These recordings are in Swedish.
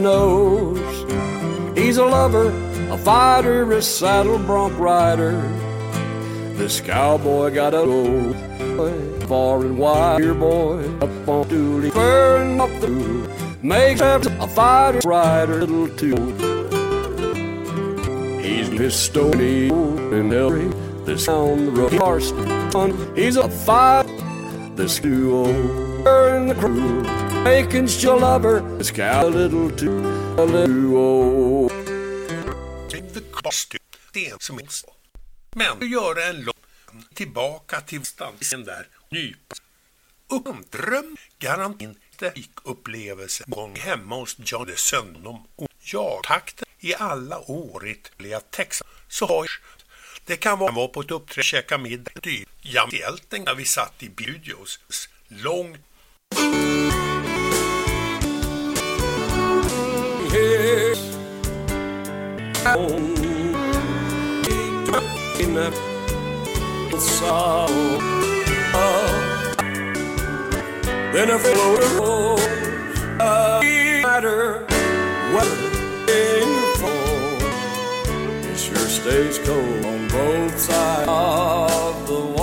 knows. He's a lover, a fighter, a saddle bronc rider. This cowboy got a go far and wide, here boy, up on duty, burn up the makes a fighter rider little too. He's his stony and every this on the road Marston. He's a fight this duo in the crew Bacon's your lover it's got a little too a little duo. Men du gör en lång tillbaka till stansen där. Nypa uppdröm en dröm garantin upplevelse. Gång hemma hos John de Söndom. Och jag takten i alla året lea texten så har det kan vara på ett uppträde käka middag, dyr, hjälten när vi satt i Bjudios, långt Then a float uh, matter whether in your phone, it sure stays cold on both sides of the wall.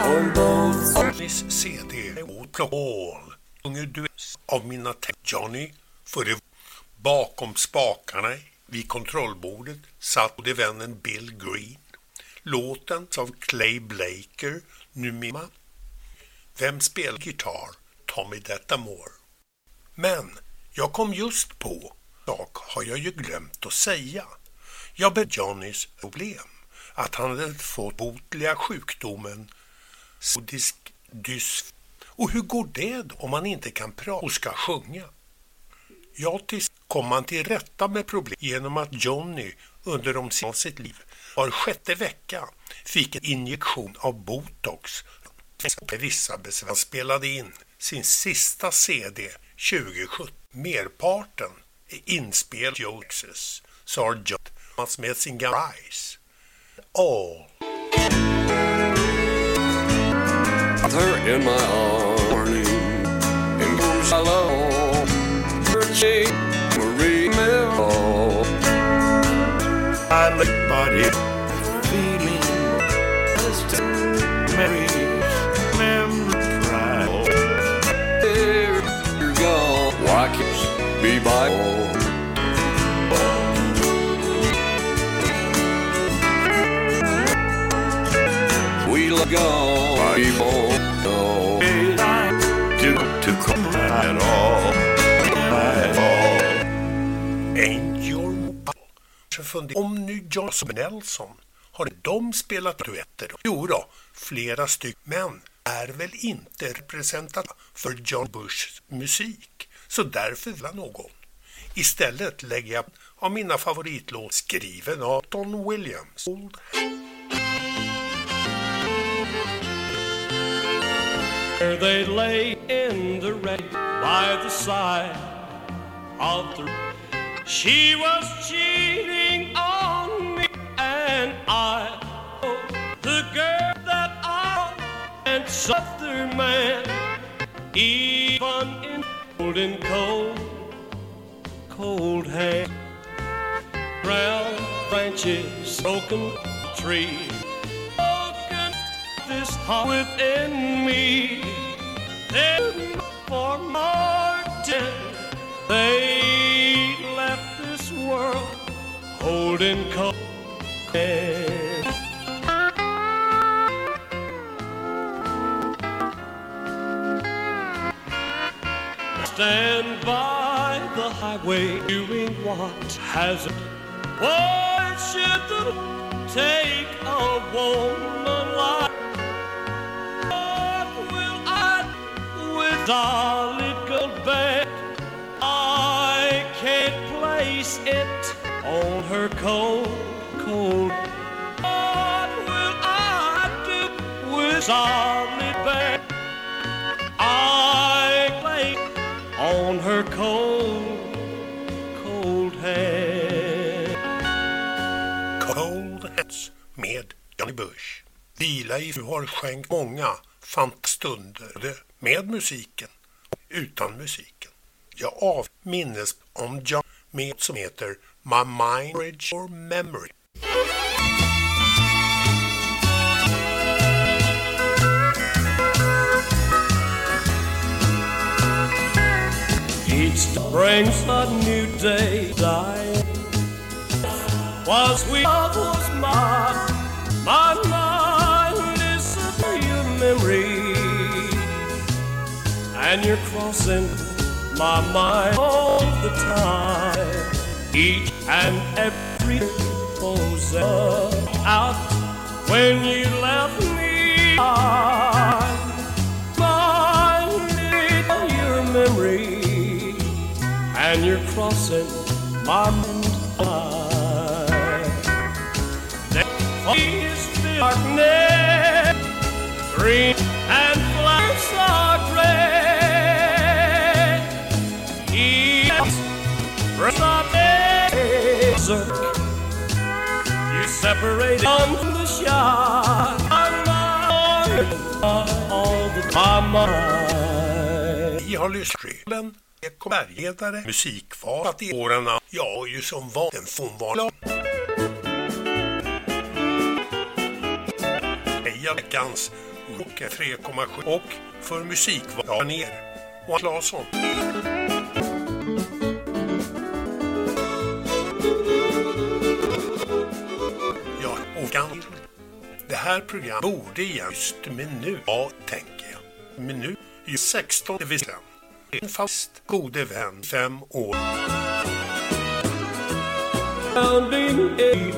On both Miss CD och Sjunger du av mina text Johnny före bakom spakarna vid kontrollbordet satt både vännen Bill Green. Låten av Clay Blaker, Numima. Vem spelar gitarr? Tommy Dettamore. Men jag kom just på, sak har jag ju glömt att säga. Jag ber Johnnys problem att han hade fått botliga sjukdomen sodisk dysf. Och hur går det då om man inte kan prata och ska sjunga? Ja, tills kom man till rätta med problem genom att Johnny under de av sitt liv var sjätte vecka fick en injektion av botox. Vissa besvär spelade in sin sista CD 2017. Merparten är inspelad Joe Texas, sa John med sin Rise. All with her in my arms, In Shalom, Virgie Marie Mill. I look body feeling as to Mary Memorial. There you're gone. Can't be by? people. Kanske funderar Om nu Johnson Nelson har de spelat duetter? Jo då, flera stycken, men är väl inte representativa för John Bushs musik. Så därför vill jag någon. Istället lägger jag av mina favoritlåtar skriven av Don Williams. There they lay in the rain by the side of the. She was cheating on me, and I, the girl that I and southern man, even in cold and cold, cold hand, brown branches, broken tree. Broken this heart within me. Then for Martin, they world holding cold. Stand by the highway doing what has it? Why should the take a woman like What will I with solid it on her cold, cold. What will I do with solid bear I lay on her cold, cold head. Cold Heads med Johnny Bush. Vila i du har skänkt många fantstunder med musiken och utan musiken. Jag avminnes om John med som heter My Mind Bridge or Memory. Each brings a new day. Dying was we was mine. My mind is a your memory, and you're crossing my mind all the time. Each and every pose out when you left me. Mind your memory, and you're crossing my mind. There is darkness, green and desert. You separated on the shine. I'm all the time. Vi har lyssnat Ekobergledare, musikfat i åren, ja ju som var den fornvala. Heja veckans och 3,7 och för musikvar ner. Och Claesson. Kan. Det här programmet borde just nu, ja tänker jag. Men nu, ju 16 december. En fast gode vän, fem år. Sounding a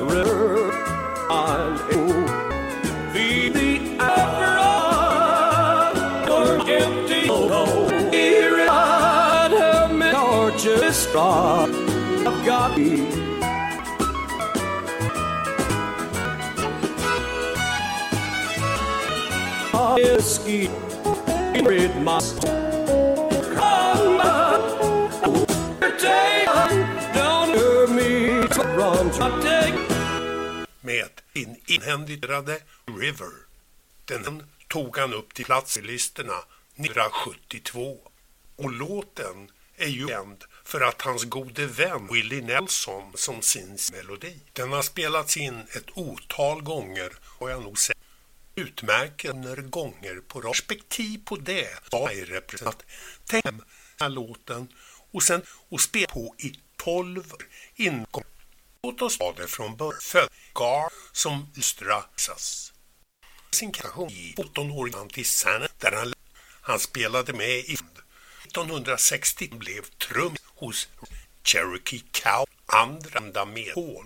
come Don't me med sin inhändigade River. Den tog han upp till platslistorna 1972 och låten är ju känd för att hans gode vän Willie Nelson som sin melodi. Den har spelats in ett otal gånger och jag nog sett utmärkande gånger på perspektiv på det sa jag representant tänk den här låten och sen och spela på i 12 inkom Låt oss ta det från början. Född Gar som straxas. Sin kantion i 17-åringen till San där han, han spelade med i 1960 blev trum hos Cherokee Cow andra med hål.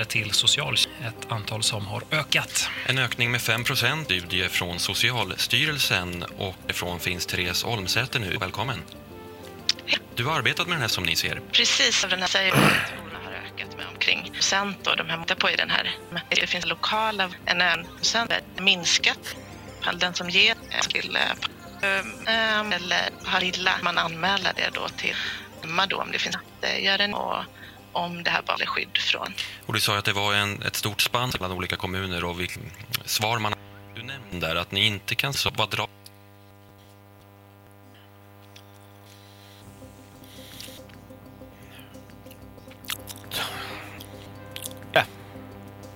anmälningar till social ett antal som har ökat. En ökning med 5 procent studie från Socialstyrelsen och från finns Therese Olmsäter nu. Välkommen. Du har arbetat med den här som ni ser. Precis, den här säger har ökat med omkring procent och de här tittar på i den här. Det finns lokala, en en procent minskat. Den som ger till eh, eller har illa, man anmäler det då till då om det finns att eh, göra en och om det här bara är skydd från. Och du sa att det var en, ett stort spann bland olika kommuner och vilk, svar man... Du nämnde där att ni inte kan så bara dra...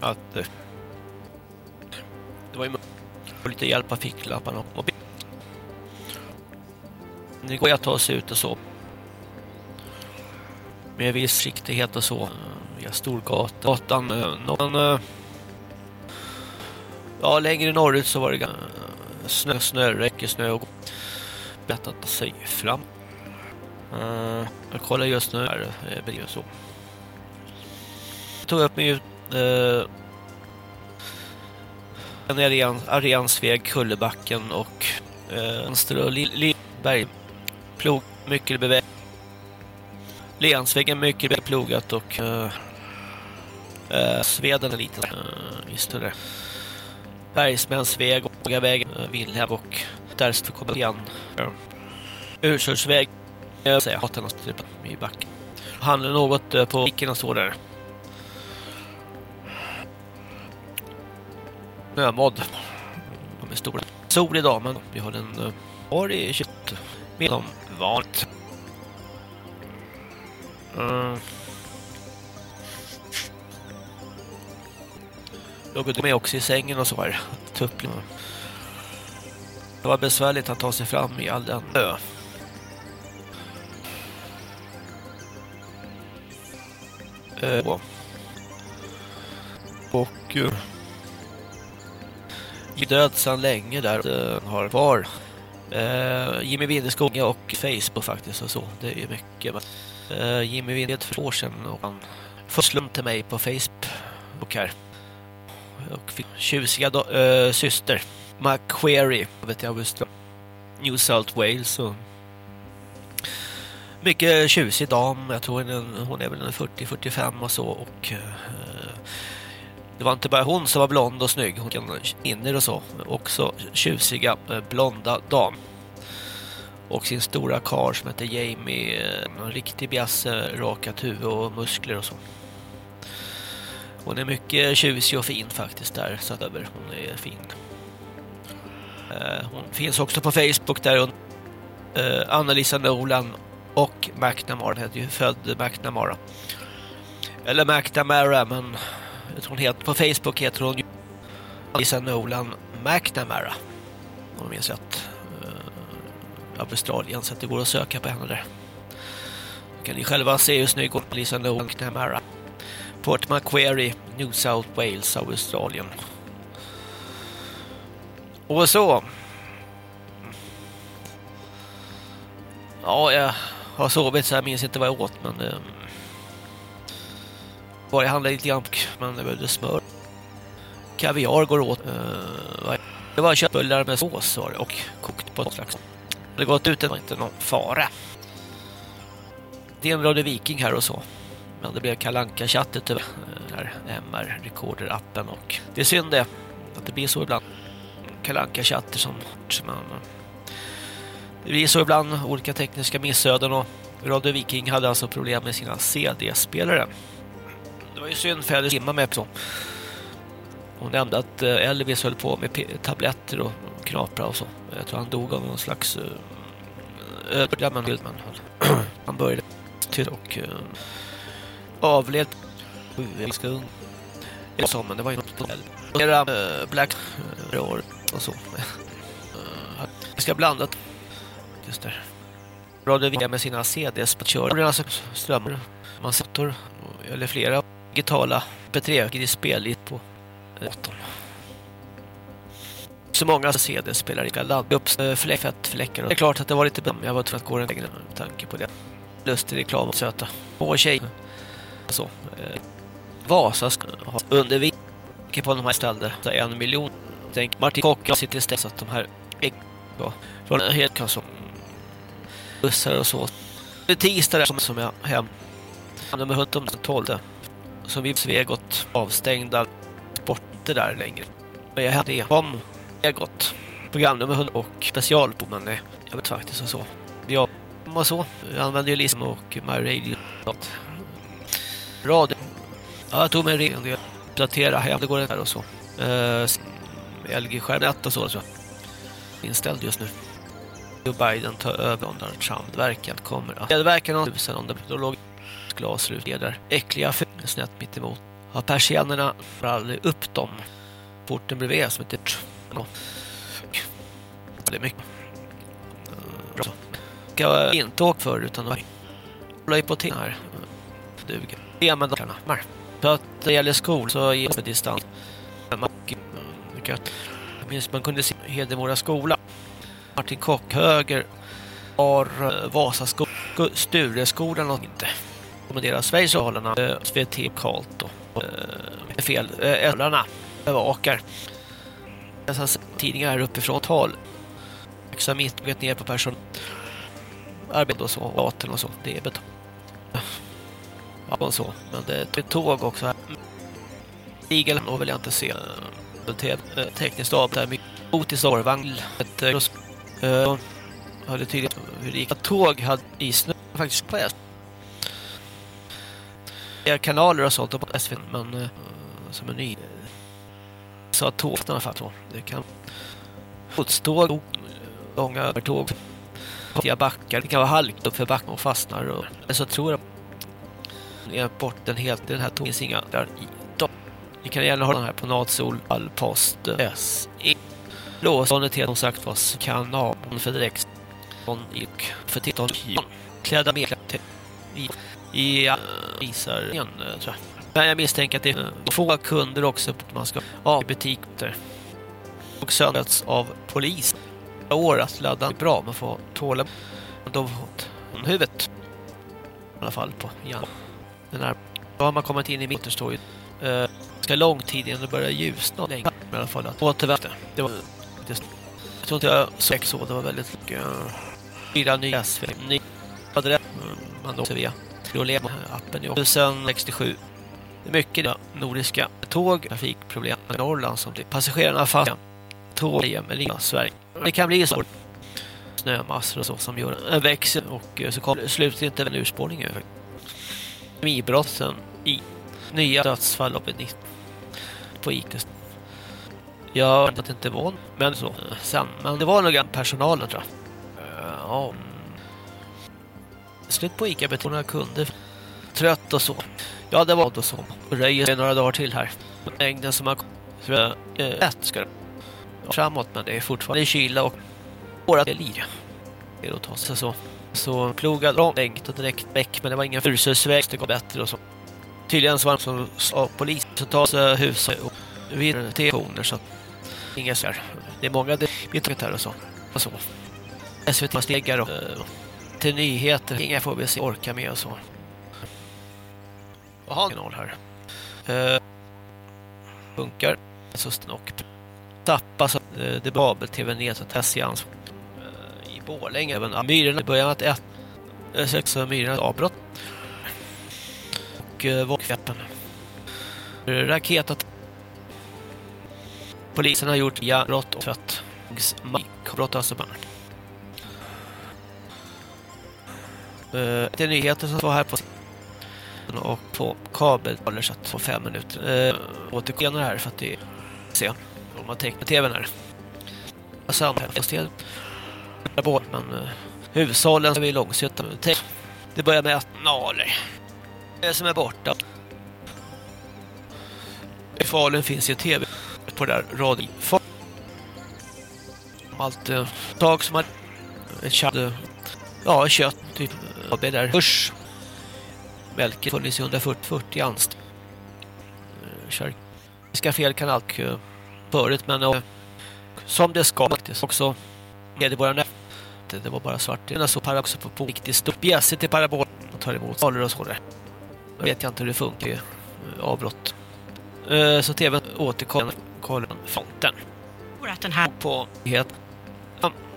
att eh, det var ju lite hjälp av ficklapparna och mobil. Det går ju att ta sig ut och så. Med viss försiktighet och så. Eh, via Storgatan. Eh, Någon, eh, ja, längre norrut så var det snö, snöräcke, snö och bettat sig fram. Jag kollar just nu här, bredvid så. Jag tog upp mig ut eh, en Aren, Arensväg, Kullebacken och eh, Vänster och Lillberg. Plog, mycket. Lensvägen mycket väl plogat och eh, eh, Sveden är lite hur det. Bergsmänsväg, Ågaväg, eh, Vilhelm och där ska vi komma igen. Eh, Urkörsväg, jag säger hatarna i backen. Handlar något eh, på och så där. snömodd. De är stora. Sol idag, men vi har en uh, har i kött med som vanligt. Uh. Jag går med också i sängen och så här. Tuppling. Det var besvärligt att ta sig fram i all den ö. Uh, och uh, död sedan länge där den har var uh, Jimmy Windeskog och Facebook faktiskt och så. Det är ju mycket. Men, uh, Jimmy Windeskog för två år sedan och han förslum till mig på Facebook här. Och fick tjusiga uh, syster McQuarrie vet jag New South Wales och mycket tjusig dam. Jag tror hon, hon är väl 40-45 och så och det var inte bara hon som var blond och snygg, hon kan inner och så. Också tjusiga eh, blonda dam. Och sin stora kar som heter Jamie, eh, en riktig bjasse, rakat huvud och muskler och så. Hon är mycket tjusig och fin faktiskt där, så över. Hon är fin. Eh, hon finns också på Facebook där Anna-Lisa Nolan och McNamara, Hon heter ju född McNamara. Eller McNamara, men jag tror hon heter, på Facebook heter hon Lisa Nolan McNamara. Om jag minns rätt. Uh, Australien, så att det går att söka på henne där. Då kan ni själva se hur snygg hon Lisa Nolan McNamara. Port Macquarie, New South Wales, Australien. Och så. Ja, jag har sovit så jag minns inte vad jag åt, men... Uh, var jag handlade lite grann men det behövde smör. Kaviar går åt. Eh, det var köttbullar med sås var det, och kokt på något slags. Det gått ut, det var inte någon fara. Det är en Radio Viking här och så. Men det blev kalanka chattet över eh, här MR Recorder appen och det är synd det att det blir så ibland. Kalanka chatter som Man, det blir så ibland olika tekniska missöden och Radio Viking hade alltså problem med sina CD-spelare var ju synd för jag hade simmat med person. Hon nämnde att Elvis höll på med tabletter och knapra och så. Jag tror han dog av någon slags övergång men han började till och uh, avled ganska ung. Så, men det var ju något på Era uh, Black uh, år och så. Uh, ska blandat just där. Radio via med sina CDs på kör. Alltså strömmar. Man sätter eller flera digitala MP3 i spel på datorn. Så många CD-spelare kan ladda upp fettfläckar. Det är klart att det var lite bra. Jag var tvungen att gå den vägen med tanke på det. Lustig reklam och söta. Och tjej. Så. Vasa ska ha undervisning på de här ställena. En miljon. Tänk Martin Kock sitter istället så att de här ja, från en helt kan som bussar och så. Det är tisdag som, som jag hem. Nummer 112. Så vi sveg åt avstängda sporter där längre. Men jag hade det Egot, programnummer 100 och specialbommen. nej, jag vet faktiskt så. Jag och så. Jag använder ju Lism och My Radio. Radio. Ja, jag tog mig en ring. Jag uppdaterade... hem. Det går det här och så. Eh, uh, LG-skärm och så. så. Inställd just nu. Joe Biden tar över under Trump. Verkan kommer att... medverka någon tusen om det. Då låg glasrut Äckliga Äckliga snett mitt emot. Ja, persiennerna får aldrig upp dem. Porten bredvid som heter... Det är mycket. Bra ska inte åka för utan att hålla på till här. Duger. Ja, men dagarna. Så att det gäller skol så ger det distans. Jag minns man kunde se Hedemora skola. Martin Kock höger har eh, Vasaskolan, Stureskolan och inte. Kommenderar Sverigeshalarna, eh, SVT Kalt och eh, fel. Eh, ölarna, bevakar. Dessa tidningar här uppifrån tal. Liksom Examitt ner på person arbete och så, vatten och så, det är betalt. Ja, och så. Men det är tåg också här. Igel då vill jag inte se. Tekniskt av där mycket Otis Orvagn. Ett äh, hade tydligt hur det gick. Att tåg hade i snö faktiskt på S kanaler och sånt på SVT men eh, som en ny eh, så att tåg i alla fall. Det kan godståg, långa tåg jag backar. Det kan vara halkt upp för backen och fastnar. Och, så tror jag är bort den helt. Den här tågen finns inga där i. Då. Ni kan gärna ha den här på Natsol Allpost S. E. Låsånet helt som sagt var kanalen för direkt från gick för titton klädda med i, i visar igen eh, tror jag. Men jag misstänker att det är få kunder också att man ska ha butiker och söndags av polis år att ladda bra. Man får tåla de huvudet. I alla fall på Jan. Den här, då har man kommit in i mitten står ju uh, ganska lång tid innan det börjar ljusna länge. I alla fall att återvända. Det var jag tror inte jag såg så. Det var väldigt mycket uh, fyra nya SV. Ny adress. Man då via appen ju. 1067. Det är mycket ja, nordiska tåg, trafikproblem i Norrland som blir passagerarna fast tåg i Sverige. Det kan bli så snömassor och så som gör en växel och eh, så kommer slutligen inte en urspårning över. Kemibrotten i nya dödsfall uppe 19 på It. Jag vet att det inte var men så eh, sen. Men det var nog personalen tror jag. Eh, ja. Slut på Ica betonar kunder. Trött och så. Ja, det var då så. Röjer några dagar till här. Mängden som har kommit. Eh, ska det framåt men det är fortfarande kyla och våra lir. Det är att ta sig så. Så plogade de längt och direkt väck men det var ingen fursusväg det går bättre och så. Tydligen så var det som sa polis som tar sig huset och vid telefoner så inga så här. Det är många bittet här och så. Och så. SVT stegar och eh, uh, till nyheter. Inga får vi se orka med och så. Vad har kanal här? Uh, funkar. Så och tappas eh, det Babel-TV nätet i ansvar i Borlänge. Även Myrorna börjar med att ett eh, sex Myrorna avbrott. Och eh, Vågfäppen. Raketat. Polisen har gjort ja, brott och tvätt. Brott alltså bara. Det är nyheter som var här på och på kabel håller så att på fem minuter. Eh, äh, återkommer här för att det är se om man tänker på tvn här. Samhällssted. Men uh, hushållen som vi långsikta. Det börjar med att naler. Det som är borta. I Falun finns ju tv på där radio. Allt uh, tag som har ett kött. Ja, kött typ. Uh, det där. Usch. Mjölken funnits i 140 anställda. Uh, Kärkiska fel kan allt förut men och, som det ska faktiskt också är det var bara svart det är så para också på, på riktigt stort bjässe till parabol och tar emot saler och så där. Jag vet jag inte hur det funkar ju. eh, avbrott. Eh, så tv återkom kollen fonten. Att den här På het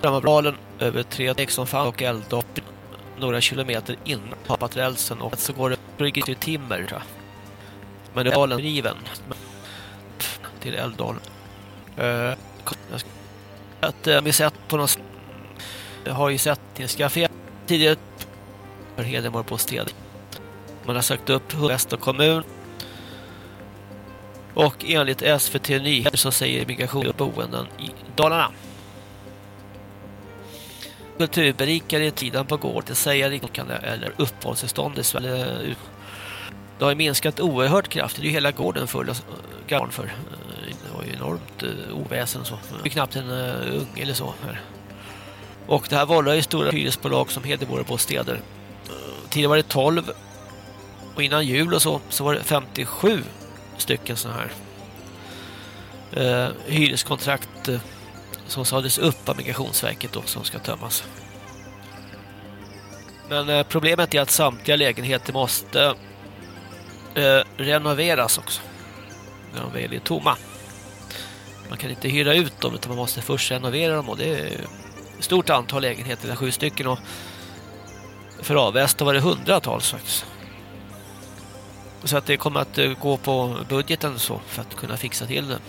Ramabalen över tre däck som fann och elddopp några kilometer in på rälsen och så går det brygget till timmer tror jag. Men det är dalen riven till Älvdalen. Jag eh, ska- att eh, vi sett på någon jag har ju sett i café tidigare för Hedemora på sted. Man har sökt upp Väster kommun och enligt SVT Nyheter så säger Migrationsboenden i Dalarna. Kulturberikare i tiden på gård till säga rikande eller uppehållstillstånd i Sverige. Det har ju minskat oerhört kraftigt. Det är ju hela gården full av garn för. Det var ju enormt eh, oväsen och så. Det är knappt en eh, unge eller så här. Och det här vållar ju stora hyresbolag som Hedemora bostäder. Tidigare var det 12 och innan jul och så så var det 57 stycken sådana här eh, hyreskontrakt eh, som sades upp av Migrationsverket och som ska tömmas. Men eh, problemet är att samtliga lägenheter måste eh, renoveras också. När de väl är tomma. Man kan inte hyra ut dem utan man måste först renovera dem och det är ett stort antal lägenheter, sju stycken och för Avesta var det hundratals faktiskt. Så att det kommer att eh, gå på budgeten så för att kunna fixa till det.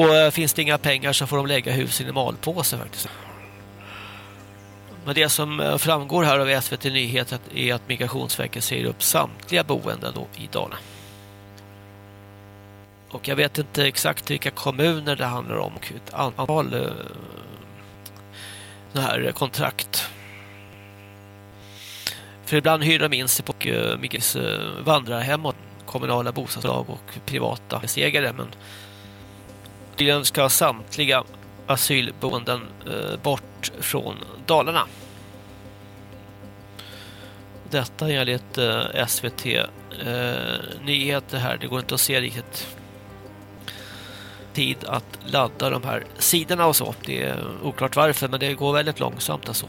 Och eh, finns det inga pengar så får de lägga husen i malpåse faktiskt. Men det som eh, framgår här av SVT Nyheter är att Migrationsverket säger upp samtliga boenden då i Dalarna. Och jag vet inte exakt vilka kommuner det handlar om och ett antal eh, här eh, kontrakt. För ibland hyr de in sig på eh, Mikkels vandrarhem och kommunala bostadsbolag och privata ägare men tydligen ska samtliga asylboenden eh, bort från Dalarna. Detta enligt eh, SVT eh, Nyheter här. Det går inte att se riktigt tid att ladda de här sidorna och så. Det är oklart varför men det går väldigt långsamt alltså.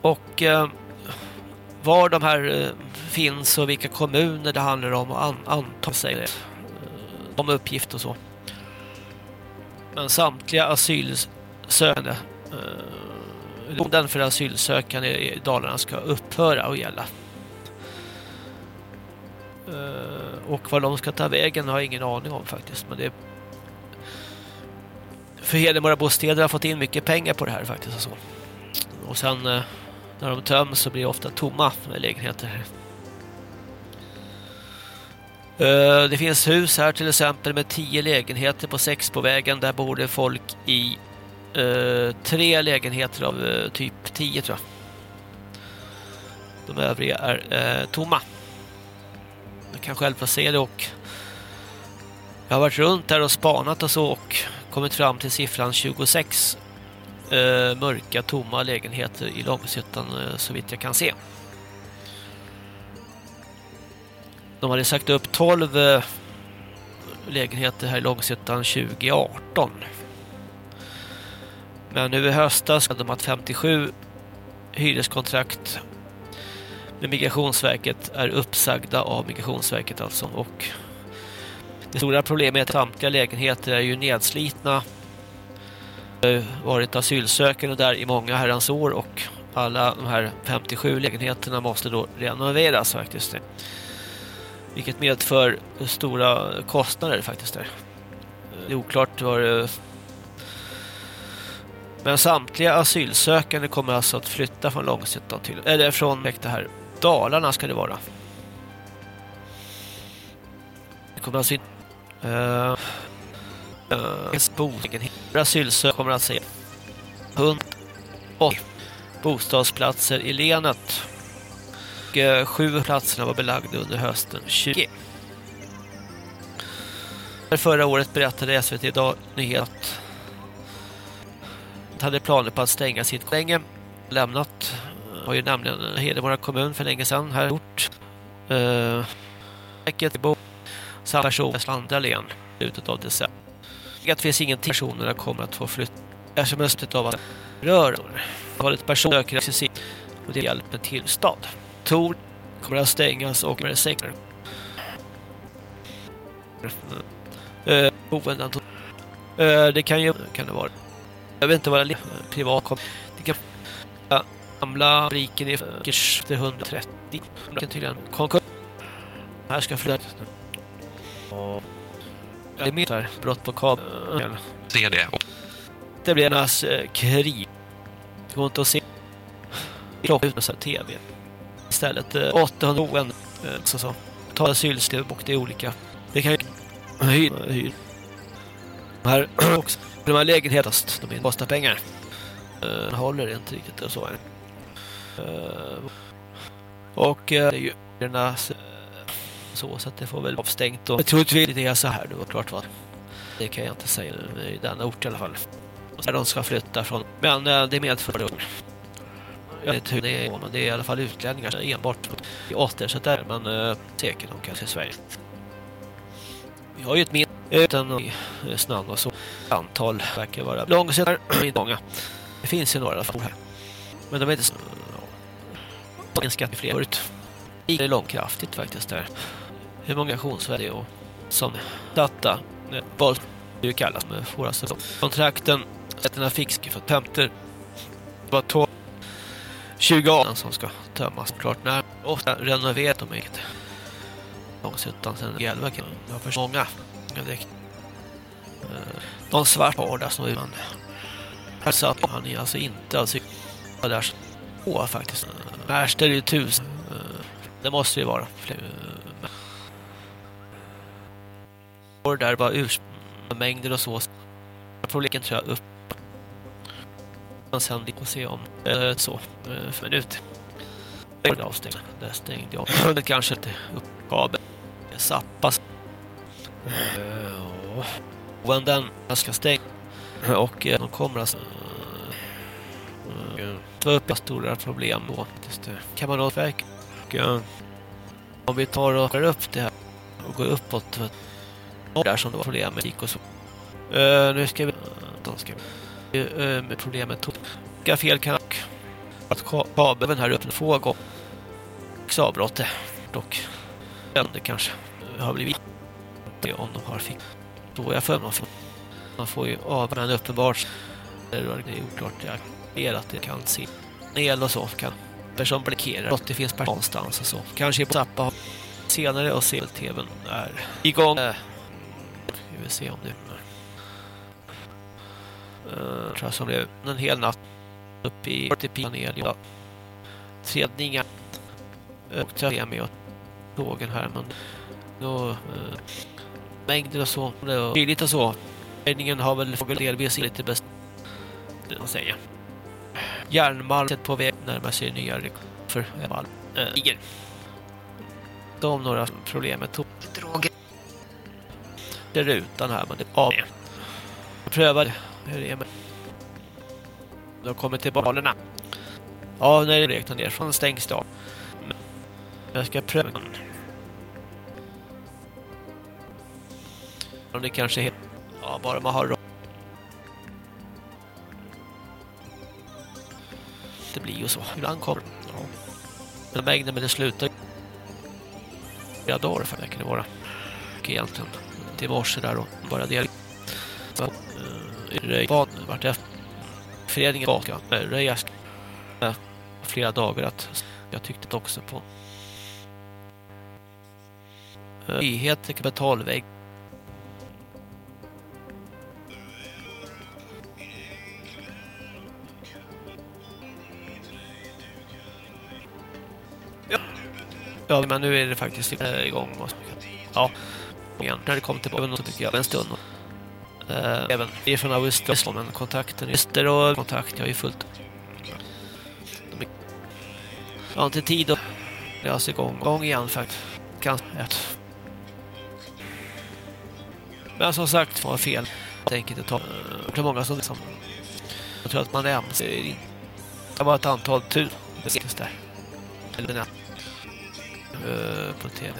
Och eh, var de här eh, finns och vilka kommuner det handlar om och an, anta sig eh, om uppgift och så. Men samtliga asylsökande eh, den för asylsökande i Dalarna ska upphöra att gälla. Eh, och vad de ska ta vägen har jag ingen aning om faktiskt. Men det är... För Hedemora bostäder har fått in mycket pengar på det här faktiskt. Och, så. och sen eh, när de töms så blir det ofta tomma lägenheter. Eh, det finns hus här till exempel med tio lägenheter på sex på vägen. Där bor det folk i eh, tre lägenheter av eh, typ tio tror jag. De övriga är eh, tomma. Jag kan själv få se det och jag har varit runt där och spanat och så och kommit fram till siffran 26 eh, mörka tomma lägenheter i Långshyttan eh, så vitt jag kan se. De hade sagt upp 12 eh, lägenheter här i Långshyttan 2018. Men nu i höstas hade de att 57 hyreskontrakt med Migrationsverket är uppsagda av Migrationsverket alltså och det stora problemet är att samtliga lägenheter är ju nedslitna har varit asylsökande där i många herrans år och alla de här 57 lägenheterna måste då renoveras faktiskt. Vilket medför stora kostnader faktiskt där. Det är oklart var det... Men samtliga asylsökande kommer alltså att flytta från Långshyttan till... Eller från det här Dalarna ska det vara. Det kommer alltså inte... Uh, uh, asylsökande kommer att se 100 och bostadsplatser i länet. Och, eh, sju platserna var belagda under hösten 20. Förra året berättade SVT idag nyhet hade planer på att stänga sitt länge lämnat eh, har ju nämligen Hedemora kommun för länge sedan här gjort. Uh, bo samma person i andra län slutet av december. Det finns ingen personerna kommer att få flytta eftersom östet av att rör Antalet personer ökar successivt och det hjälper tillstånd. Tor kommer att stängas och med säkert. Eh, boenden. Eh, det kan ju kan det vara. Jag vet inte vad det är privat kom. Det kan gamla fabriken i Kirch till 130. Det kan tydligen konkurs. Här ska flytta. Och det är mer brott på kabel. Se det. Det blir en eh, krig. Det går inte att se klockan ut med så här tv. Istället eh, 800 boende. Eh, så så. Ta asylstöd och det är olika. Det kan ju hyr. hyr. Här också. De här lägenheterna, de är- kostar pengar. Uh, håller inte riktigt och så. Och det är ju den här, eh, så så att det får väl avstängt och jag tror inte det är så här då klart vad. Det kan jag inte säga i denna ort i alla fall. Där de ska flytta från. Men eh, det medför. Jag vet inte hur det är, men det är i alla fall utlänningar enbart i åter så där men uh, säkert de kanske i Sverige. Vi har ju ett mindre utan eh, snön och så antal verkar vara långsiktigt inte många. Det finns ju några fall här. Men de är inte så ja, minskat fler förut. Det är långkraftigt faktiskt där. Hur många aktionsvärde och som data eh, boll det kallas med alltså kontrakten sätterna fick för tämter det var 12 20 som ska tömmas klart när ofta renoverat de eget långsuttan sen elverken det var för många eh, De någon svart har där som man här satt han är alltså inte alltså där på faktiskt. Värst är det ju tusen eh, det måste ju vara fler och där var ursmängder och så problemen tror jag upp men sen vi får se om eh, så eh, för minut. Det avstängd det stängde jag. Det kanske inte upp kabel sappas. Eh, och den ska stänga. Och eh, de kommer alltså eh, eh, ta upp stora problem då. Faktiskt. kan man då verka och, eh, om vi tar och rör upp det här och går uppåt och där som det var problem med gick och så. Uh, nu ska vi Då ska vi Eh, med problemet Tolka fel kan att kabeln här uppe två gånger avbrottet och det kanske har blivit det om de har fick då jag för man får man får ju av uppenbart det är oklart jag ber att det kan se el och så kan person blockerar att det finns per någonstans och så. Kanske på Zappa senare och se tvn är igång. Eh, vi vill se om det tror jag som blev en hel natt uppe i 40 panel ja. Tredningar och jag med och tågen här men då uh, mängder och så. Var billigt och så. Räddningen har väl väl delvis lite bäst det man säger. Järnmalmet på väg närmar sig nya för Eval äh, de några problem med droger. Det är rutan här men det är av prövade hur det är med de kommer till banorna ja när det räknar ner från stängs det av Men jag ska pröva om det kanske är ja bara man har råd. det blir ju så ibland kommer ja. men mängden med det slutar flera dagar för verkar det vara och egentligen till morse där och bara det så uh, vart efter föreningen baka röjas flera dagar att jag tyckte det också på eh, uh, frihet kapitalvägg Ja, men nu är det faktiskt igång. Och, ja, igen. När det kom tillbaka så tycker jag en stund. Äh, även vi är från Australien, men kontakten är och kontakt, jag är fullt. Jag har inte tid att läsa igång, igång igen faktiskt. Ganska ett. Men som sagt, var fel. Jag tänker inte ta det är många som liksom, jag tror att man nämns det var ett antal tur det där. Eller eh, på tv.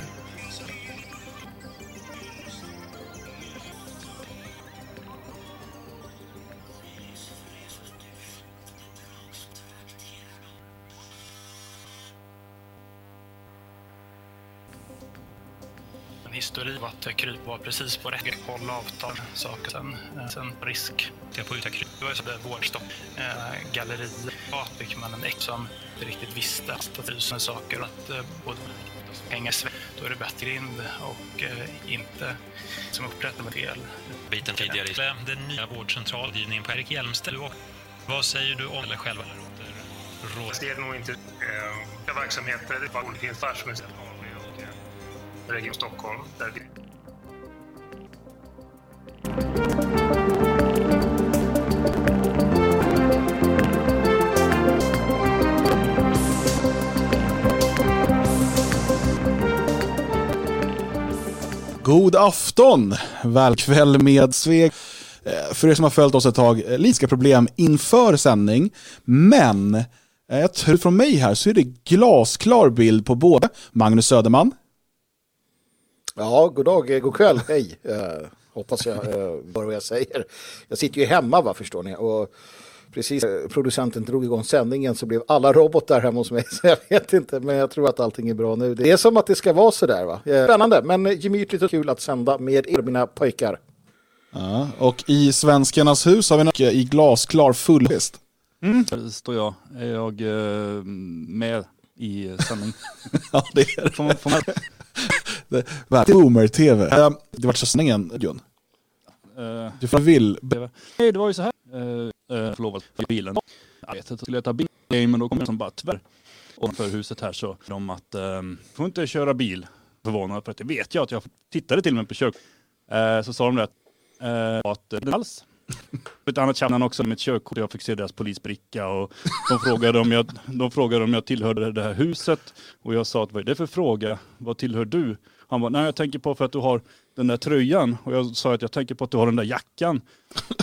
En historik av att kryp var precis på rätt håll avtal saker. Sen, eh, sen risk. Det på uta kryp. Det var ju så det vårdstopp. Eh, galleri. Ja, fick man en ex som inte riktigt visste att tusen saker. Att eh, både pengar sväng. Då är det bättre grind och eh, inte som upprättar med fel. Biten tidigare Den nya vårdcentralgivningen på Erik Hjelmstedt. Vad säger du om eller själva? Råd. Det är nog inte eh, verksamheter. Det finns affärsmässigt Region Stockholm. Där vi... God afton! Välkväll med Sveg. Eh, för er som har följt oss ett tag, eh, lite problem inför sändning. Men eh, jag tror från mig här så är det glasklar bild på både Magnus Söderman. Ja, god dag, eh, god kväll, hej. Eh, hoppas jag uh, vad jag säger. Jag sitter ju hemma, va, förstår ni. Och precis eh, producenten drog igång sändningen så blev alla robotar hemma hos mig. Så jag vet inte, men jag tror att allting är bra nu. Det är som att det ska vara så där, va. Eh, Spännande, men eh, gemytligt och kul att sända med er, mina pojkar. Ja, och i Svenskarnas hus har vi något i glasklar fullfest. Där står jag. Är jag eh, med i sändning? ja, det är det. Får man, får man, Boomer-TV. Ehm, det var så sändningen, Jon. eh, Du får vill. Nej, det var ju så här. Eh, eh, förlovat för bilen. Jag vet inte, skulle jag ta bil, men då kom jag som bara tyvärr. Och för huset här så de att eh, får inte köra bil. Förvånad för att det vet jag att jag tittade till mig på kök. Eh, så sa de det att, eh, att det alls. Ett annat kärnan också med ett körkort. Jag fick se deras polisbricka och de frågade om jag, de frågade om jag tillhörde det här huset. Och jag sa att vad är det för fråga? Vad tillhör du? Han bara, nej jag tänker på för att du har den där tröjan. Och jag sa att jag tänker på att du har den där jackan.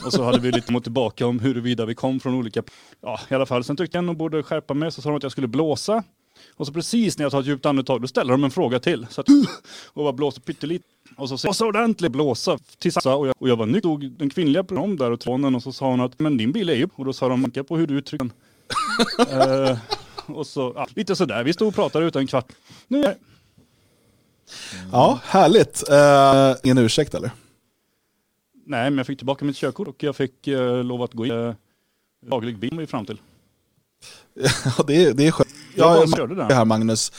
Och så hade vi lite mot tillbaka om huruvida vi kom från olika... Ja, i alla fall. Sen tyckte jag nog borde skärpa mig. Så sa de att jag skulle blåsa. Och så precis när jag tar ett djupt andetag, då ställer de en fråga till. Så att, och bara blåser pyttelite. Och så säger så ordentligt blåsa till Sassa. Och jag, och jag var nytt. Tog den kvinnliga om där och tronen och så sa hon att men din bil är ju... Och då sa de, tänka på hur du uttrycker den. eh, och så, ja, lite sådär. Vi stod och pratade utan en kvart. Nu är Ja, härligt. Uh, ingen ursäkt eller? Nej, men jag fick tillbaka mitt körkort och jag fick uh, lov att gå in. Uh, daglig bil fram till. Ja, det är, det är skönt. Jag körde den. det här Magnus,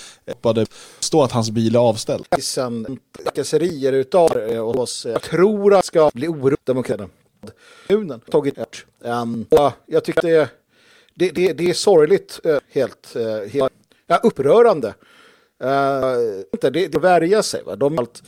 det står att hans bil är avställd. Sen trakasserier utav eh, oss. Jag tror att ska bli oro demokraterna. Kommunen tagit och jag tycker det, det, det, det är sorgligt, eh, helt, eh, helt ja, upprörande. Uh, inte, det, det värja sig. Va? De, är allt,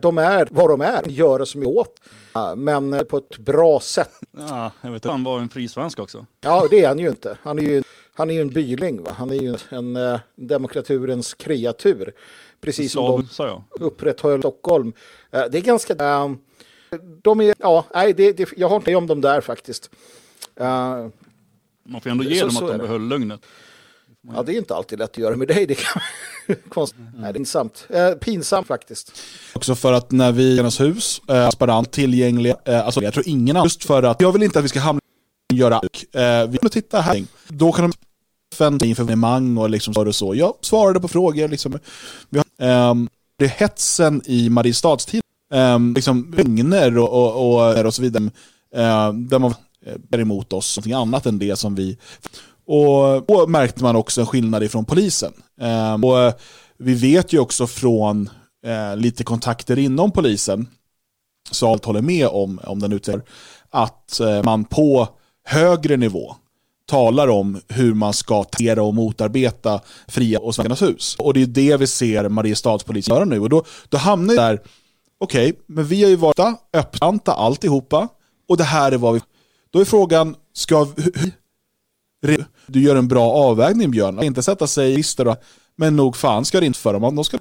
de är vad de är, göra som är åt. Uh, men eh, på ett bra sätt. Ja, jag vet Han var en frisvensk också. Ja, det är han ju inte. Han är ju, han är ju en byling. Va? Han är ju en uh, demokraturens kreatur. Precis som de upprätthöll Stockholm. Uh, det är ganska... Uh, de är... Ja, nej, det, det, jag har inte med om dem där faktiskt. Man får ändå ge Så- dem att de det. behöll lugnet. ja, det är inte alltid lätt att göra med dig. Det kan konstigt. Nej, det är pinsamt. Uh, pinsamt faktiskt. Också för att när vi i hennes hus, eh, transparent, tillgängliga, eh, alltså jag tror ingen annan, just för att jag vill inte att vi ska hamna göra eh, vi kommer titta här, då kan de förvänta inför evenemang och liksom så och så. Jag svarade på frågor liksom. Vi har, eh, det är hetsen i Mariestadstiden, Eh, liksom lögner och, och, och, och så vidare, ehm, eh, där man är emot oss, någonting annat än det som vi och då märkte man också en skillnad ifrån polisen. Ehm, och vi vet ju också från eh, lite kontakter inom polisen, så allt håller med om, om den utvecklingen, att eh, man på högre nivå talar om hur man ska tera och motarbeta fria och svenskarnas hus. Och det är det vi ser Mariestadspolisen göra nu. Och då, då hamnar vi där, okej, okay, men vi har ju varit öppna alltihopa, och det här är vad vi... Då är frågan, ska vi, Du gör en bra avvägning Björn. Inte sätta sig i listor men nog fan ska det inte för dem. De ska,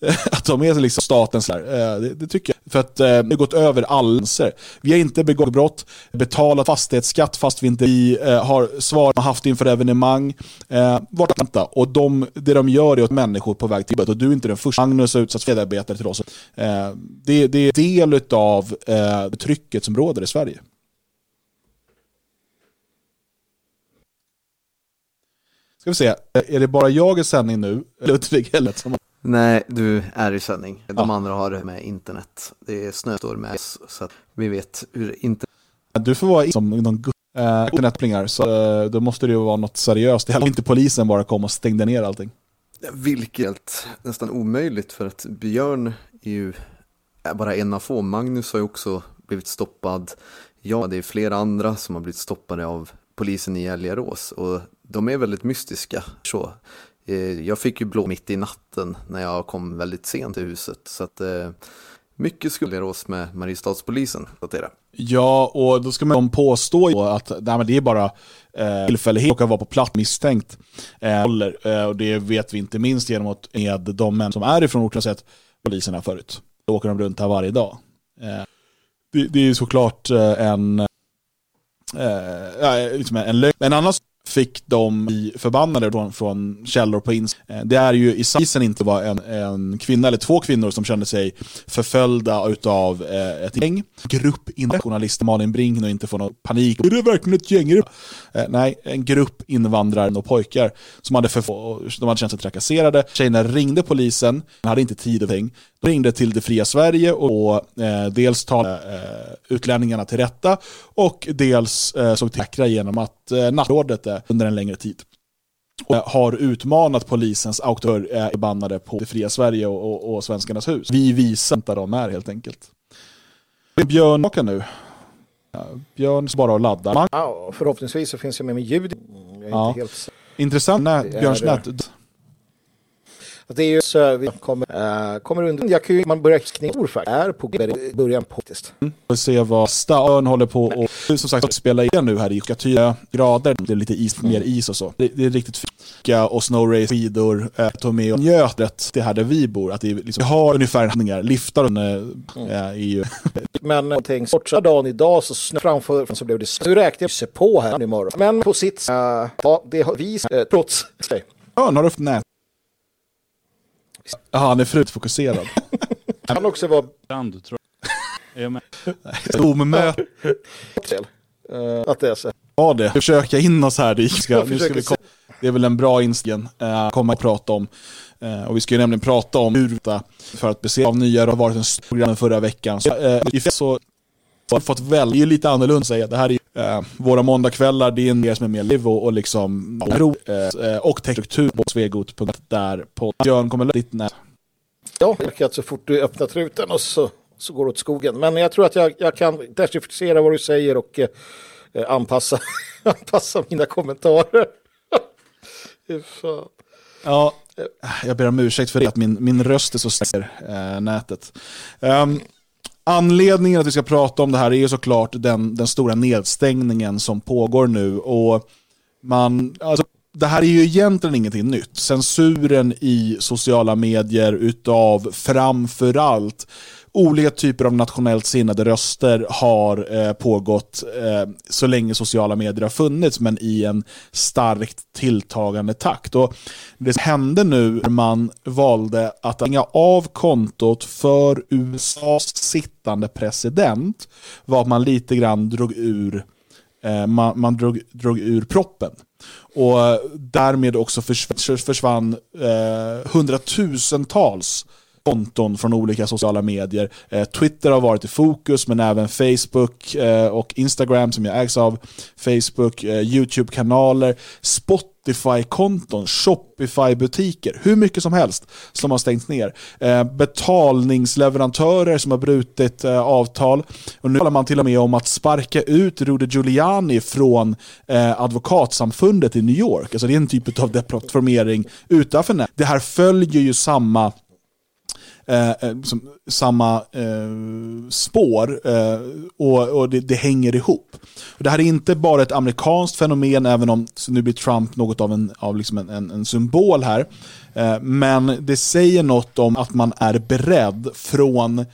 att de är liksom statens där. Eh, det, det tycker jag. För att eh, det har gått över alla gränser. Vi har inte begått brott, betalat fastighetsskatt fast vi inte vi, eh, har svar man haft inför evenemang. Eh, vart vänta. Och de, det de gör är att människor på väg till jobbet. Och du är inte den första. Magnus har utsatts för medarbetare till oss. Eh, det, det är del av eh, trycket som råder i Sverige. Ska vi se, eh, är det bara jag i sändning nu? Ludvig eller som... Nej, du är i sändning. De andra har det med internet. Det är snöstorm med oss, så att vi vet hur internet... Du får vara som någon uh, internetplingar, så uh, då måste det ju vara något seriöst. Det är inte polisen bara kom och stängde ner allting. Vilket nästan omöjligt för att Björn är ju bara en av få. Magnus har ju också blivit stoppad. Ja, det är flera andra som har blivit stoppade av polisen i Älgarås och de är väldigt mystiska. Så, eh, Eh, jag fick ju blå mitt i natten när jag kom väldigt sent till huset. Så att, eh, mycket skulle oss med Mariestadspolisen. Ja, och då ska man påstå att nej, det är bara eh, tillfällighet och vara på plats misstänkt. Eh, eh, och det vet vi inte minst genom att med de män som är ifrån orten har sett poliserna förut. Då åker de runt här varje dag. Eh, det, det är såklart en, eh, liksom en lögn. En annan fick de bli förbannade från, från källor på ins. Eh, det är ju i isen inte var en, en kvinna eller två kvinnor som kände sig förföljda utav eh, ett gäng. Grupp in journalist Malin Brink och inte får någon panik. Är det verkligen ett gäng? Eh, nej, en grupp invandrare och pojkar som hade, förf- de hade känt sig trakasserade. Tjejerna ringde polisen, de hade inte tid och ting. De ringde till Det Fria Sverige och eh, dels talade eh, utlänningarna till rätta och dels eh, såg till säkra genom att eh, nattrådet eh, under en längre tid och eh, har utmanat polisens auktor är bannade på Det Fria Sverige och, och, och Svenskarnas hus. Vi visar inte de är helt enkelt. Björn tillbaka nu. Björn bara och laddar. Ja, förhoppningsvis så finns jag med med ljud. Jag är Ja. inte helt. Intressant är Björns nät. Det är ju vi kommer, äh, kommer under. Jag kan ju, man börjar knipa ord faktiskt. Är på början på faktiskt. Vi får se vad Stön håller på och som sagt spela igen nu här i 24 grader. Det är lite is, mer is och så. Det, det är riktigt fika och snowrace, skidor, äh, ta med och njöt rätt det här där vi bor. Att det liksom, vi har ungefär handlingar. Liftar äh, är ju... Men någonting sorts dagen idag så snö framför så blev det så räknade jag se på här imorgon. Men på sitt, äh, ja, det har vi äh, trots. Björn, har du nät? Jaha, han är frutfokuserad. Kan också vara Brand, tror jag. Är jag med? Zoom-möte. fel. Äh, att det är så. Ja det. Försöka in oss här. Det, ska, nu ska vi kom, det är väl en bra instigen uh, komma och prata om. Eh, och vi ska ju nämligen prata om hur för att besegra av nya det har varit en stor program förra veckan. Så, eh, i så har fått välja, det är ju lite annorlunda att säga. Det här är ju, eh, våra måndagskvällar, det är en del som är mer liv och, och liksom ro, eh, och textstruktur på svegot.där på Björn kommer ditt nät. Ja, jag kan så fort du öppnar truten och så, så går det åt skogen. Men jag tror att jag, jag kan dechiffrera vad du säger och eh, anpassa, anpassa mina kommentarer. Ja, jag ber om ursäkt för det, att min, min röst är så säker, eh, nätet. Um, anledningen att vi ska prata om det här är ju såklart den, den stora nedstängningen som pågår nu. Och man, alltså, det här är ju egentligen ingenting nytt. Censuren i sociala medier utav framförallt olika typer av nationellt sinnade röster har eh, pågått eh, så länge sociala medier har funnits, men i en starkt tilltagande takt. Och det som hände nu när man valde att hänga av kontot för USAs sittande president var att man lite grann drog ur eh, man, man drog, drog ur proppen. Och eh, därmed också försvann, försvann eh, hundratusentals konton från olika sociala medier. Eh, Twitter har varit i fokus, men även Facebook eh, och Instagram som jag ägs av. Facebook, eh, YouTube-kanaler, Spotify-konton, Shopify-butiker, hur mycket som helst som har stängts ner. Eh, betalningsleverantörer som har brutit eh, avtal. Och nu talar man till och med om att sparka ut Rudy Giuliani från eh, advokatsamfundet i New York. Alltså det är en typ av deplattformering utanför nät. Det här följer ju samma Eh, eh, som, samma eh, spår eh, och, och det, det hänger ihop. Och det här är inte bara ett amerikanskt fenomen, även om nu blir Trump något av en, av liksom en, en, en symbol här. Eh, men det säger något om att man är beredd från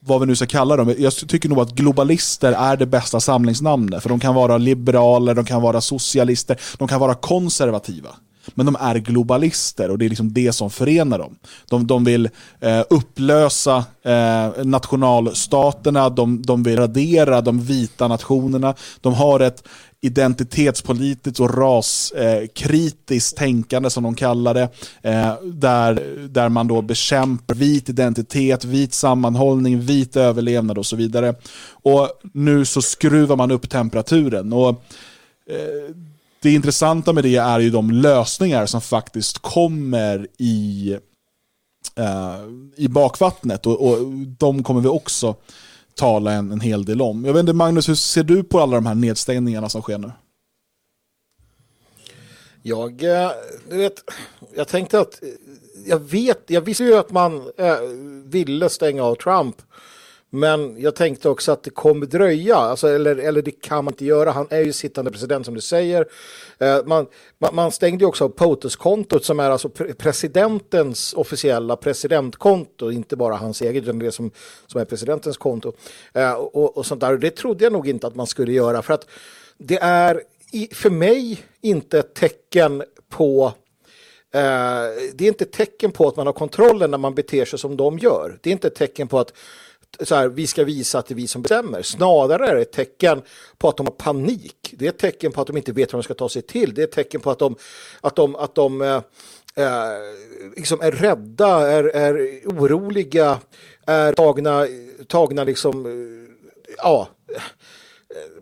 vad vi nu ska kalla dem. Jag tycker nog att globalister är det bästa samlingsnamnet. För de kan vara liberaler, de kan vara socialister, de kan vara konservativa. Men de är globalister och det är liksom det som förenar dem. De, de vill eh, upplösa eh, nationalstaterna, de, de vill radera de vita nationerna. De har ett identitetspolitiskt och raskritiskt tänkande som de kallar det. Eh, där, där man då bekämpar vit identitet, vit sammanhållning, vit överlevnad och så vidare. Och nu så skruvar man upp temperaturen. Och eh, det intressanta med det är ju de lösningar som faktiskt kommer i, eh, i bakvattnet och, och de kommer vi också tala en, en hel del om. Jag vet inte Magnus, hur ser du på alla de här nedstängningarna som sker nu? Jag, eh, du vet, jag tänkte att, eh, jag vet, jag visste ju att man eh, ville stänga av Trump. Men jag tänkte också att det kommer dröja, alltså, eller, eller det kan man inte göra. Han är ju sittande president som du säger. Eh, man, man, man, stängde ju också POTUS-kontot som är alltså presidentens officiella presidentkonto, inte bara hans eget, utan det som, som är presidentens konto. Eh, och, och sånt där. Det trodde jag nog inte att man skulle göra, för att det är för mig inte ett tecken på eh, det är inte ett tecken på att man har kontrollen när man beter sig som de gör. Det är inte ett tecken på att så här, vi ska visa att det är vi som bestämmer. Snarare är det ett tecken på att de har panik. Det är ett tecken på att de inte vet hur de ska ta sig till. Det är ett tecken på att de, att de, att de eh, eh liksom är rädda, är, är oroliga, är tagna, tagna liksom, eh, ja, eh,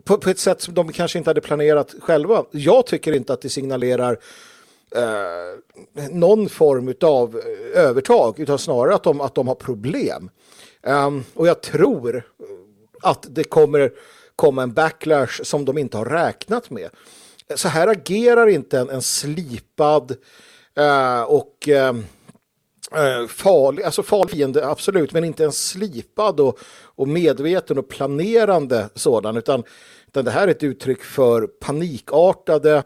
på, på, ett sätt som de kanske inte hade planerat själva. Jag tycker inte att det signalerar eh, någon form av övertag, utan snarare att de, att de har problem. Um, och jag tror att det kommer komma en backlash som de inte har räknat med. Så här agerar inte en, en slipad uh, och uh, farlig, alltså farlig fiende, absolut, men inte en slipad och, och medveten och planerande sådan, utan, utan det här är ett uttryck för panikartade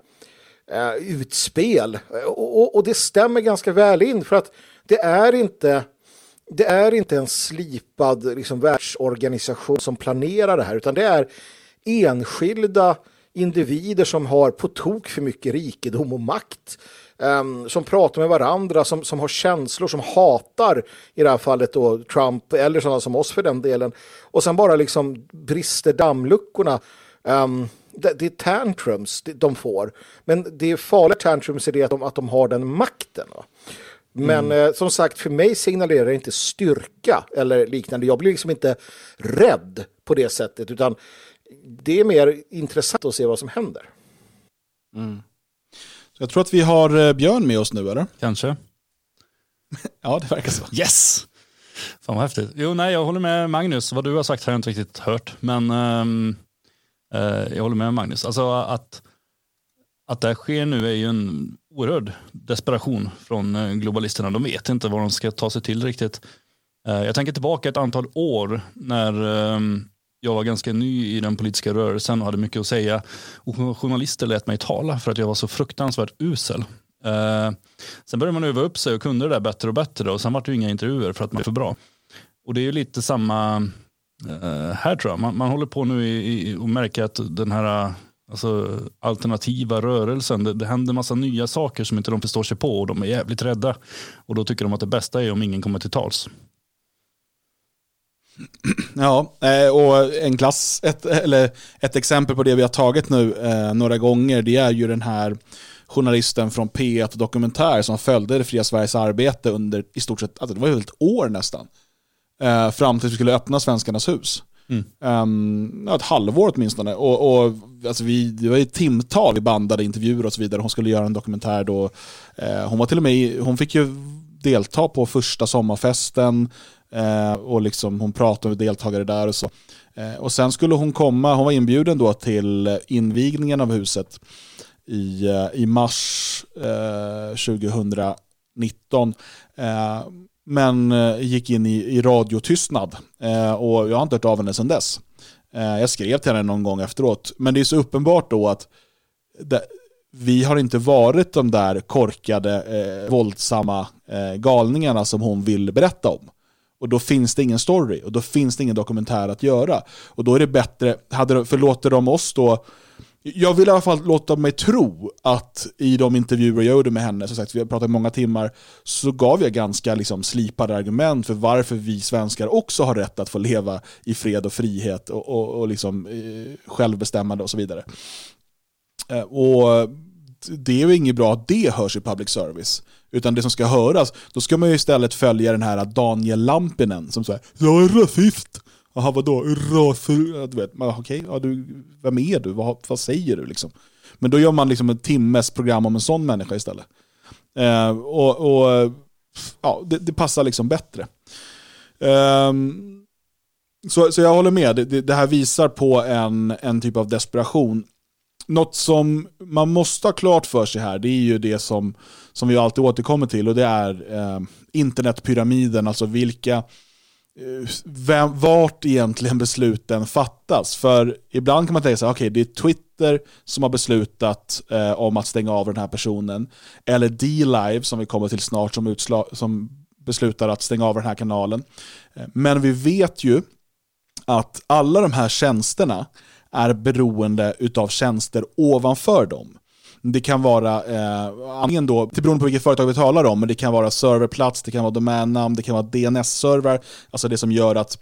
uh, utspel. Och, och, och det stämmer ganska väl in, för att det är inte det är inte en slipad liksom, världsorganisation som planerar det här, utan det är enskilda individer som har på tok för mycket rikedom och makt. Um, som pratar med varandra, som, som har känslor, som hatar i det här fallet då Trump eller sådana som oss för den delen. Och sen bara liksom brister dammluckorna. Um, det, det, är tantrums de får. Men det är farliga tantrums i det att de, att de har den makten. Va? Men mm. eh, som sagt, för mig signalerar det inte styrka eller liknande. Jag blir liksom inte rädd på det sättet, utan det är mer intressant att se vad som händer. Mm. Så jag tror att vi har eh, Björn med oss nu, eller? Kanske. ja, det verkar så. Yes! Fan vad häftigt. Jo, nej, jag håller med Magnus. Vad du har sagt har jag inte riktigt hört, men um, uh, jag håller med Magnus. Alltså att, att det här sker nu är ju en oerhörd desperation från eh, globalisterna. De vet inte vad de ska ta sig till riktigt. Eh, jag tänker tillbaka ett antal år när ehm, jag var ganska ny i den politiska rörelsen och hade mycket att säga. Och journalister lät mig tala för att jag var så fruktansvärt usel. Eh, sen började man öva upp sig och kunde det där bättre och bättre och sen var det ju inga intervjuer för att man var för bra. Och det är ju lite samma här tror jag. Man, man håller på nu i, i, och märker att den här alltså, alternativa rörelsen. Det, det händer massa nya saker som inte de förstår sig på och de är jävligt rädda. Och då tycker de att det bästa är om ingen kommer till tals. Ja, eh, och en klass, ett, eller ett exempel på det vi har tagit nu eh, några gånger, det är ju den här journalisten från P1 Dokumentär som följde det fria Sveriges arbete under i stort sett, alltså det var ju ett år nästan, eh, fram till vi skulle öppna Svenskarnas hus. Mm. Um, ett halvår åtminstone. Och, och, alltså vi, det var ju timtal vi bandade intervjuer och så vidare. Hon skulle göra en dokumentär då. Uh, hon var till och med, hon fick ju delta på första sommarfesten. Uh, och liksom, hon pratade med deltagare där och så. Uh, och sen skulle hon komma, hon var inbjuden då till invigningen av huset i, eh, i mars eh, 2019 men eh, gick in i, i radiotystnad. Eh, och jag har inte hört av henne sedan dess. Eh, jag skrev till henne någon gång efteråt. Men det är så uppenbart då att det, vi har inte varit de där korkade, eh, våldsamma eh, galningarna som hon vill berätta om. Och då finns det ingen story och då finns det ingen dokumentär att göra. Och då är det bättre, hade, förlåter de oss då jag vill i alla fall låta mig tro att i de intervjuer jag gjorde med henne, som sagt vi har pratat i många timmar, så gav jag ganska liksom, slipade argument för varför vi svenskar också har rätt att få leva i fred och frihet och, och, och liksom, eh, självbestämmande och så vidare. Eh, och det är ju inget bra att det hörs i public service. Utan det som ska höras, då ska man ju istället följa den här Daniel Lampinen som säger jag är rasist. Jaha vadå, raser? Du vet, men, okej, ja, du, vem är du? Vad, vad säger du liksom? Men då gör man liksom en timmes program om en sån människa istället. Eh, och, och ja, det, det passar liksom bättre. Eh, så, så jag håller med, det, det här visar på en, en typ av desperation. Något som man måste ha klart för sig här, det är ju det som, som vi alltid återkommer till och det är eh, internetpyramiden, alltså vilka Eh, vem, vart egentligen besluten fattas. För ibland kan man tänka sig, okej okay, det är Twitter som har beslutat eh, om att stänga av den här personen. Eller D-Live som vi kommer till snart som, utslag, som beslutar att stänga av den här kanalen. Eh, men vi vet ju att alla de här tjänsterna är beroende utav tjänster ovanför dem. Det kan vara, eh, antingen då, det beror på vilket företag vi talar om, men det kan vara serverplats, det kan vara domännamn, det kan vara DNS-server, alltså det som gör att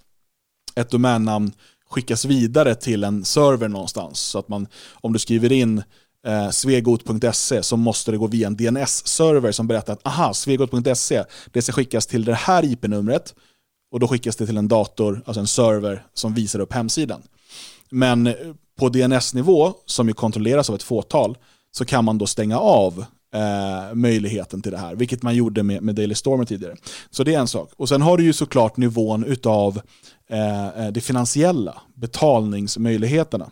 ett domännamn skickas vidare till en server någonstans. Så att man, om du skriver in eh, svegot.se så måste det gå via en DNS-server som berättar att aha, svegot.se, det ska skickas till det här IP-numret och då skickas det till en dator, alltså en server som visar upp hemsidan. Men eh, på DNS-nivå, som ju kontrolleras av ett fåtal, så kan man då stänga av eh, möjligheten till det här, vilket man gjorde med, med Daily Stormer tidigare. Så det är en sak. Och sen har du ju såklart nivån utav eh, eh, det finansiella, betalningsmöjligheterna.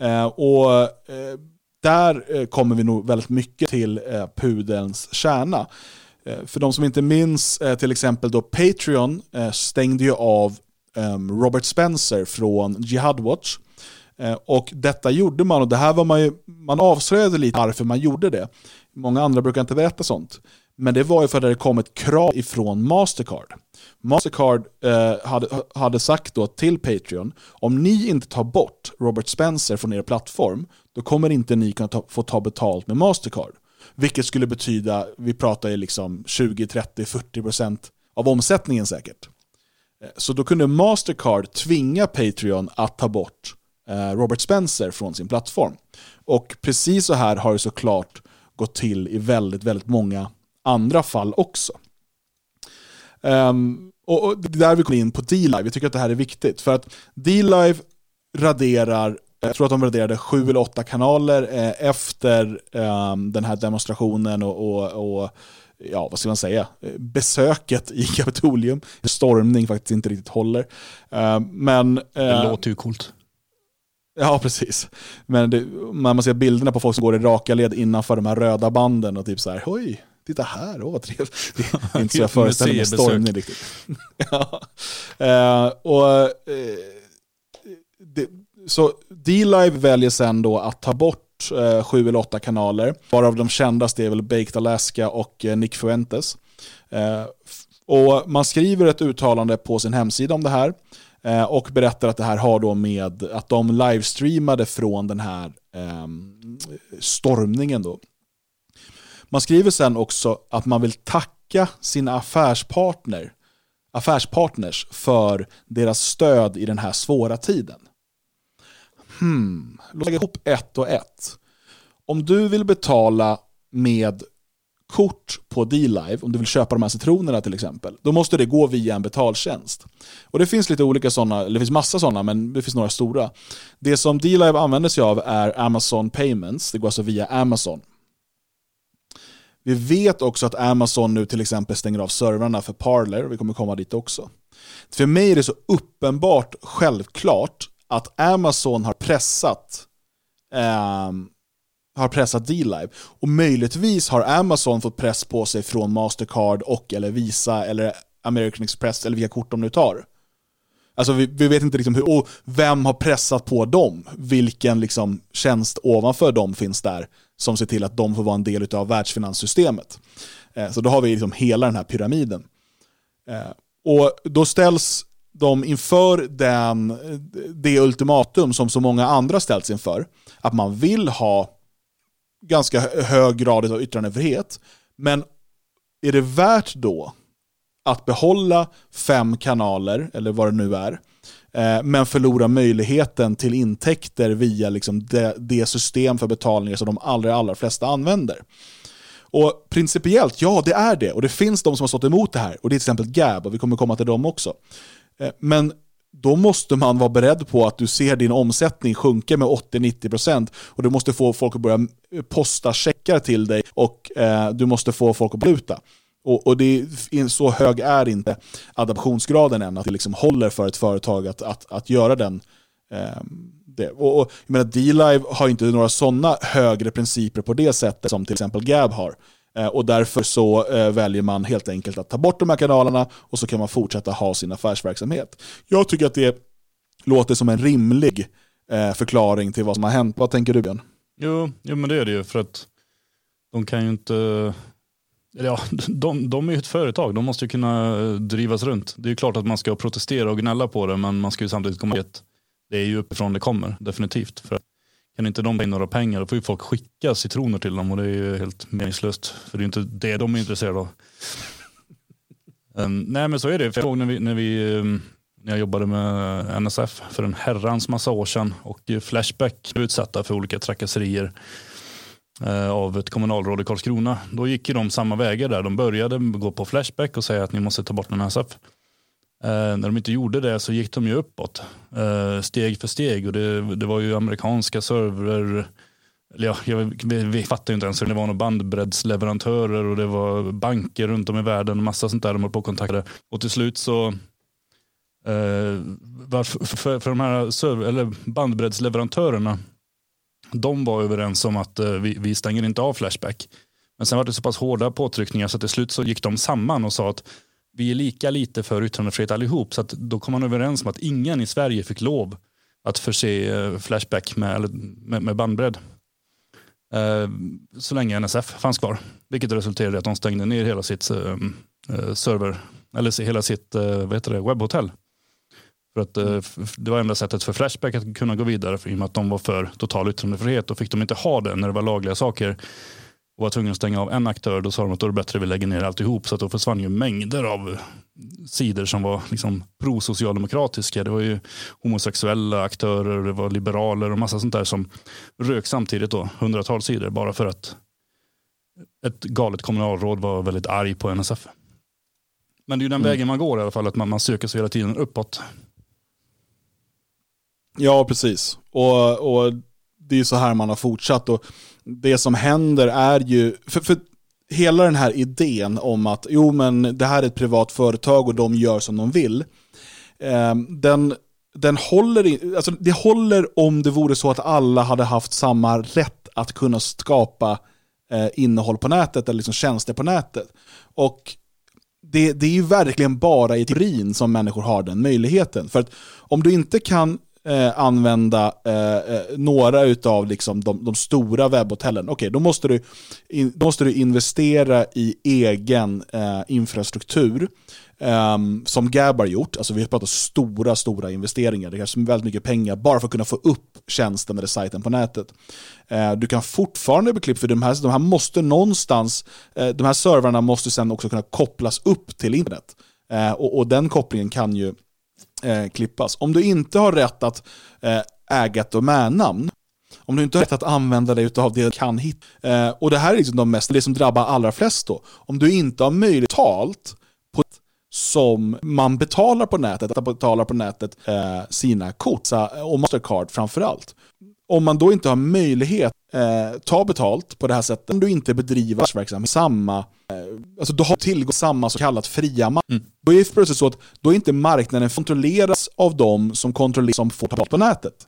Eh, och eh, där eh, kommer vi nog väldigt mycket till eh, pudelns kärna. Eh, för de som inte minns, eh, till exempel då Patreon eh, stängde ju av ehm, Robert Spencer från Jihad Watch. Eh, och detta gjorde man, och det här var man ju, man avslöjade lite varför man gjorde det. Många andra brukar inte berätta sånt. Men det var ju för att det kom ett krav ifrån Mastercard. Mastercard eh, hade, hade sagt då till Patreon, om ni inte tar bort Robert Spencer från er plattform, då kommer inte ni kunna ta, få ta betalt med Mastercard. Vilket skulle betyda, vi pratar ju liksom 20, 30, 40 procent av omsättningen säkert. Eh, så då kunde Mastercard tvinga Patreon att ta bort Robert Spencer från sin plattform. Och precis så här har det såklart gått till i väldigt, väldigt många andra fall också. Ehm, och, och där vi kommer in på D-Live. Jag tycker att det här är viktigt. För att D-Live raderar, jag tror att de raderade sju eller åtta kanaler eh, efter ehm, den här demonstrationen och, och, och ja, vad ska man säga, Eh, besöket i Kapitolium. Stormning faktiskt inte riktigt håller. Ehm, men, Det låter ju coolt. Ja, precis. Men det, när man ser bilderna på folk som går i raka led innanför de här röda banden och typ så här, oj, titta här, åh vad trevligt. Det är inte så jag föreställer mig stormning riktigt. ja. Eh, och, eh, det, så D-Live väljer sen då att ta bort eh, sju eller åtta kanaler, varav de kändaste är väl Baked Alaska och eh, Nick Fuentes. Eh, och man skriver ett uttalande på sin hemsida om det här eh, och berättar att det här har då med att de livestreamade från den här eh, stormningen då. Man skriver sen också att man vill tacka sina affärspartner, affärspartners för deras stöd i den här svåra tiden. Hmm, låt oss lägga ihop ett och ett. Om du vill betala med kort på D-Live, om du vill köpa de här citronerna till exempel, då måste det gå via en betaltjänst. Och det finns lite olika sådana, eller det finns massa sådana, men det finns några stora. Det som D-Live använder sig av är Amazon Payments, det går alltså via Amazon. Vi vet också att Amazon nu till exempel stänger av servrarna för Parler, vi kommer komma dit också. För mig är det så uppenbart självklart att Amazon har pressat eh, har pressat D-Live. Och möjligtvis har Amazon fått press på sig från Mastercard och eller Visa eller American Express eller vilka kort de nu tar. Alltså vi, vi vet inte liksom hur, och vem har pressat på dem? Vilken liksom tjänst ovanför dem finns där som ser till att de får vara en del av världsfinanssystemet. Eh, så då har vi liksom hela den här pyramiden. Eh, och då ställs de inför den, det ultimatum som så många andra ställs inför, att man vill ha ganska hög grad av yttrandefrihet, men är det värt då att behålla fem kanaler, eller vad det nu är, eh, men förlora möjligheten till intäkter via liksom det, det system för betalningar som de allra, allra flesta använder. Och principiellt, ja det är det. Och det finns de som har stått emot det här. Och det är till exempel Gab, och vi kommer komma till dem också. Eh, men då måste man vara beredd på att du ser din omsättning sjunka med 80-90% och du måste få folk att börja eh, posta checkar till dig och eh, du måste få folk att bluta. Och, och det är, så hög är inte adaptionsgraden än att det liksom håller för ett företag att, att, att göra den. Eh, det. Och, och, jag menar, D-Live har inte några sådana högre principer på det sättet som till exempel Gab har. Eh, och därför så eh, väljer man helt enkelt att ta bort de här kanalerna och så kan man fortsätta ha sin affärsverksamhet. Jag tycker att det låter som en rimlig eh, förklaring till vad som har hänt. Vad tänker du Björn? Jo, jo, men det är det ju för att de kan ju inte, ja, de, de är ju ett företag, de måste ju kunna drivas runt. Det är ju klart att man ska protestera och gnälla på det, men man ska ju samtidigt komma ihåg att det är ju uppifrån det kommer, definitivt. För att kan inte de ta in några pengar, då får ju folk skicka citroner till dem och det är ju helt meningslöst. För det är ju inte det de är intresserade av. Um, nej men så är det. För jag såg när vi, när vi um, när jag jobbade med NSF för en herrans massa år sedan och Flashback blev utsatta för olika trakasserier eh, av ett kommunalråd i Karlskrona. Då gick ju de samma vägar där. De började gå på Flashback och säga att ni måste ta bort NSF. Eh, när de inte gjorde det så gick de ju uppåt eh, steg för steg och det, det var ju amerikanska server ja, jag, vi, vi fattar ju inte ens hur det var några bandbreddsleverantörer och det var banker runt om i världen, massa sånt där de höll på att. Och till slut så eh, varför, för, för de här server, eller bandbreddsleverantörerna de var överens om att eh, vi, vi stänger inte av Flashback. Men sen var det så pass hårda påtryckningar så till slut så gick de samman och sa att vi är lika lite för yttrandefrihet allihop. Så att då kom man överens om att ingen i Sverige fick lov att förse eh, Flashback med, med, med bandbredd. Eh, så länge NSF fanns kvar. Vilket resulterade i att de stängde ner hela sitt eh, server, eller hela sitt vad heter det, webbhotell. För att f- det var enda sättet för Flashback att kunna gå vidare för, i och med att de var för total yttrandefrihet. Och fick de inte ha det när det var lagliga saker och var tvungna att stänga av en aktör, då sa de att då är det bättre att vi lägger ner alltihop. Så att då försvann ju mängder av sidor som var liksom pro-socialdemokratiska. Det var ju homosexuella aktörer, det var liberaler och massa sånt där som rök samtidigt då, hundratals sidor, bara för att ett galet kommunalråd var väldigt arg på NSF. Men det är ju den Mm. vägen man går i alla fall, att man, man söker sig hela tiden uppåt. Ja, precis. Och, och det är ju så här man har fortsatt. Och det som händer är ju, för, för hela den här idén om att jo men det här är ett privat företag och de gör som de vill. Eh, den, den håller, i- alltså det håller om det vore så att alla hade haft samma rätt att kunna skapa eh, innehåll på nätet eller liksom tjänster på nätet. Och det, det är ju verkligen bara i teorin som människor har den möjligheten. För att om du inte kan eh, använda eh, eh, några utav liksom de, de stora webbhotellen, okej då, måste du in, då måste du investera i egen eh, infrastruktur. Um, som Gab har gjort, alltså vi har pratat stora, stora investeringar. Det krävs väldigt mycket pengar bara för att kunna få upp tjänsten eller sajten på nätet. Uh, du kan fortfarande bli klippt för de här, de här måste någonstans, uh, de här servrarna måste sen också kunna kopplas upp till internet. Uh, och, och den kopplingen kan ju eh, klippas. Om du inte har rätt att eh, äga ett domännamn, om du inte har rätt att använda dig av det du kan hitta, eh, och det här är liksom de mest, det som drabbar allra flest då, om du inte har möjlighet talt på ett som man betalar på nätet, att betalar på nätet eh, sina kort så- och Mastercard framförallt. Om man då inte har möjlighet eh, ta betalt på det här sättet, om du inte bedriver affärsverksamhet samma, eh, alltså du har tillgång till samma så kallat fria marknad. Då är det plötsligt så att då är inte marknaden kontrolleras av de som kontrollerar som får ta betalt på nätet.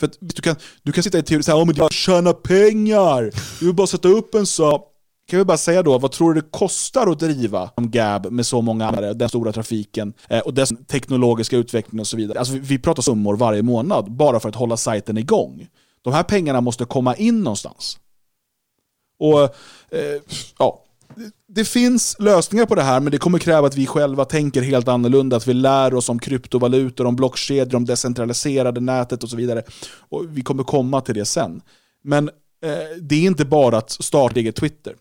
För att du kan, du kan sitta i teori och säga att jag tjänar pengar, du vill bara sätta upp en sak. Kan vi bara säga då, vad tror du det kostar att driva om Gab med så många andra, den stora trafiken eh, och dess teknologiska utveckling och så vidare. Alltså vi, pratar summor varje månad bara för att hålla sajten igång. De här pengarna måste komma in någonstans. Och eh, ja, det finns lösningar på det här, men det kommer kräva att vi själva tänker helt annorlunda, att vi lär oss om kryptovalutor, om blockkedjor, om decentraliserade nätet och så vidare. Och vi kommer komma till det sen. Men Eh, det är inte bara att starta eget Twitter.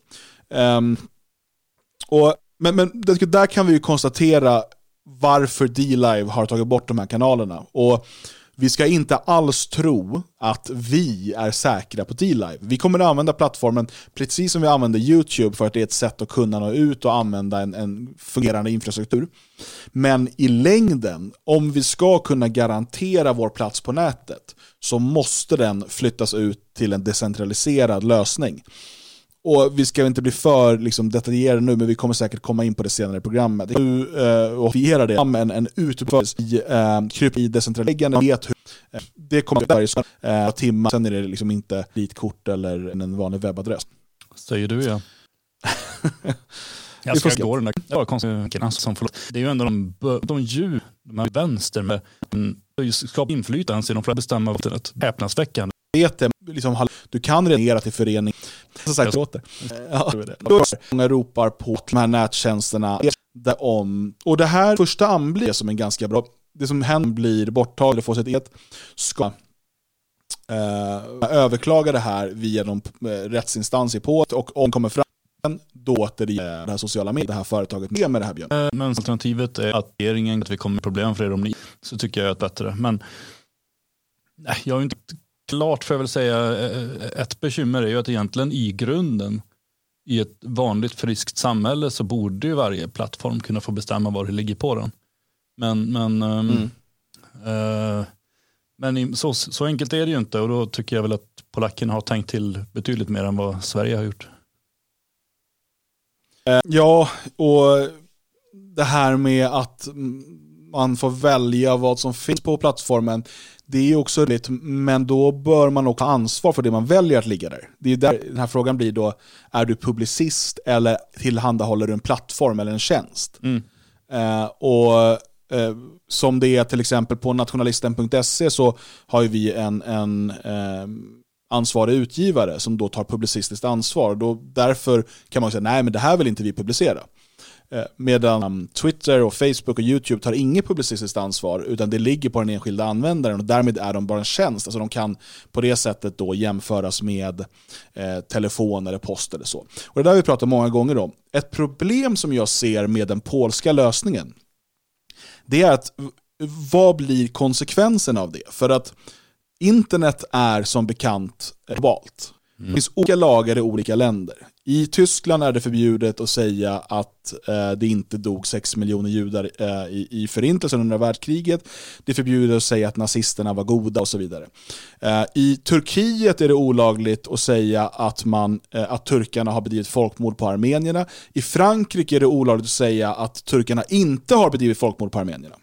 Um, och, men, men det- där kan vi ju konstatera varför D-Live har tagit bort de här kanalerna. Och vi ska inte alls tro att vi är säkra på D-Live. Vi kommer att använda plattformen precis som vi använder YouTube för att det är ett sätt att kunna nå ut och använda en, en fungerande infrastruktur. Men i längden, om vi ska kunna garantera vår plats på nätet, så måste den flyttas ut till en decentraliserad lösning. Och vi ska inte bli för liksom, detaljerade nu, men vi kommer säkert komma in på det senare i programmet. Nu och fiera det en, en utförelse i uh, kryp i decentraliserade vet hur eh, det kommer att vara uh, timmar, sen är det liksom inte dit kort eller en vanlig webbadress. Säger du ja. Jag får ska gå den där konsekvenserna som förlåt. Det är ju ändå de, de djur, de här vänster med mm, skapar inflytande i de flesta bestämma är. Häpnadsväckande. vet det, liksom, du kan renera till förening. Så sagt, det låter. Ja, det. Då Många ropar på de här nättjänsterna där om. Och det här första anblir som en ganska bra, det som händer blir borttaget och får sitt eget, ska eh, överklaga det här via någon eh, rättsinstans i på och om kommer fram då återigen det här sociala medier, det här företaget med med det här Björn. Eh, Men alternativet är att regeringen, att vi kommer problem för er om ni, så tycker jag är bättre. Men nej, jag har ju inte klart för jag vill säga, eh, ett bekymmer är ju att egentligen i grunden i ett vanligt friskt samhälle så borde ju varje plattform kunna få bestämma var det ligger på den. Men, men, ehm, eh, men så, så enkelt är det ju inte och då tycker jag väl att polackerna har tänkt till betydligt mer än vad Sverige har gjort. Eh, Ja, och det här med att mm, man får välja vad som finns på plattformen, det är också rätt, men då bör man också ha ansvar för det man väljer att ligga där. Det är där den här frågan blir då, är du publicist eller tillhandahåller du en plattform eller en tjänst? Eh, och eh, som det är till exempel på nationalisten.se så har vi en, en eh, ansvarig utgivare som då tar publicistiskt ansvar. Då, därför kan man säga nej men det här vill inte vi publicera. Eh, Medan um, Twitter, och Facebook och YouTube tar inget publicistiskt ansvar utan det ligger på den enskilda användaren och därmed är de bara en tjänst. Alltså de kan på det sättet då jämföras med eh, telefon eller post eller så. Och det där har vi pratat många gånger om. Ett problem som jag ser med den polska lösningen det är att vad blir konsekvensen av det? För att internet är som bekant eh, globalt. Det finns olika lagar i olika länder. I Tyskland är det förbjudet att säga att eh, det inte dog 6 miljoner judar eh, i, i förintelsen under världskriget. Det är förbjudet att säga att nazisterna var goda och så vidare. Eh, I Turkiet är det olagligt att säga att, man, eh, att turkarna har bedrivit folkmord på armenierna. I Frankrike är det olagligt att säga att turkarna inte har bedrivit folkmord på armenierna.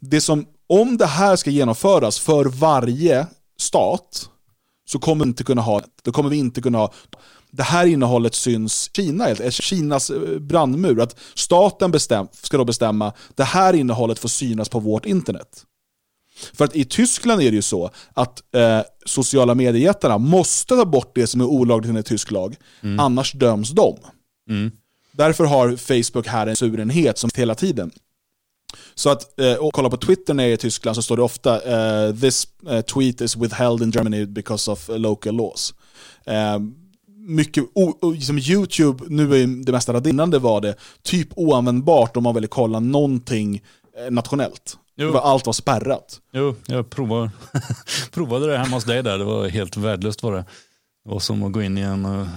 Det som, om det här ska genomföras för varje stat så kommer vi inte kunna ha, då kommer vi inte kunna ha det här innehållet syns Kina, helt- Kinas eh, brandmur. Att staten bestäm, ska då bestämma det här innehållet får synas på vårt internet. För att i Tyskland är det ju så att eh, sociala mediejättarna måste ta bort det som är olagligt enligt tysk lag, annars döms de. Därför har Facebook här en surenhet som hela tiden. Så att, eh, och kolla på Twitter när jag är i Tyskland så står det ofta eh, “This eh, tweet is withheld in Germany because of eh, local laws”. Mycket, o, o, som YouTube, nu är det mesta raderat, innan det var det typ oanvändbart om man ville kolla någonting eh, nationellt. Var, allt var spärrat. Jo, jag provade, provade det hemma hos dig där. Det var helt värdelöst var det. Det var som att gå in i en eh,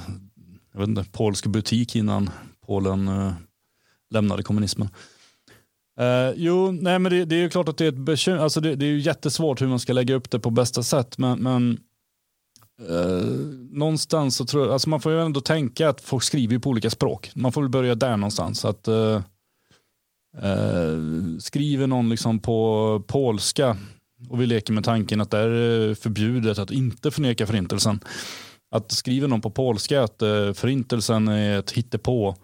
jag vet inte, polsk butik innan Polen eh, lämnade kommunismen. Eh, jo, nej men det, det är ju klart att det är ett bekymmer. Alltså det, det är ju jättesvårt hur man ska lägga upp det på bästa sätt. Men, men Uh, någonstans så tror jag, alltså man får ju ändå tänka att folk skriver på olika språk. Man får väl börja där någonstans. Att, uh, uh, skriver någon liksom på polska och vi leker med tanken att det är förbjudet att inte förneka förintelsen. Att skriver någon på polska att förintelsen är ett hittepå,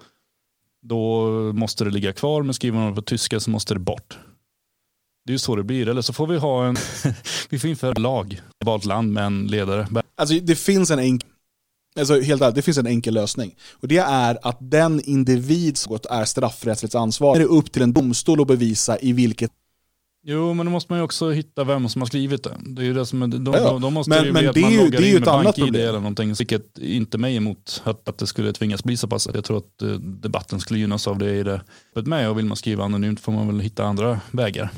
då måste det ligga kvar. Men skriver någon på tyska så måste det bort. Det är ju så det blir. Eller så får vi ha en, vi får införa lag, valt land med en ledare. Alltså det finns en enkel... Alltså helt ärligt, det finns en enkel lösning. Och det är att den individ som gått är straffrättsligt ansvarig. Det är upp till en domstol att bevisa i vilket Jo, men då måste man ju också hitta vem som har skrivit det. Det är ju det som är, de, Ja, de, måste Men- ju men veta att det man ju- loggar det in med BankID eller någonting, vilket inte mig emot att, att det skulle tvingas bli så pass. Jag tror att eh, debatten skulle gynnas av det i det med och vill man skriva anonymt får man väl hitta andra vägar.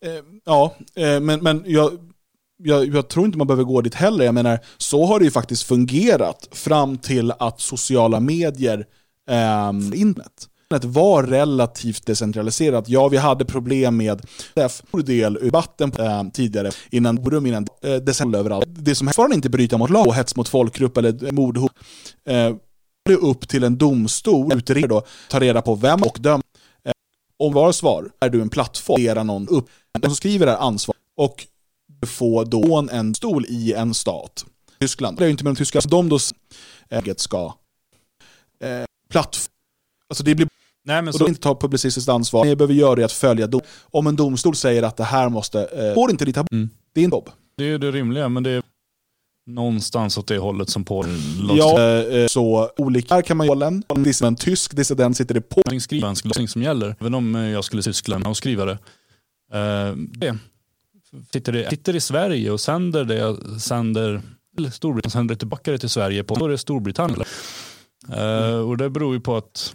Eh, ja, eh, men, men jag, jag, jag tror inte man behöver gå dit heller. Jag menar, så har det ju faktiskt fungerat fram till att sociala medier, eh, internet, internet var relativt decentraliserat. Ja, vi hade problem med stor del ur debatten eh, tidigare, innan forum, innan eh, december överallt. Det som fortfarande inte bryta mot lag och hets mot folkgrupp eller mordhot, eh, det upp till en domstol, utreda då, ta reda på vem och döm. Eh, om var svar är du en plattform, någon upp. Den som skriver är ansvar och få då en stol i en stat. Tyskland, det är ju inte med de tyska, de då äget ska eh, plattform. Alltså det blir Nej, men och så- då inte ta publicistiskt ansvar. Det ni behöver göra är att följa dom. Om en domstol säger att det här måste, eh, får inte ditt Mm. det är en jobb. Det är ju det rimliga, men det är någonstans åt det hållet som på Ja, eh, så olika här kan man göra en. Tysk dissident sitter det på. skriva en lösning som gäller. Även om jag skulle till Tyskland och skriva det. Eh, det. Sitter, det sitter i Sverige och sänder det, sänder, eller Storbritannien sänder det tillbaka det till Sverige på, då är det Storbritannien. Eh, och det beror ju på att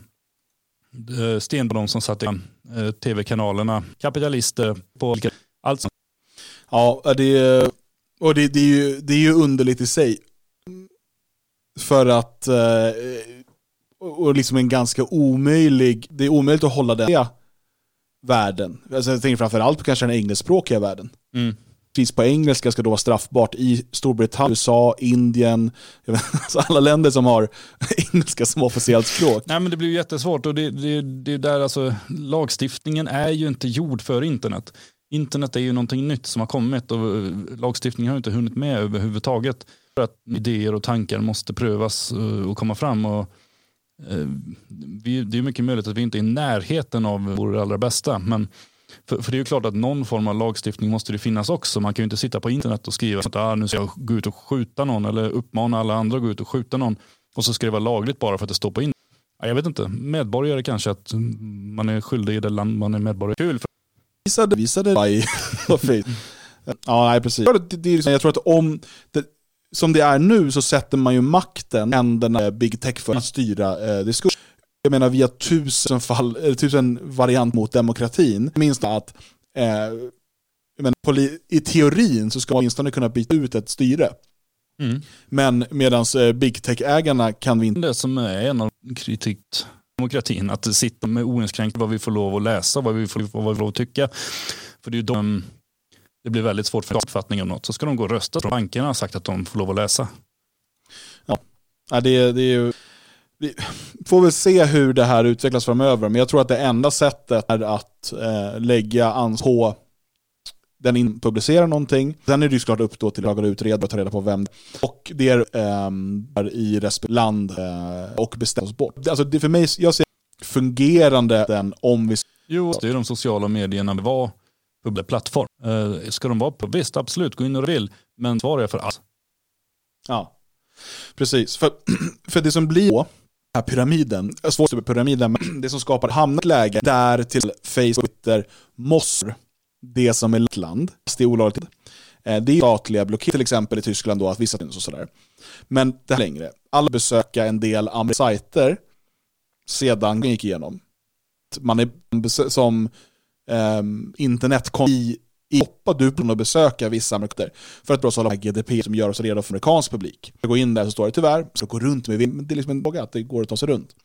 uh, sten på de som satte eh, uh, tv-kanalerna, kapitalister, på allt sånt. Ja, det är, och det, det, är ju, det är ju underligt i sig. För att, eh, och och liksom en ganska omöjlig, det är omöjligt att hålla den världen. Alltså jag tänker framförallt på kanske den engelskspråkiga världen. Mm. Precis på engelska ska då vara straffbart i Storbritannien, USA, Indien, vet, alltså alla länder som har engelska som officiellt språk. Nej men det blir ju jättesvårt och det, det, det är där alltså lagstiftningen är ju inte gjord för internet. Internet är ju någonting nytt som har kommit och eh, lagstiftningen har inte hunnit med överhuvudtaget. För att idéer och tankar måste prövas eh, och komma fram. Och, Eh, vi, det är mycket möjligt att vi inte är i närheten av vår allra bästa. Men för, för det är ju klart att någon form av lagstiftning måste det finnas också. Man kan ju inte sitta på internet och skriva att ah, nu ska jag gå ut och skjuta någon eller uppmana alla andra att gå ut och skjuta någon. Och så ska det vara lagligt bara för att det står på internet. Ja, jag vet inte, medborgare kanske att man är skyldig i det land man är medborgare. Kul. För... Visade, visade Vad fint. Ja, nej precis. Jag tror att liksom- om, det, som det är nu så sätter man ju makten händerna big tech för att styra eh, diskurs. Jag menar via tusen, fall, eh, tusen variant mot demokratin. Minst att eh, poli, i teorin så ska man åtminstone kunna byta ut ett styre. Mm. Men medan eh, big tech-ägarna kan vi inte... Det som är en av kritik demokratin, att sitta med oinskränkt vad vi får lov att läsa, vad vi får, vad vi får lov att tycka. För det är ju de, det blir väldigt svårt för uppfattning om något. Så ska de gå och rösta. Bankerna har sagt att de får lov att läsa. Ja, ja det, det är ju... Vi får väl se hur det här utvecklas framöver, men jag tror att det enda sättet är att eh, lägga ansvar på den in publicerar någonting. Sen är det ju såklart upp då till och utredare att ta reda på vem och det är, är i respektive land eh, och bestäms bort. Alltså det för mig, jag ser fungerande den om vi Jo, det är de sociala medierna var plattform. Eh, ska de vara på? Visst, absolut, gå in och vill. Men svarar jag för allt. Ja, precis. För, för det som blir då, den här pyramiden, äh, svårt med pyramiden, men det som skapar hamnar ett läge där till Facebook, Twitter, måste det som är land, det är olagligt. Eh, det är statliga blockeringar, till exempel i Tyskland då, att vissa finns och sådär. Men det här längre, alla besöka en del andra sajter sedan gick igenom. Man är som um, internet i i hoppa du på att besöka vissa amerikaner för att brottsala GDP som gör oss redo för amerikansk publik. Jag går in där så står det tyvärr, så gå runt med men det är liksom en fråga att det går att ta sig runt.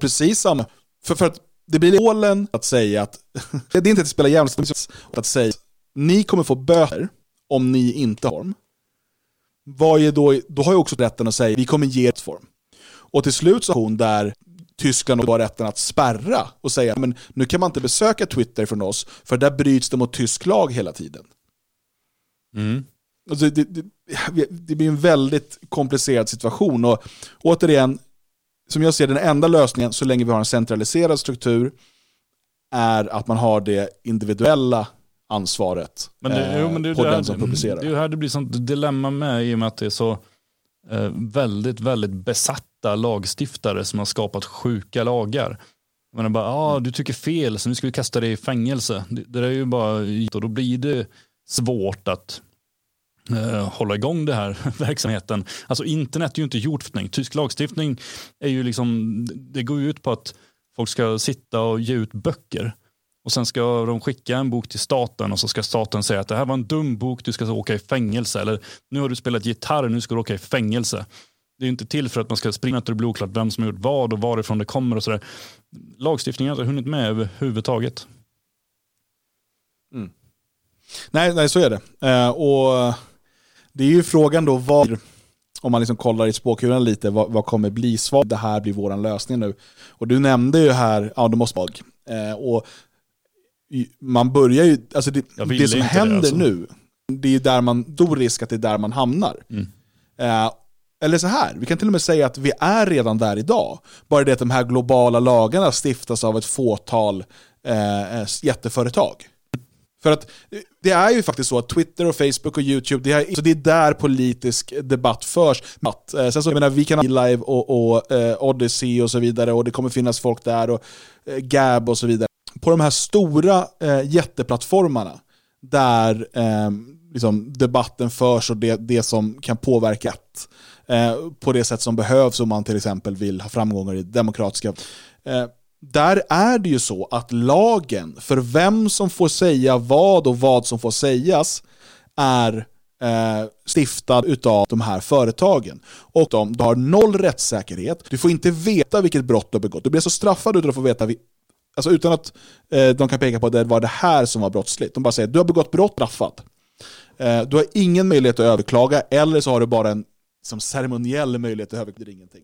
Precis samma, för, för att det blir målen att säga att, det är inte att spela spelar jävligt att säga att ni kommer få böter om ni inte har form. Vad är då, då har jag också rätten att säga vi kommer ge ett form. Och till slut så har hon där Tyskland har rätten att spärra och säga men nu kan man inte besöka Twitter från oss för där bryts det mot tysk lag hela tiden. Mm. Alltså det, det, det blir en väldigt komplicerad situation och återigen, som jag ser den enda lösningen så länge vi har en centraliserad struktur är att man har det individuella ansvaret Men det, eh, jo, men det, är på det, den här, som publicerar. det är här det blir sånt dilemma med i och med att det är så eh, väldigt, väldigt besatta lagstiftare som har skapat sjuka lagar. Man bara, ja, du tycker fel så nu ska vi kasta dig i fängelse. Det, det är ju bara, och då blir det svårt att eh, hålla igång den här verksamheten. Alltså internet är ju inte gjort för någonting. Tysk lagstiftning är ju liksom, det går ju ut på att folk ska sitta och ge ut böcker. Och sen ska de skicka en bok till staten och så ska staten säga att det här var en dum bok, du ska åka i fängelse. Eller nu har du spelat gitarr, nu ska du åka i fängelse. Det är inte till för att man ska springa till det blir oklart vem som har gjort vad och varifrån det kommer och sådär. Lagstiftningen har inte hunnit med överhuvudtaget. Nej, nej, så är det. Eh, och det är ju frågan då vad, om man liksom kollar i spåkulan lite, vad, vad kommer bli svar? Det här blir våran lösning nu. Och du nämnde ju här, ja, det måste vara eh, Och man börjar ju, alltså det, det som inte det, händer alltså. nu, det är där man, stor risk att det är där man hamnar. Mm. Eh, eller så här, vi kan till och med säga att vi är redan där idag. Bara det att de här globala lagarna stiftas av ett fåtal eh, eh, jätteföretag. För att det är ju faktiskt så att Twitter och Facebook och YouTube, det är, så det är där politisk debatt förs. Att, eh, sen så, jag menar, vi kan ha live och, och eh, Odyssey och så vidare och det kommer finnas folk där och eh, Gab och så vidare. På de här stora eh, jätteplattformarna där eh, liksom, debatten förs och det, det som kan påverka ett, eh, på det sätt som behövs om man till exempel vill ha framgångar i demokratiska eh, där är det ju så att lagen för vem som får säga vad och vad som får sägas är eh, stiftad utav de här företagen. Och de, de har noll rättssäkerhet, du får inte veta vilket brott du har begått. Du blir så straffad utan att få veta, vi- alltså utan att eh, de kan peka på att det var det här som var brottsligt. De bara säger du har begått brott, straffad. Eh, du har ingen möjlighet att överklaga eller så har du bara en som ceremoniell möjlighet att överklaga ingenting.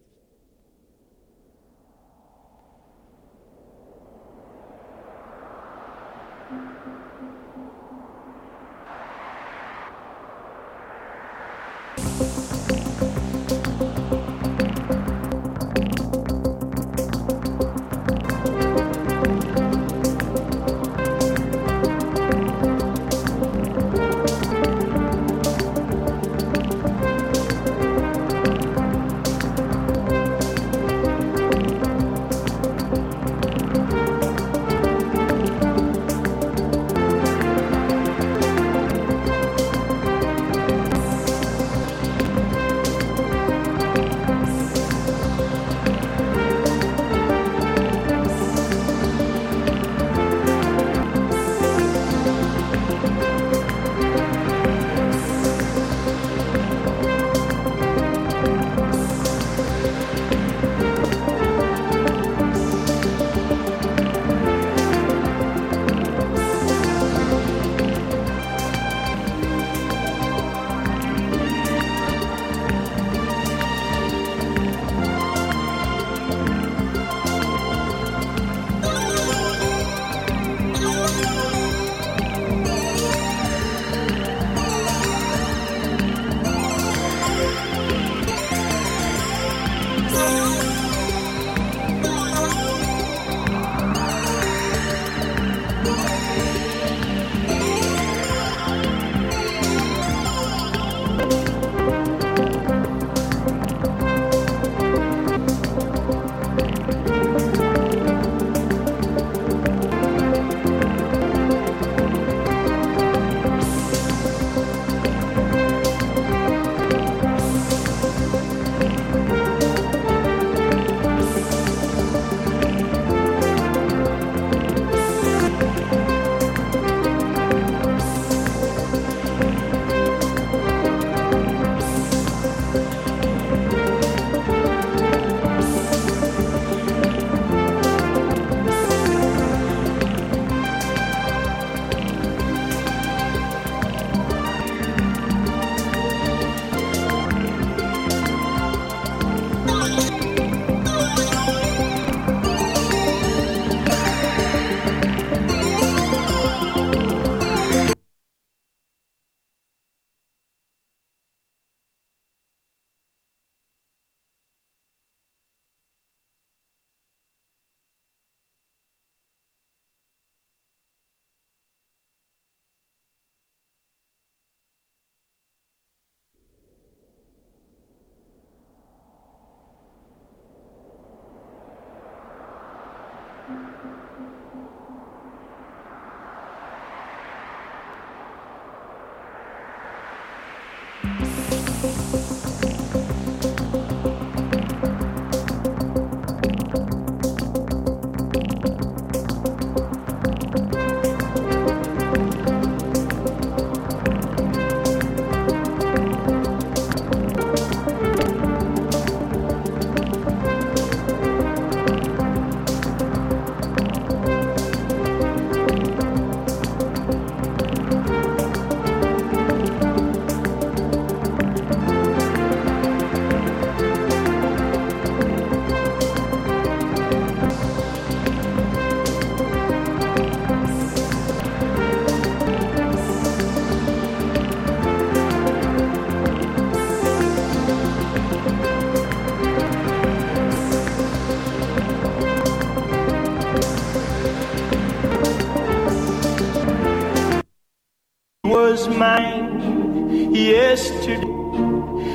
mine yesterday.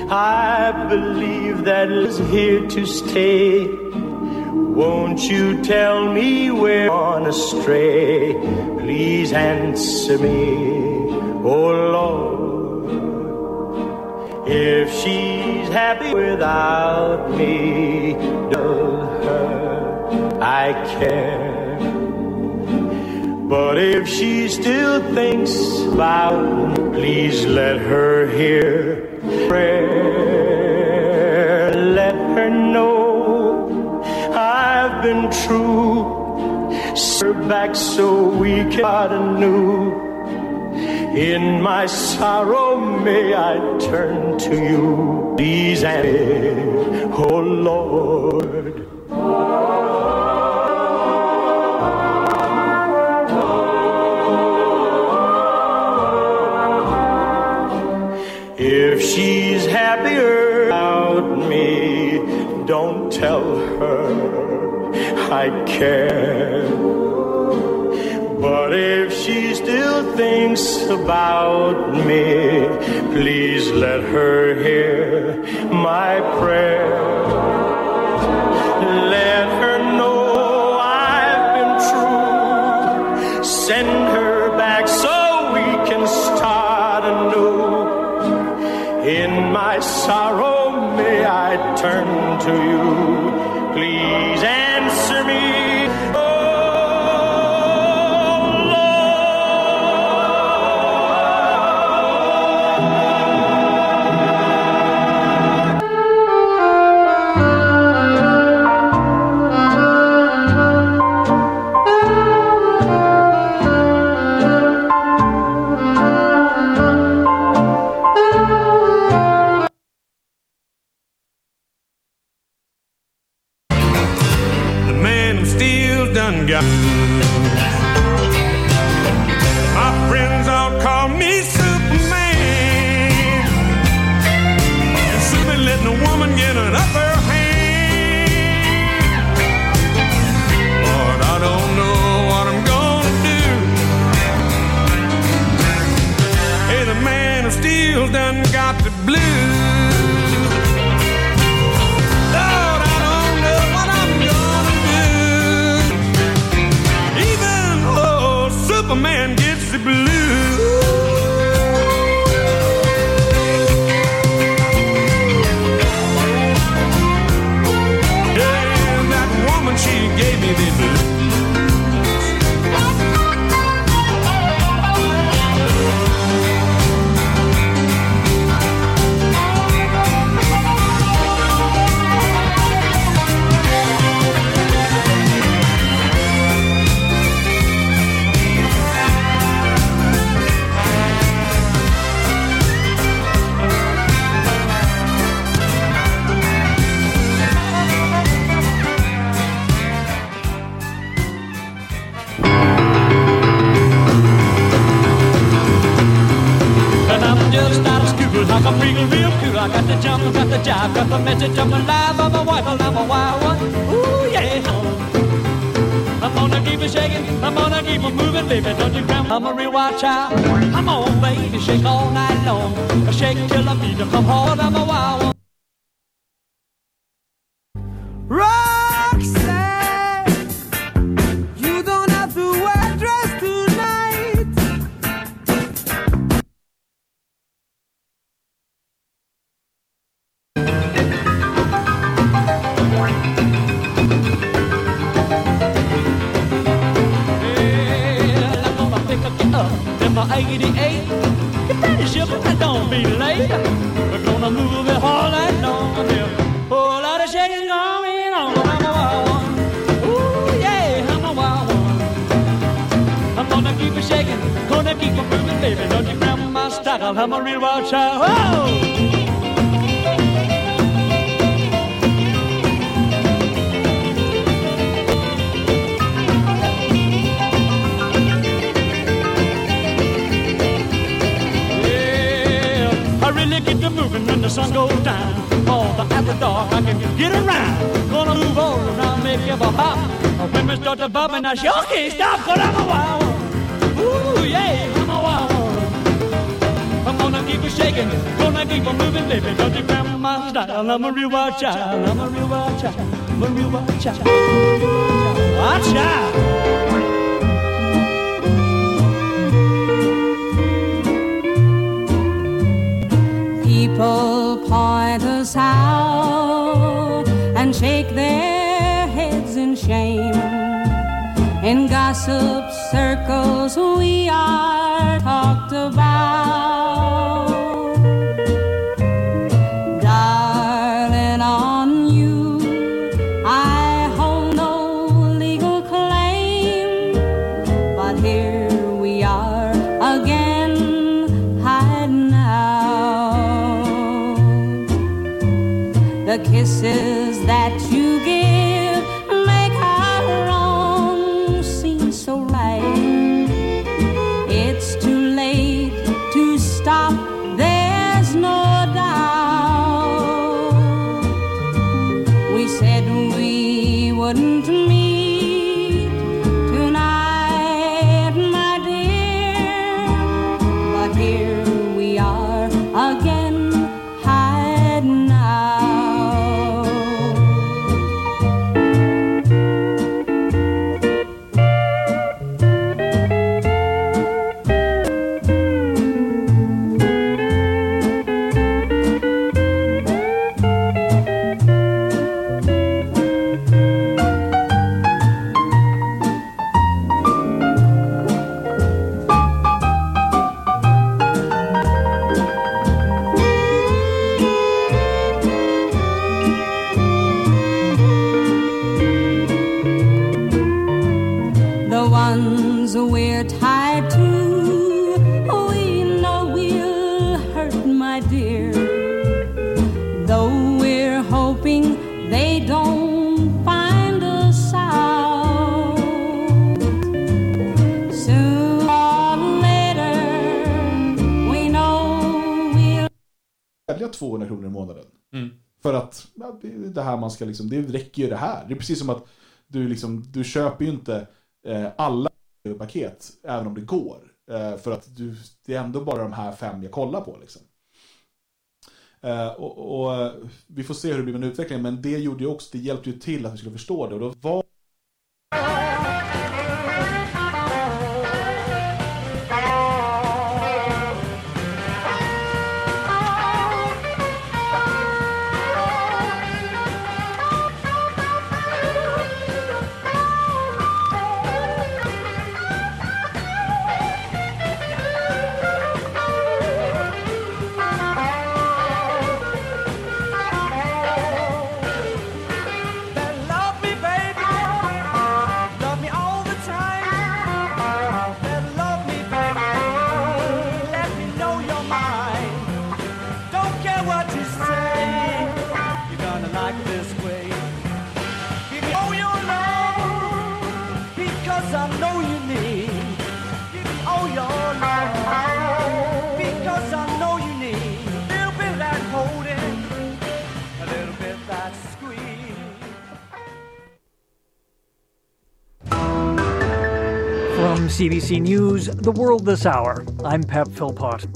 I believe that is here to stay. Won't you tell me we're on astray? Please answer me, oh Lord. If she's happy without me, don't her I care? But if she still thinks about me, please let her hear prayer. Let her know I've been true. Her back so we got anew. In my sorrow, may I turn to you. Please, and oh Lord. care. But if she still thinks about me, please let her hear my prayer. Ganska det liksom, det räcker ju det här. Det är precis som att du liksom, du köper ju inte eh, alla paket, även om det går. Eh, för att du, det är ändå bara de här fem jag kollar på liksom. Eh, och, och vi får se hur det blir med utvecklingen, men det gjorde ju också, det hjälpte ju till att vi skulle förstå det. Och då var CBC News, The World This Hour, I'm Pep Philpott.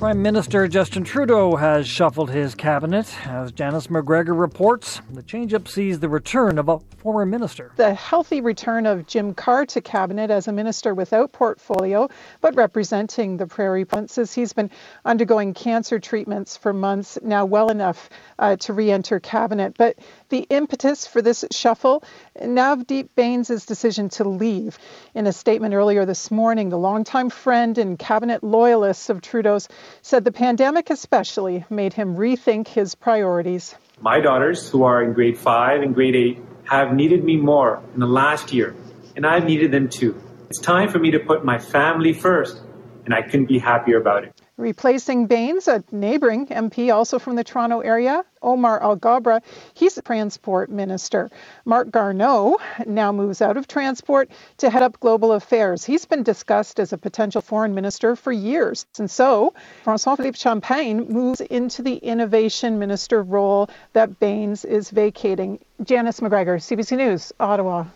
Prime Minister Justin Trudeau has shuffled his cabinet. As Janice McGregor reports, the change-up sees the return of a former minister. The healthy return of Jim Carr to cabinet as a minister without portfolio, but representing the Prairie provinces. He's been undergoing cancer treatments for months, now well enough uh, to re enter cabinet. But the impetus for this shuffle, Navdeep Bains' decision to leave. In a statement earlier this morning, the longtime friend and cabinet loyalists of Trudeau's said the pandemic especially made him rethink his priorities. My daughters, who are in grade five and grade eight, have needed me more in the last year, and I've needed them too. It's time for me to put my family first, and I couldn't be happier about it. Replacing Baines, a neighbouring MP, also from the Toronto area, Omar Al Gabra, he's the transport minister. Mark Garneau now moves out of transport to head up global affairs. He's been discussed as a potential foreign minister for years. And so, François Philippe Champagne moves into the innovation minister role that Baines is vacating. Janice McGregor, CBC News, Ottawa.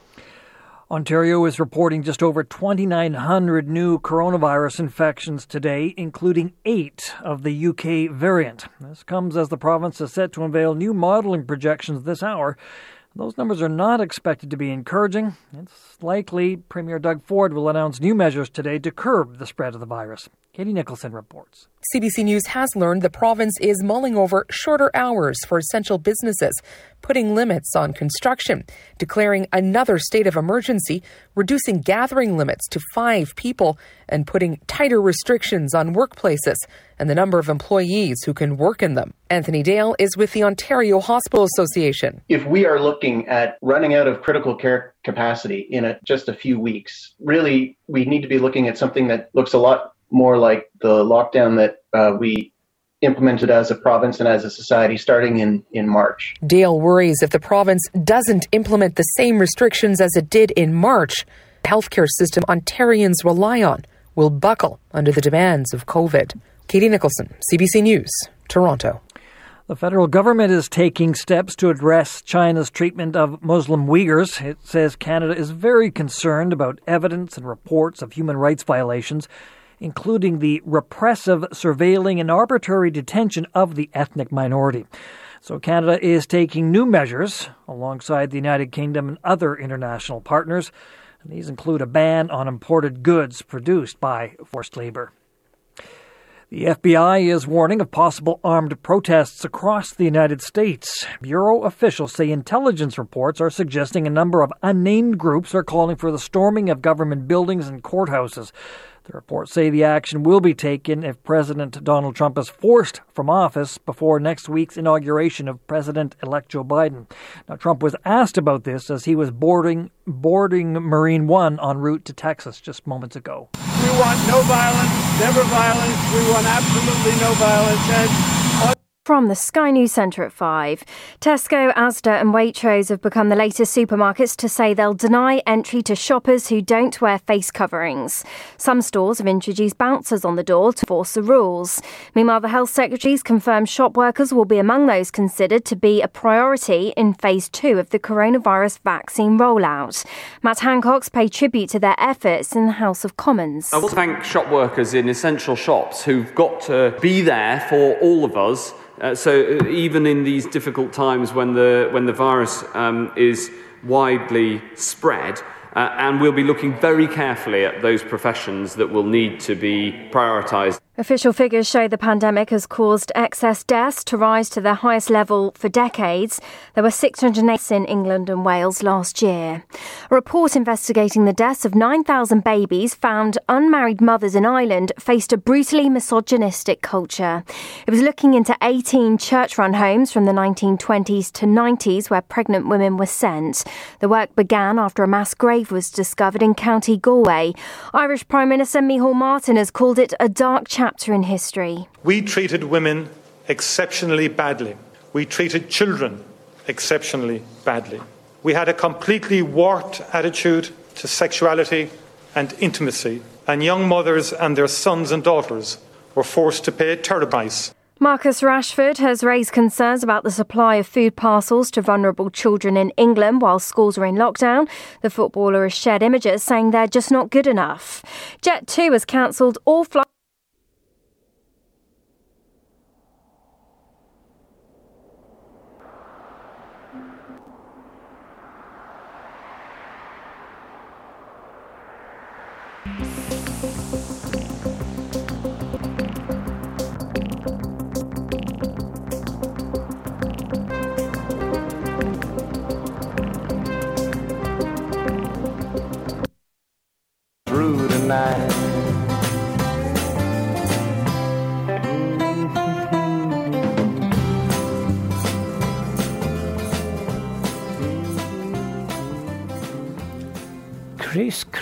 Ontario is reporting just over 2,900 new coronavirus infections today, including eight of the UK variant. This comes as the province is set to unveil new modelling projections this hour. Those numbers are not expected to be encouraging. It's likely Premier Doug Ford will announce new measures today to curb the spread of the virus. Katie Nicholson reports. CBC News has learned the province is mulling over shorter hours for essential businesses, putting limits on construction, declaring another state of emergency, reducing gathering limits to five people, and putting tighter restrictions on workplaces and the number of employees who can work in them. Anthony Dale is with the Ontario Hospital Association. If we are looking at running out of critical care capacity in a, just a few weeks, really, we need to be looking at something that looks a lot more like the lockdown that uh, we implemented as a province and as a society starting in, in March. Dale worries if the province doesn't implement the same restrictions as it did in March, the healthcare system Ontarians rely on will buckle under the demands of COVID. Katie Nicholson, CBC News, Toronto. The federal government is taking steps to address China's treatment of Muslim Uyghurs. It says Canada is very concerned about evidence and reports of human rights violations including the repressive, surveilling, and arbitrary detention of the ethnic minority. So, Canada is taking new measures alongside the United Kingdom and other international partners. And these include a ban on imported goods produced by forced labor. The FBI is warning of possible armed protests across the United States. Bureau officials say intelligence reports are suggesting a number of unnamed groups are calling for the storming of government buildings and courthouses. The reports say the action will be taken if President Donald Trump is forced from office before next week's inauguration of President elect Joe Biden. Now, Trump was asked about this as he was boarding, boarding Marine One en route to Texas just moments ago. We want no violence, never violence. We want absolutely no violence. And from the Sky News Centre at 5. Tesco, Asda, and Waitrose have become the latest supermarkets to say they'll deny entry to shoppers who don't wear face coverings. Some stores have introduced bouncers on the door to force the rules. Meanwhile, the Health Secretary's confirmed shop workers will be among those considered to be a priority in phase two of the coronavirus vaccine rollout. Matt Hancock's paid tribute to their efforts in the House of Commons. I will thank shop workers in essential shops who've got to be there for all of us uh, so uh, even in these difficult times when the, when the virus um, is widely spread, uh, and we'll be looking very carefully at those professions that will need to be prioritised. Official figures show the pandemic has caused excess deaths to rise to their highest level for decades. There were 608 in England and Wales last year. A report investigating the deaths of 9,000 babies found unmarried mothers in Ireland faced a brutally misogynistic culture. It was looking into 18 church run homes from the 1920s to 90s where pregnant women were sent. The work began after a mass grave was discovered in County Galway. Irish Prime Minister Micheál Martin has called it a dark chapter chapter in history. We treated women exceptionally badly. We treated children exceptionally badly. We had a completely warped attitude to sexuality and intimacy, and young mothers and their sons and daughters were forced to pay a terrible price. Marcus Rashford has raised concerns about the supply of food parcels to vulnerable children in England while schools are in lockdown. The footballer has shared images saying they're just not good enough. Jet2 has cancelled all flights.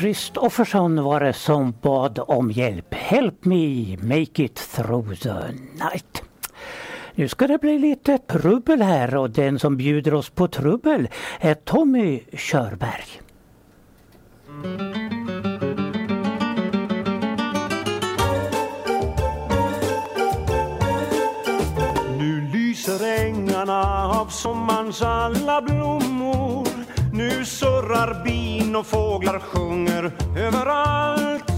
Kristoffersson var det som bad om hjälp. Help me make it through the night. Nu ska det bli lite trubbel här och den som bjuder oss på trubbel är Tommy Körberg. Nu lyser ängarna av sommarens alla blommor nu surrar bin och fåglar sjunger överallt.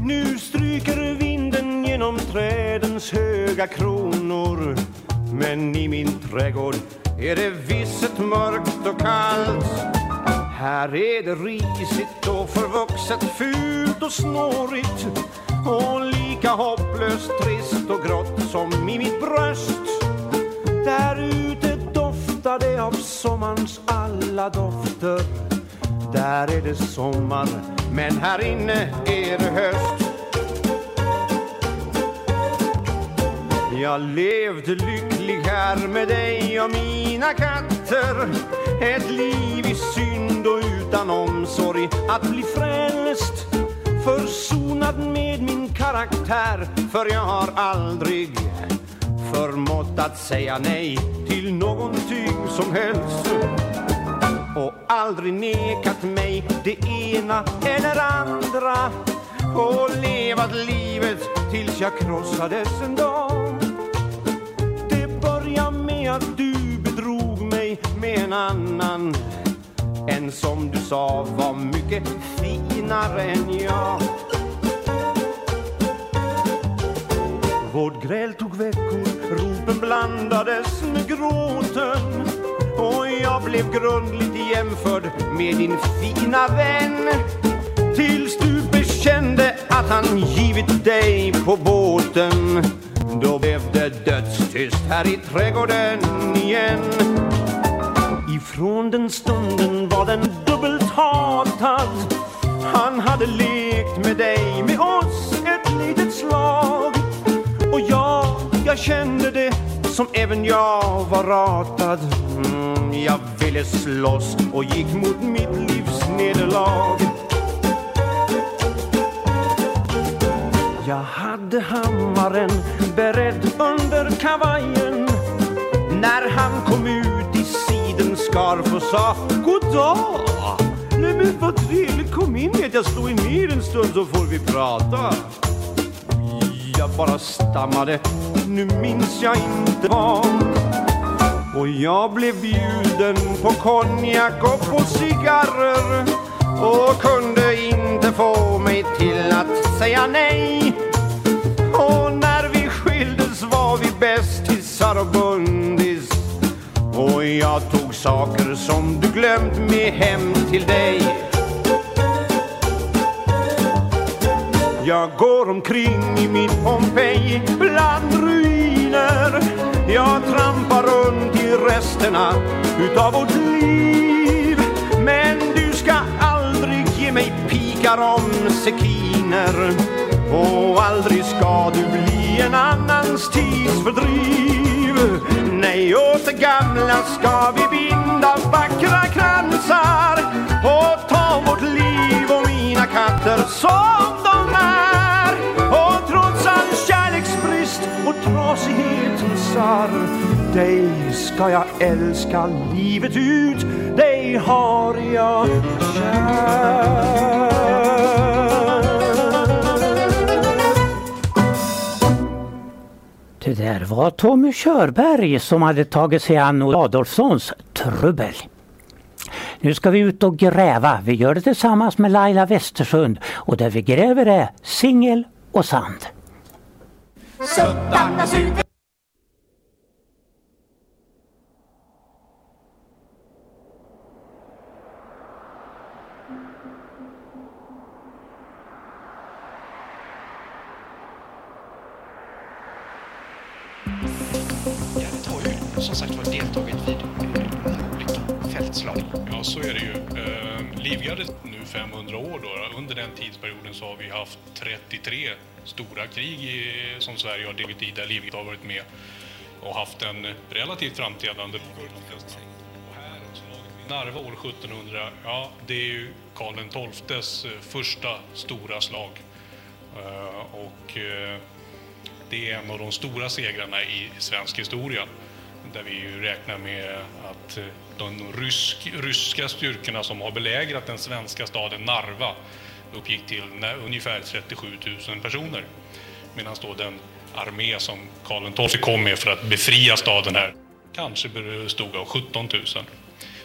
Nu stryker vinden genom trädens höga kronor. Men i min trädgård är det visset mörkt och kallt. Här är det risigt och förvuxet, fult och snårigt och lika hopplöst trist och grått som i mitt bröst. Där doftar det av sommarens alla dofter. Där är det sommar, men här inne är det höst. Jag levde lycklig här med dig och mina katter Ett liv i synd och utan omsorg att bli frälst Försonad med min karaktär för jag har aldrig förmått att säga nej till någonting som helst. Och aldrig nekat mig det ena eller andra. Och levat livet tills jag krossades en dag. Det började med att du bedrog mig med en annan. En som du sa var mycket finare än jag. Vårt gräl tog veckor, ropen blandades med gråten. Och jag blev grundligt jämförd med din fina vän. Tills du bekände att han givit dig på båten. Då blev det dödstyst här i trädgården igen. Ifrån den stunden var den dubbelt hatad. Han hade lekt med dig, med oss ett litet slag jag, kände det som även jag var ratad mm, Jag ville slåss och gick mot mitt livs nederlag Jag hade hammaren beredd under kavajen När han kom ut i sidenskarf och sa God dag! Nej men vad trevligt, kom in hit. jag står i ner en stund så får vi prata jag bara stammade, nu minns jag inte vad och jag blev bjuden på konjak och på cigarrer och kunde inte få mig till att säga nej. Och när vi skildes var vi bästisar och bundis och jag tog saker som du glömt med hem till dig. Jag går omkring i mitt Pompeji bland ruiner. Jag trampar runt i resterna utav vårt liv. Men du ska aldrig ge mig pikar om sekiner. Och aldrig ska du bli en annans tidsfördriv Nej, åt det gamla ska vi binda vackra kransar. Och ta vårt liv och mina katter som de och trasighetens arr Dig ska jag älska livet ut Dig har jag kär Det där var Tommy Körberg som hade tagit sig an Olle Adolfssons trubbel. Nu ska vi ut och gräva. Vi gör det tillsammans med Laila Westersund och där vi gräver är singel och sand. Sutta na historien så har vi haft 33 stora krig i, som Sverige har deltagit i där livet har varit med och haft en relativt framträdande roll. Narva år 1700, ja det är ju Karl XIIs eh, första stora slag. Eh, och eh, det är en av de stora segrarna i svensk historia där vi ju räknar med att de rysk, ryska styrkorna som har belägrat den svenska staden Narva uppgick till ungefär 37 000 personer. Medan då den armé som Karl XII kom med för att befria staden här kanske bestod av 17 000.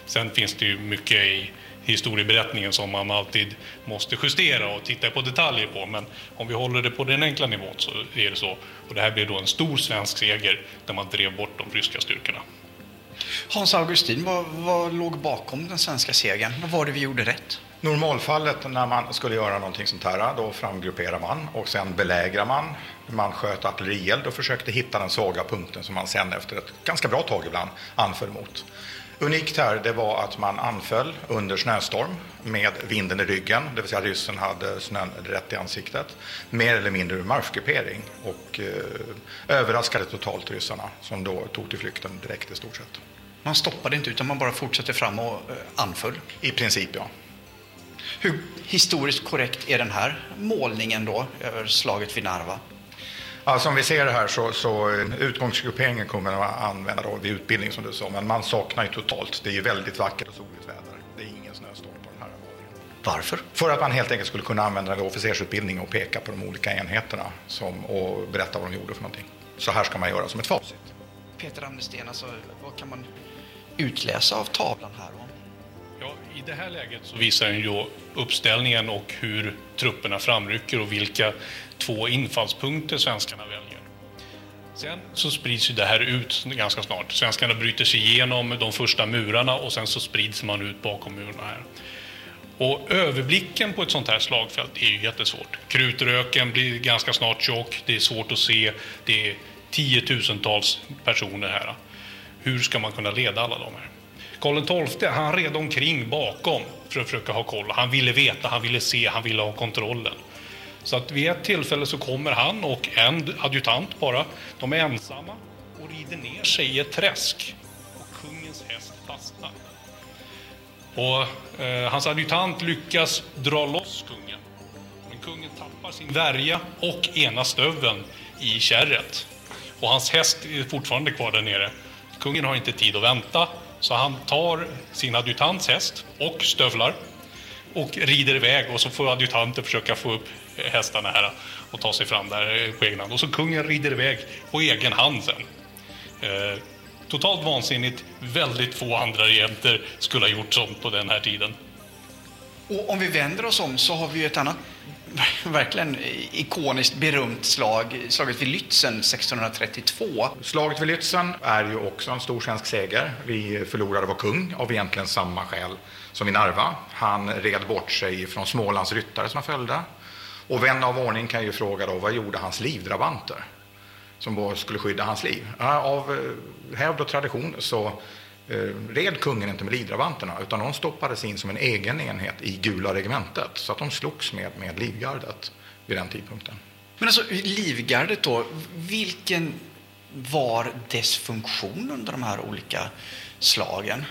Sen finns det ju mycket i historieberättningen som man alltid måste justera och titta på detaljer på. Men om vi håller det på den enkla nivån så är det så. Och det här blev då en stor svensk seger där man drev bort de ryska styrkorna. Hans Augustin, vad, vad låg bakom den svenska segern? Vad var det vi gjorde rätt? Normalfallet när man skulle göra någonting sånt här, då framgrupperar man och sen belägrar man. Man sköt artillerield och försökte hitta den svaga punkten som man sen efter ett ganska bra tag ibland anföll mot. Unikt här det var att man anföll under snöstorm med vinden i ryggen, det vill säga ryssen hade snön rätt i ansiktet, mer eller mindre ur marschgruppering och eh, överraskade totalt ryssarna som då tog till flykten direkt i stort sett. Man stoppade inte utan man bara fortsatte fram och eh, anföll? I princip ja. Hur historiskt korrekt är den här målningen då över slaget vid Narva? Ja, som vi ser här så, så eh, utgångsgrupperingen kommer man att använda då vid utbildning som du sa, men man saknar ju totalt. Det är ju väldigt vackert och soligt väder. Det är ingen snöstorm på den här Varför? För att man helt enkelt skulle kunna använda den vid officersutbildning och peka på de olika enheterna som, och berätta vad de gjorde för någonting. Så här ska man göra som ett facit. Peter Amnesten, alltså, vad kan man utläsa av tavlan här? Ja, I det här läget så visar den ju uppställningen och hur trupperna framrycker och vilka två infallspunkter svenskarna väljer. Sen så sprids ju det här ut ganska snart. Svenskarna bryter sig igenom de första murarna och sen så sprids man ut bakom murarna här. Och överblicken på ett sånt här slagfält är ju jättesvårt. Krutröken blir ganska snart tjock, det är svårt att se, det är tiotusentals personer här. Hur ska man kunna leda alla de här? Karl XII han red omkring bakom för att försöka ha koll. Han ville veta, han ville se, han ville ha kontrollen. Så att vid ett tillfälle så kommer han och en adjutant bara. De är ensamma och rider ner sig i ett träsk. Och kungens häst fastnar. Och eh, hans adjutant lyckas dra loss kungen. Men kungen tappar sin värja och ena stöveln i kärret. Och hans häst är fortfarande kvar där nere. Kungen har inte tid att vänta, så han tar sin adjutants häst och stövlar och rider iväg och så får adjutanten försöka få upp hästarna här och ta sig fram där på egen hand. Och så kungen rider iväg på egen hand sen. Eh, totalt vansinnigt. Väldigt få andra regenter skulle ha gjort sånt på den här tiden. Och om vi vänder oss om så har vi ju ett annat verkligen ikoniskt berömt slag, slaget vid Lützen 1632. Slaget vid Lützen är ju också en stor svensk seger. Vi förlorade vår kung av egentligen samma skäl som i Narva. Han red bort sig från Smålands ryttare som följde. Och vän av ordning kan ju fråga då, vad gjorde hans livdrabanter? Som skulle skydda hans liv. Av eh, hävd och tradition så red kungen inte med livdrabanterna utan de stoppades in som en egen enhet i Gula regementet. Så att de slogs med, med livgardet vid den tidpunkten. Men alltså livgardet då, vilken var dess funktion under de här olika slagen?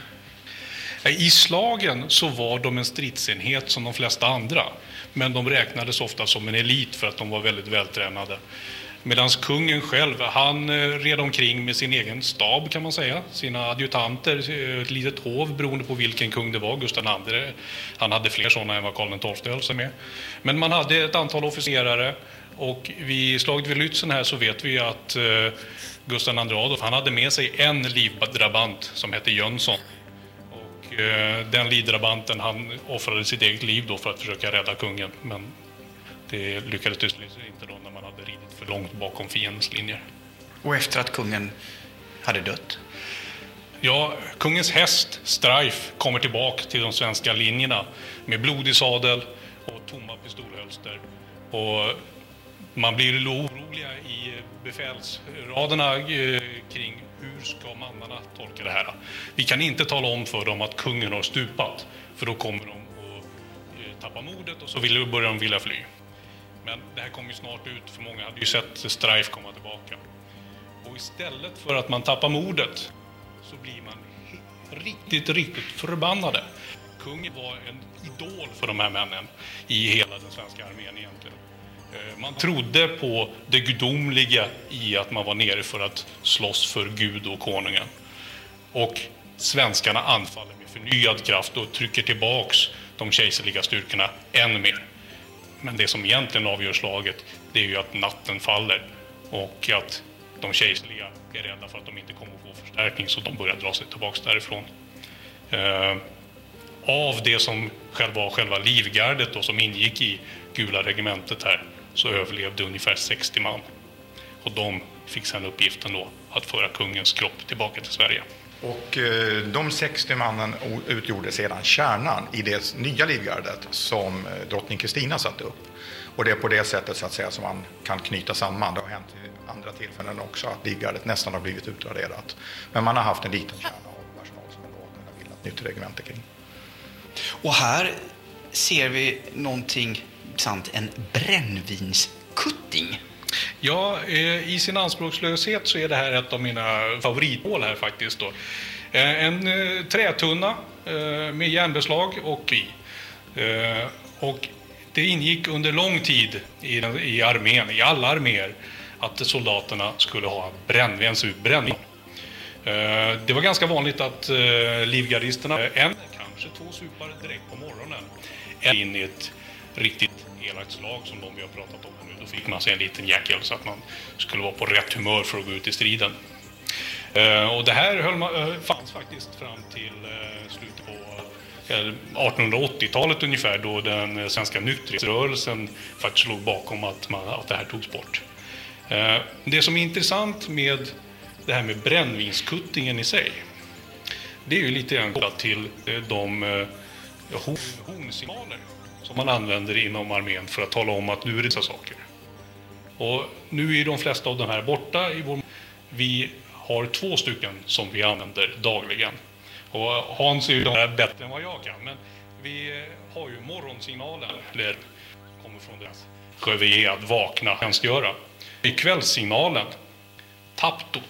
I slagen så var de en stridsenhet som de flesta andra. Men de räknades ofta som en elit för att de var väldigt vältränade. Medan kungen själv, han eh, red omkring med sin egen stab kan man säga. Sina adjutanter, eh, ett litet hov beroende på vilken kung det var. Gustav II, han hade fler sådana än vad Karl XII höll sig med. Men man hade ett antal officerare och vid slaget vid Lützen här så vet vi att eh, Gustav II Adolf, han hade med sig en livdrabant som hette Jönsson. Och den livdrabanten, han offrade sitt eget liv då för att försöka rädda kungen. Men det lyckades tydligen inte då långt bakom fiendens linjer. Och efter att kungen hade dött? Ja, kungens häst, Strife, kommer tillbaka till de svenska linjerna med blodig sadel och tomma pistolhölster. Och man blir oroliga i befälsraderna kring hur ska mannarna tolka det här. Vi kan inte tala om för dem att kungen har stupat, för då kommer de att tappa modet och så börjar de vilja fly. Men det här kom ju snart ut, för många hade ju sett Strife komma tillbaka. Och istället för att man tappar modet så blir man riktigt, riktigt förbannade. Kungen var en idol för de här männen i hela den svenska armén egentligen. Eh, man trodde på det gudomliga i att man var nere för att slåss för Gud och konungen. Och svenskarna anfaller med förnyad kraft och trycker tillbaks de kejserliga styrkorna än mer. Men det som egentligen avgör slaget, det är ju att natten faller och att de kejserliga är rädda för att de inte kommer att få förstärkning så de börjar dra sig tillbaka därifrån. Eh, av det som själv var själva livgardet då, som ingick i Gula regementet här så överlevde ungefär 60 man. Och de fick sedan uppgiften då att föra kungens kropp tillbaka till Sverige. Och eh, de 60 mannen utgjorde sedan kärnan i det nya livgardet som eh, drottning Kristina satte upp. Och det är på det sättet så att säga som man kan knyta samman. Det har hänt vid andra tillfällen också att livgardet nästan har blivit utraderat. Men man har haft en liten kärna av personal som man då har kunnat bilda ett nytt regemente kring. Och här ser vi någonting sant, en brännvinskutting. Ja, eh, i sin anspråkslöshet så är det här ett av mina favoritmål här faktiskt. Då. Eh, en eh, trätunna med järnbeslag och i. Och det ingick under lång tid i, armén, i alla arméer, att soldaterna skulle ha brännvinsutbränning. Det var ganska vanligt att livgardisterna, en, kanske två supar direkt på morgonen, in i ett riktigt elakt slag som de vi har pratat om nu. Då fick man sig en liten jäkel så att man skulle vara på rätt humör för att gå ut i striden. Eh, Och det här höll man, eh, fanns faktiskt fram till eh, slutet på eh, 1880-talet ungefär då den svenska nykterhetsrörelsen faktiskt låg bakom att, man, att det här togs bort. Eh, Det som är intressant med det här med brännvinskuttingen i sig det är ju lite grann kopplat till eh, de eh, hornsignaler som man använder inom armén för att tala om att nu är det så saker. Och nu är de flesta av de här borta i vår... Vi har två stycken som vi använder dagligen. Och Hans är ju de här bättre än vad jag kan, men vi eh, har ju morgonsignalen, eller kommer från deras reveillé, att vakna, tjänstgöra. I kvällssignalen, tapto.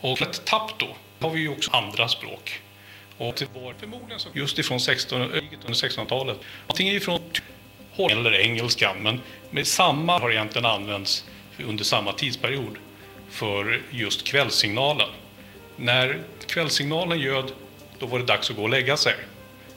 Och ett tapto har vi ju också andra språk. Och det var förmodligen så just ifrån 1600-talet. Antingen ifrån eller engelskan, men med samma har egentligen använts under samma tidsperiod för just kvällssignalen. När kvällssignalen ljöd, då var det dags att gå och lägga sig.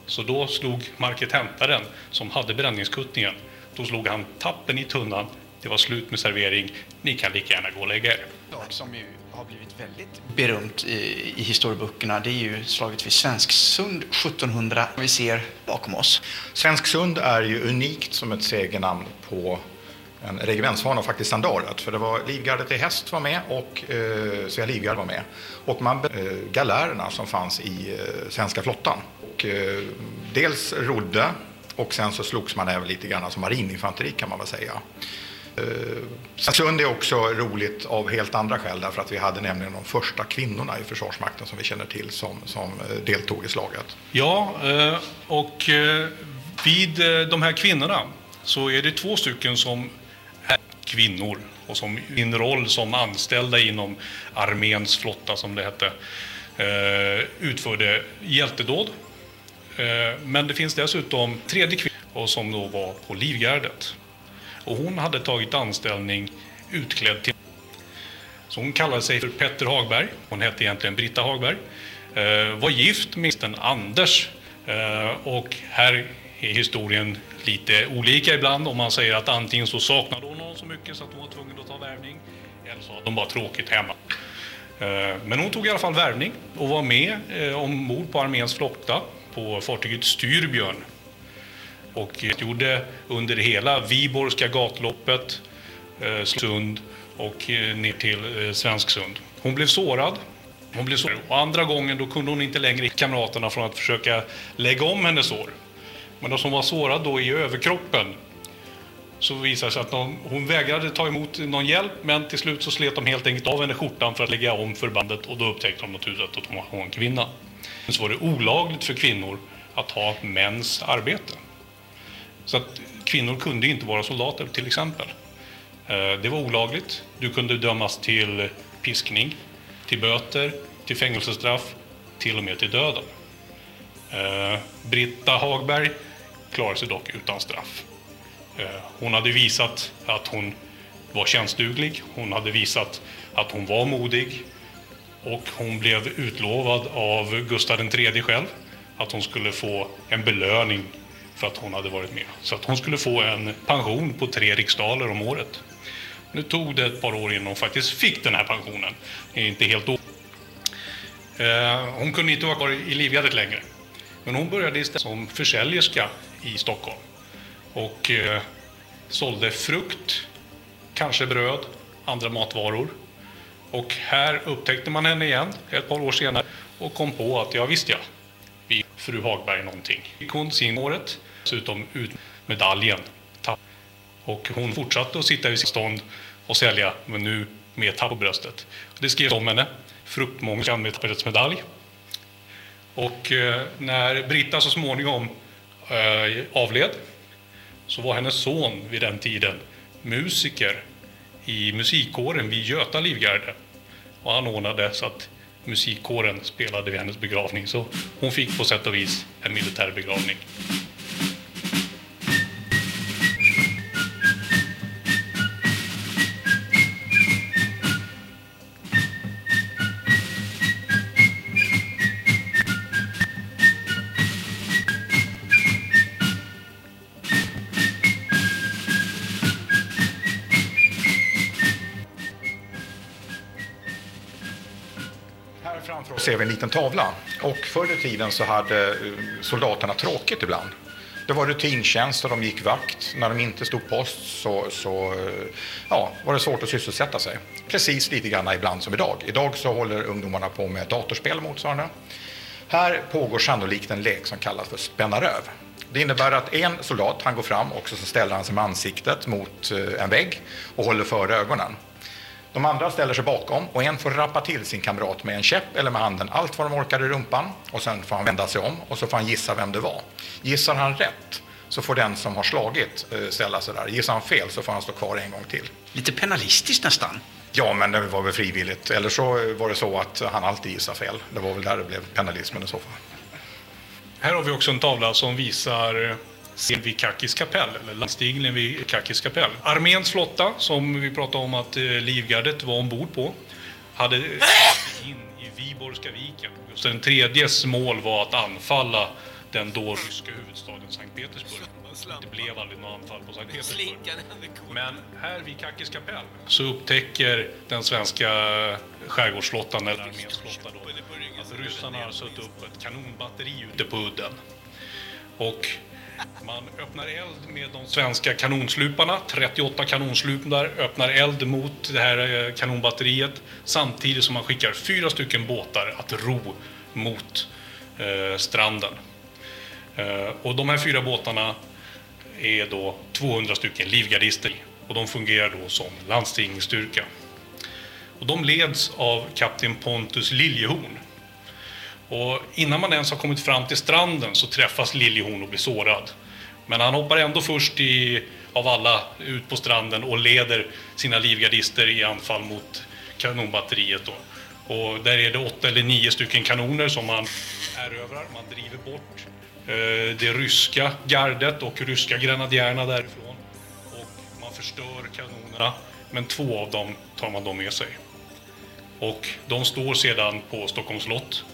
Så då slog markethämtaren, som hade bränningskuttningen, då slog han tappen i tunnan. Det var slut med servering. Ni kan lika gärna gå och lägga er. som ju har blivit väldigt berömt i, i historieböckerna det är ju slaget vid Svensksund 1700 vi ser bakom oss. Svensksund är ju unikt som ett segernamn på en regementsfana och faktiskt standardet. För det var Livgardet i häst var med och eh, Svea Livgard var med. Och man, eh, galärerna som fanns i eh, svenska flottan. Och, eh, dels rodde och sen så slogs man även lite grann som marininfanteri kan man väl säga. Eh, är också roligt av helt andra skäl därför att vi hade nämligen de första kvinnorna i Försvarsmakten som vi känner till som, som eh, deltog i slaget. Ja, eh, och eh, vid eh, de här kvinnorna så är det två stycken som är kvinnor och som i sin roll som anställda inom arméns flotta som det hette eh, utförde hjältedåd. Eh, Men det finns dessutom tredje kvinna och som då var på livgardet. Och hon hade tagit anställning utklädd till så hon kallade sig för Petter Hagberg. Hon hette egentligen Britta Hagberg. Eh, var gift med Sten Anders. Eh, och här är historien lite olika ibland. Om man säger att antingen så saknade hon honom så mycket så att hon var tvungen att ta värvning. Eller så hade hon bara tråkigt hemma. Eh, men hon tog i alla fall värvning och var med eh, ombord på arméns flotta på fartyget Styrbjörn. Och eh, gjorde under hela Viborgska gatloppet, eh, Sund och eh, ner till eh, Svensksund. Hon blev sårad. Hon blev sårad. Och andra gången då kunde hon inte längre kamraterna från att försöka lägga om hennes sår. Men då som var sårad då i överkroppen så visade det sig att någon, hon vägrade ta emot någon hjälp men till slut så slet de helt enkelt av henne skjortan för att lägga om förbandet och då upptäckte de naturligtvis att hon var- hon var en kvinna. Men så var det olagligt för kvinnor att ha mäns arbete. Så att kvinnor kunde inte vara soldater till exempel. Eh, det var olagligt. Du kunde dömas till piskning, till böter, till fängelsestraff, till och med till döden. Eh, Britta Hagberg klarade sig dock utan straff. Eh, hon hade visat att hon var tjänstduglig, hon hade visat att hon var modig och hon blev utlovad av Gustav III själv att hon skulle få en belöning för att hon hade varit med. Så att hon skulle få en pension på tre riksdaler om året. Nu tog det ett par år innan hon faktiskt fick den här pensionen. Inte helt o- eh, Hon kunde inte vara kvar i Livgardet längre. Men hon började istället som försäljerska i Stockholm och eh, sålde frukt, kanske bröd, andra matvaror. Och här upptäckte man henne igen ett par år senare och kom på att ja visst ja, vi fru Hagberg någonting. Gick hon sin året, dessutom ut medaljen. Och hon fortsatte att sitta i sitt stånd och sälja, men nu med tapp på bröstet. Det skrevs om henne, fruktmångerskan med tappets medalj. Och eh, när Britta så småningom eh, avled så var hennes son vid den tiden musiker i musikkåren vid Göta Livgarde. Och han ordnade så att musikkåren spelade vid hennes begravning. Så hon fick på sätt och vis en militär begravning. Här framför oss ser vi en liten tavla. Och förr i tiden så hade eh, soldaterna tråkigt ibland. Det var rutintjänst och de gick vakt. När de inte stod post så, så eh, ja, var det svårt att sysselsätta sig. Precis lite grann ibland som idag. Idag så håller ungdomarna på med datorspel motsvarande. Här pågår sannolikt en lek som kallas för spänna röv. Det innebär att en soldat han går fram och så ställer han sig med ansiktet mot eh, en vägg och håller för ögonen. De andra ställer sig bakom och en får rappa till sin kamrat med en käpp eller med handen allt vad de orkar i rumpan och sen får han vända sig om och så får han gissa vem det var. Gissar han rätt så får den som har slagit eh, ställa sig där. Gissar han fel så får han stå kvar en gång till. Lite penalistiskt nästan. Ja, men det var väl frivilligt. Eller så var det så att han alltid gissade fel. Det var väl där det blev penalismen i så fall. Här har vi också en tavla som visar scen vid Kakis kapell, eller landstigningen vid Kakis kapell. Arméns flotta, som vi pratade om att eh, Livgardet var ombord på, hade in i Viborgska viken. Just den tredjes mål var att anfalla den då ryska huvudstaden Sankt Petersburg. Det blev aldrig något anfall på Sankt Petersburg. Men här vid Kakis kapell så upptäcker den svenska skärgårdsflottan, eller arméns flotta då, att ryssarna har satt upp ett kanonbatteri ute på udden. Och man öppnar eld med de svenska kanonsluparna. 38 kanonslupar öppnar eld mot det här eh, kanonbatteriet samtidigt som man skickar fyra stycken båtar att ro mot eh, stranden. Eh, och de här fyra båtarna är då 200 stycken livgardister och de fungerar då som landstigningsstyrka. Och de leds av kapten Pontus Liljehorn. Och innan man ens har kommit fram till stranden så träffas Liljehorn och blir sårad. Men han hoppar ändå först i, av alla ut på stranden och leder sina livgardister i anfall mot kanonbatteriet. Då. Och där är det åtta eller nio stycken kanoner som man erövrar. Man driver bort eh, det ryska gardet och ryska grenadjärerna därifrån. Och man förstör kanonerna. Men två av dem tar man då med sig. Och de står sedan på Stockholms slott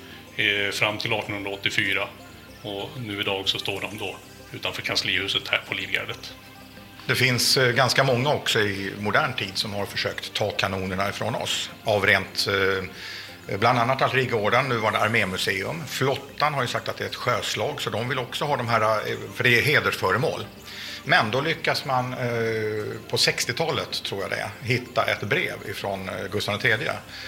Eh, fram till 1884. Och nu idag så står de då utanför kanslihuset här på Livgardet. Det finns eh, ganska många också i modern tid som har försökt ta kanonerna ifrån oss. Av rent, eh, bland annat Artillerigården, nuvarande armémuseum. Flottan har ju sagt att det är ett sjöslag så de vill också ha de här, eh, för det är hedersföremål. Men då lyckas man eh, på 60-talet, tror jag det är, hitta ett brev ifrån eh, Gustav III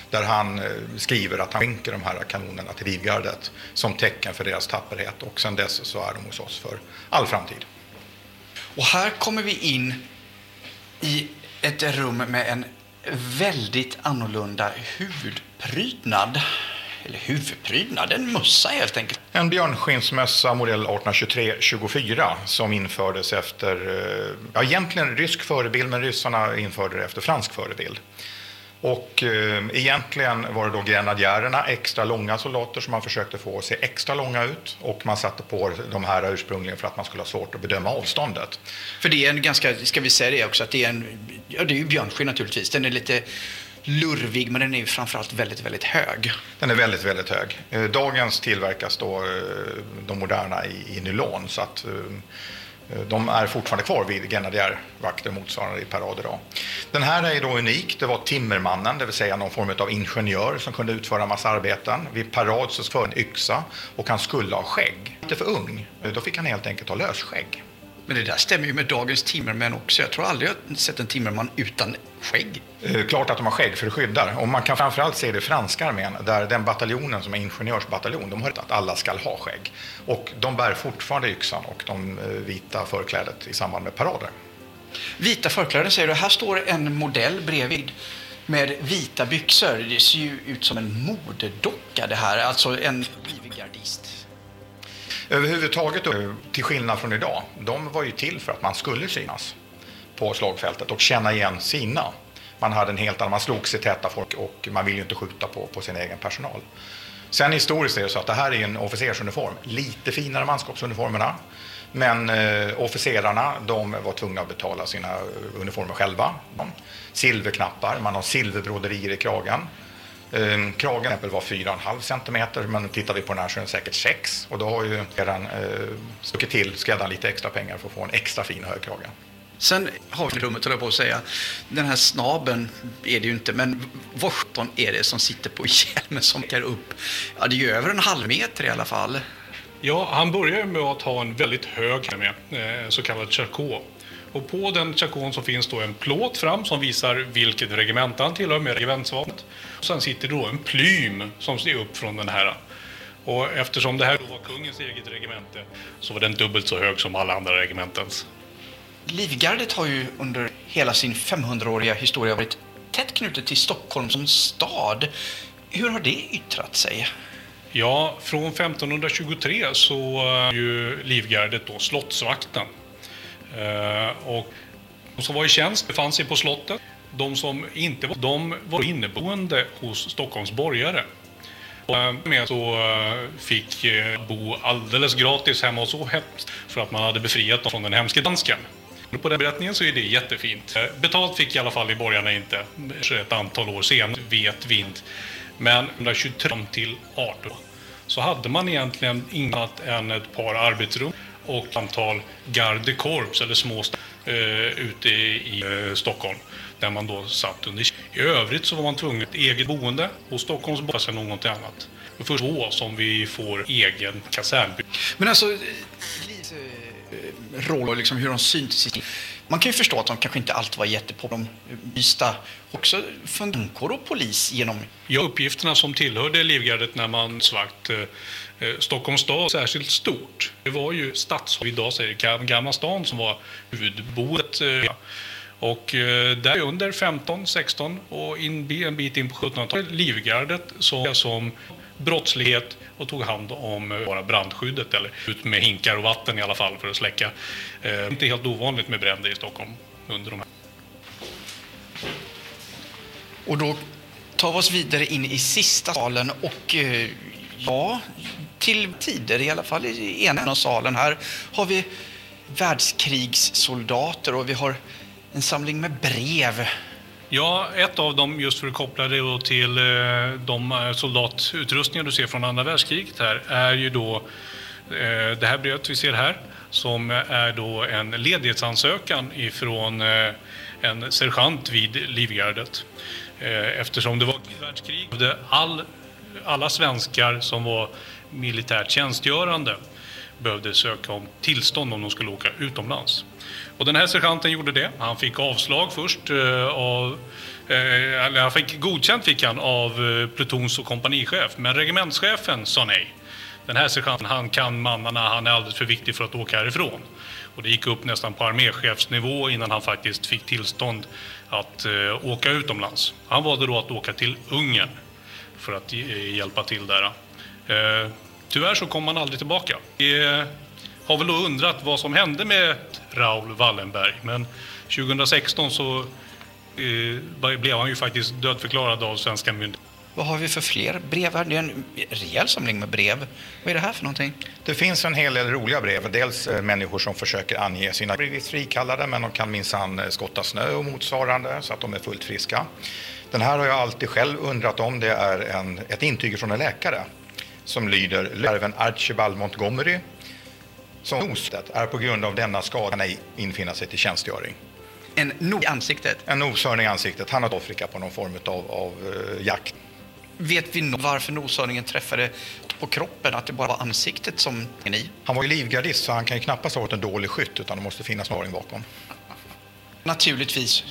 där han eh, skriver att han skänker de här kanonerna till Livgardet som tecken för deras tapperhet och sen dess så är de hos oss för all framtid. Och här kommer vi in i ett rum med en väldigt annorlunda huvudprydnad. Eller huvudprydnad, en mössa helt enkelt. En björnskinnsmössa modell 1823-24 som infördes efter, eh, ja egentligen rysk förebild men ryssarna införde det efter fransk förebild. Och eh, egentligen var det då grenadjärerna, extra långa soldater som man försökte få att se extra långa ut och man satte på de här ursprungligen för att man skulle ha svårt att bedöma avståndet. För det är en ganska, ska vi säga det också, att det är en, ja det är ju björnskinn naturligtvis. Den är lite lurvig men den är ju framförallt väldigt, väldigt hög. Den är väldigt, väldigt hög. Eh, dagens tillverkas då eh, de moderna i, i nylon så att eh, De är fortfarande kvar vid grenadjärvakter motsvarande i parad idag. Den här är då unik. Det var timmermannen, det vill säga någon form av ingenjör som kunde utföra massa arbeten. Vid parad så för en yxa och han skulle ha skägg. Lite för ung. Då fick han helt enkelt ha lösskägg. Men det där stämmer ju med dagens timmermän också. Jag tror aldrig jag sett en timmerman utan skägg. Eh, Klart att de har skägg för det skyddar. Och man kan framförallt se det i franska armén där den bataljonen som är ingenjörsbataljon, de har att alla ska ha skägg. Och de bär fortfarande yxan och de eh, vita förklädet i samband med parader. Vita förkläden säger du. Här står en modell bredvid med vita byxor. Det ser ju ut som en modedocka det här. Alltså en blivig gardist. Överhuvudtaget, eh, till skillnad från idag, de var ju till för att man skulle synas på slagfältet och känna igen sina. Man hade en helt annan, man slogs i täta folk och man ville ju inte skjuta på, på sin egen personal. Sen historiskt är det så att det här är en officersuniform, lite finare manskapsuniformerna. Men eh, officerarna de var tvungna att betala sina eh, uniformer själva. Silverknappar, man har silverbroderier i kragen. Eh, kragen exempel var 4,5 centimeter, men tittar vi på den här så är den säkert 6. Och då har ju redan eh, stuckit till skräddaren lite extra pengar för att få en extra fin högkrage. Sen har vi rummet, höll jag på att säga. Den här snaben är det ju inte, men vad sjutton är det som sitter på hjälmen som kan upp? Ja, det är ju över en halv meter i alla fall. Ja, han börjar med att ha en väldigt hög med, eh, så kallad charcot. Och på den charcoten så finns då en plåt fram som visar vilket regemente han tillhör med regementsvapnet. Och sen sitter då en plym som ser upp från den här. Och eftersom det här var kungens eget regemente så var den dubbelt så hög som alla andra regementens. Livgardet har ju under hela sin 500-åriga historia varit tätt knutet till Stockholm som stad. Hur har det yttrat sig? Ja, från 1523 så är ju Livgardet då slottsvakten. Eh, och de som var i tjänst befann sig på slottet. De som inte var, de var inneboende hos Stockholms borgare. Och eh, med så eh, fick bo alldeles gratis hemma hos så för att man hade befriat dem från den hemske dansken. På den berättningen så är det jättefint. Betalt fick i alla fall i borgarna inte. Ett antal år senare vet vi inte. Men 123 till 18 så hade man egentligen inget annat än ett par arbetsrum och ett antal gardekorps eller små eh, ute i, eh, Stockholm där man då satt under I övrigt så var man tvungen ett eget boende och Stockholms boende än något annat. Det först då som vi får egen kasernby. Men alltså, eh, roll och liksom hur de syntes. Man kan ju förstå att de kanske inte alltid var jättepå. De bysta också funkor och polis genom... Ja, uppgifterna som tillhörde Livgardet när man svakt eh, Eh, Stockholms stad särskilt stort. Det var ju stads, idag säger det, Gamla stan som var huvudboet. Eh, och eh, där under 15, 16 och in, en bit in på 1700-talet Livgardet som, som brottslighet och tog hand om bara brandskyddet eller ut med hinkar och vatten i alla fall för att släcka. Eh, inte helt ovanligt med bränder i Stockholm under de här. Och då tar vi oss vidare in i sista salen och eh, ja, till tider i alla fall i ena av salen här har vi världskrigssoldater och vi har en samling med brev. Ja, ett av dem, just för att koppla det då till eh, de eh, soldatutrustningar du ser från andra världskriget här, är ju då eh, det här brevet vi ser här, som är då en ledighetsansökan ifrån en sergeant vid Livgardet. Eftersom det var världskrig, all, alla svenskar som var militärt tjänstgörande behövde söka om tillstånd om de skulle åka utomlands. Och den här sergeanten gjorde det. Han fick avslag först eh, av eh, eller han fick godkänt fick han av eh, plutons och kompanichef, men regementschefen sa nej. Den här sergeanten, han kan mannarna, han är alldeles för viktig för att åka härifrån. Och det gick upp nästan på arméchefsnivå innan han faktiskt fick tillstånd att eh, åka utomlands. Han valde då att åka till Ungern för att eh, hjälpa till där. Eh, tyvärr så kom han aldrig tillbaka. Vi eh, har väl då undrat vad som hände med Raoul Wallenberg, men 2016 så eh, blev han ju faktiskt dödförklarad av svenska myndigheter. Vad har vi för fler brev här? Det är en rejäl samling med brev. Vad är det här för någonting? Det finns en hel del roliga brev. Dels eh, människor som försöker ange sina blivit frikallade men de kan minsann skotta snö och motsvarande så att de är fullt friska. Den här har jag alltid själv undrat om. Det är en, ett intyg från en läkare som lyder Lärven Archibald Montgomery som noset är på grund av denna skada ej infinna sig till tjänstgöring. En nos i ansiktet? En noshörning i ansiktet. Han har Afrika på någon form av, av uh, jakt. Vet vi no varför noshörningen träffade på kroppen? Att det bara var ansiktet som är i? Han var ju livgardist så han kan ju knappast ha varit en dålig skytt utan det måste finnas någon bakom. Naturligtvis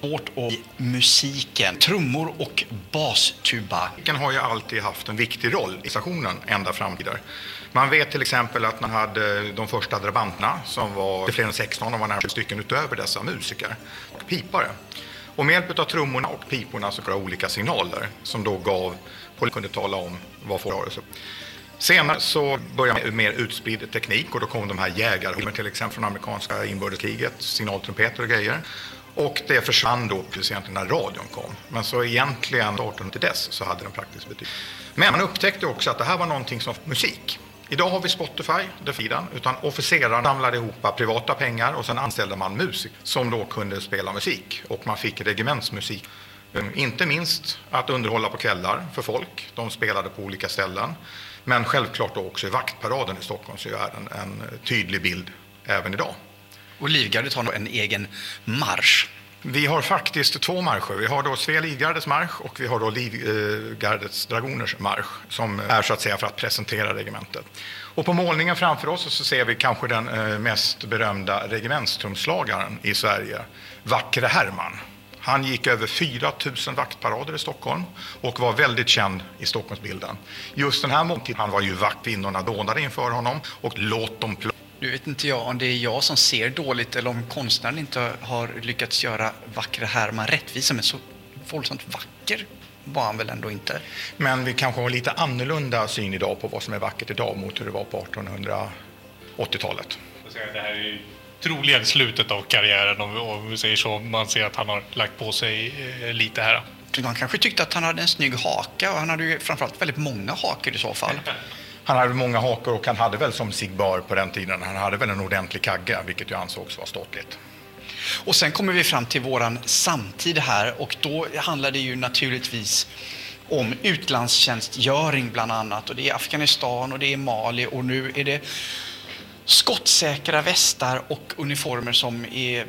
hårt och musiken, trummor och bastuba. Musiken har ju alltid haft en viktig roll i stationen ända fram till där. Man vet till exempel att man hade de första drabanterna som var fler än 16, de var närmare stycken utöver dessa musiker, och pipare. Och med hjälp av trummorna och piporna så gav olika signaler som då gav, kunde tala om vad folk rörde. Senare så började man med mer utspridd teknik och då kom de här jägarhummer till exempel från amerikanska inbördeskriget, signaltrumpeter och grejer. Och det försvann då precis egentligen när radion kom. Men så egentligen 18 till dess så hade den praktisk betydelse. Men man upptäckte också att det här var någonting som musik. Idag har vi Spotify, det fidan, utan officerarna samlade ihop privata pengar och sen anställde man musik som då kunde spela musik och man fick regementsmusik. Mm, inte minst att underhålla på kvällar för folk. De spelade på olika ställen. Men självklart också i vaktparaden i Stockholm så är den en tydlig bild även idag. Och Livgardet har en egen marsch. Vi har faktiskt två marscher. Vi har då Svea Livgardets marsch och vi har då Livgardets dragoners marsch som är så att säga för att presentera regementet. Och på målningen framför oss så ser vi kanske den eh, mest berömda regementstrumslagaren i Sverige, Vackre Herman. Han gick över 4 000 vaktparader i Stockholm och var väldigt känd i Stockholmsbilden. Just den här måltiden, han var ju vakt, kvinnorna dånade inför honom och låt dem nu vet inte jag om det är jag som ser dåligt eller om konstnären inte har lyckats göra vackra Herman rättvisa, men så våldsamt vacker var han väl ändå inte? Men vi kanske har lite annorlunda syn idag på vad som är vackert idag mot hur det var på 1880-talet. Det här är troligen slutet av karriären om vi säger så. Man ser att han har lagt på sig eh, lite här. Man kanske tyckte att han hade en snygg haka och han hade ju framförallt väldigt många hakor i så fall. Han hade många hakor och han hade väl som sig bör på den tiden, han hade väl en ordentlig kagge, vilket ju ansågs vara ståtligt. Och sen kommer vi fram till våran samtid här och då handlar det ju naturligtvis om utlandstjänstgöring bland annat och det är Afghanistan och det är Mali och nu är det skottsäkra västar och uniformer som är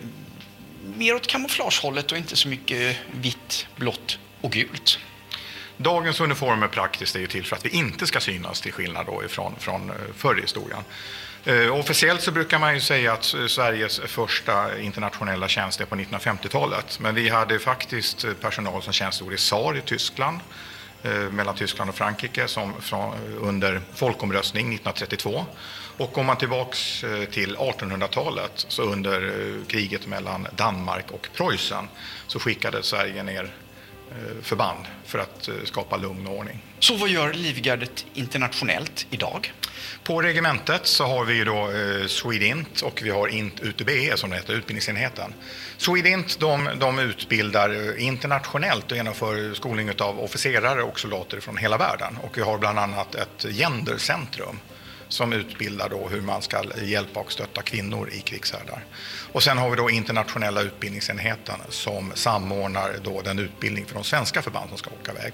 mer åt kamouflagehållet och inte så mycket vitt, blått och gult. Dagens uniformer praktiskt är ju till för att vi inte ska synas till skillnad då ifrån från eh, förr i historien. Eh, officiellt så brukar man ju säga att Sveriges första internationella tjänst är på 1950-talet. Men vi hade faktiskt eh, personal som tjänstgjorde i SAR i Tyskland, eh, mellan Tyskland och Frankrike som från, eh, under folkomröstning 1932. Och om man tillbaks till 1800-talet, så under kriget mellan Danmark och Preussen, så skickade Sverige ner förband för att eh, skapa lugn och ordning. Så vad gör Livgardet internationellt idag? På regementet så har vi då eh, Swedint och vi har INT UTB som det heter, utbildningsenheten. Swedint de, de utbildar internationellt och genomför skolning av officerare och soldater från hela världen. Och vi har bland annat ett gendercentrum som utbildar då hur man ska hjälpa och stötta kvinnor i krigshärdar. Och sen har vi då internationella utbildningsenheten som samordnar då den utbildning för de svenska förband som ska åka iväg.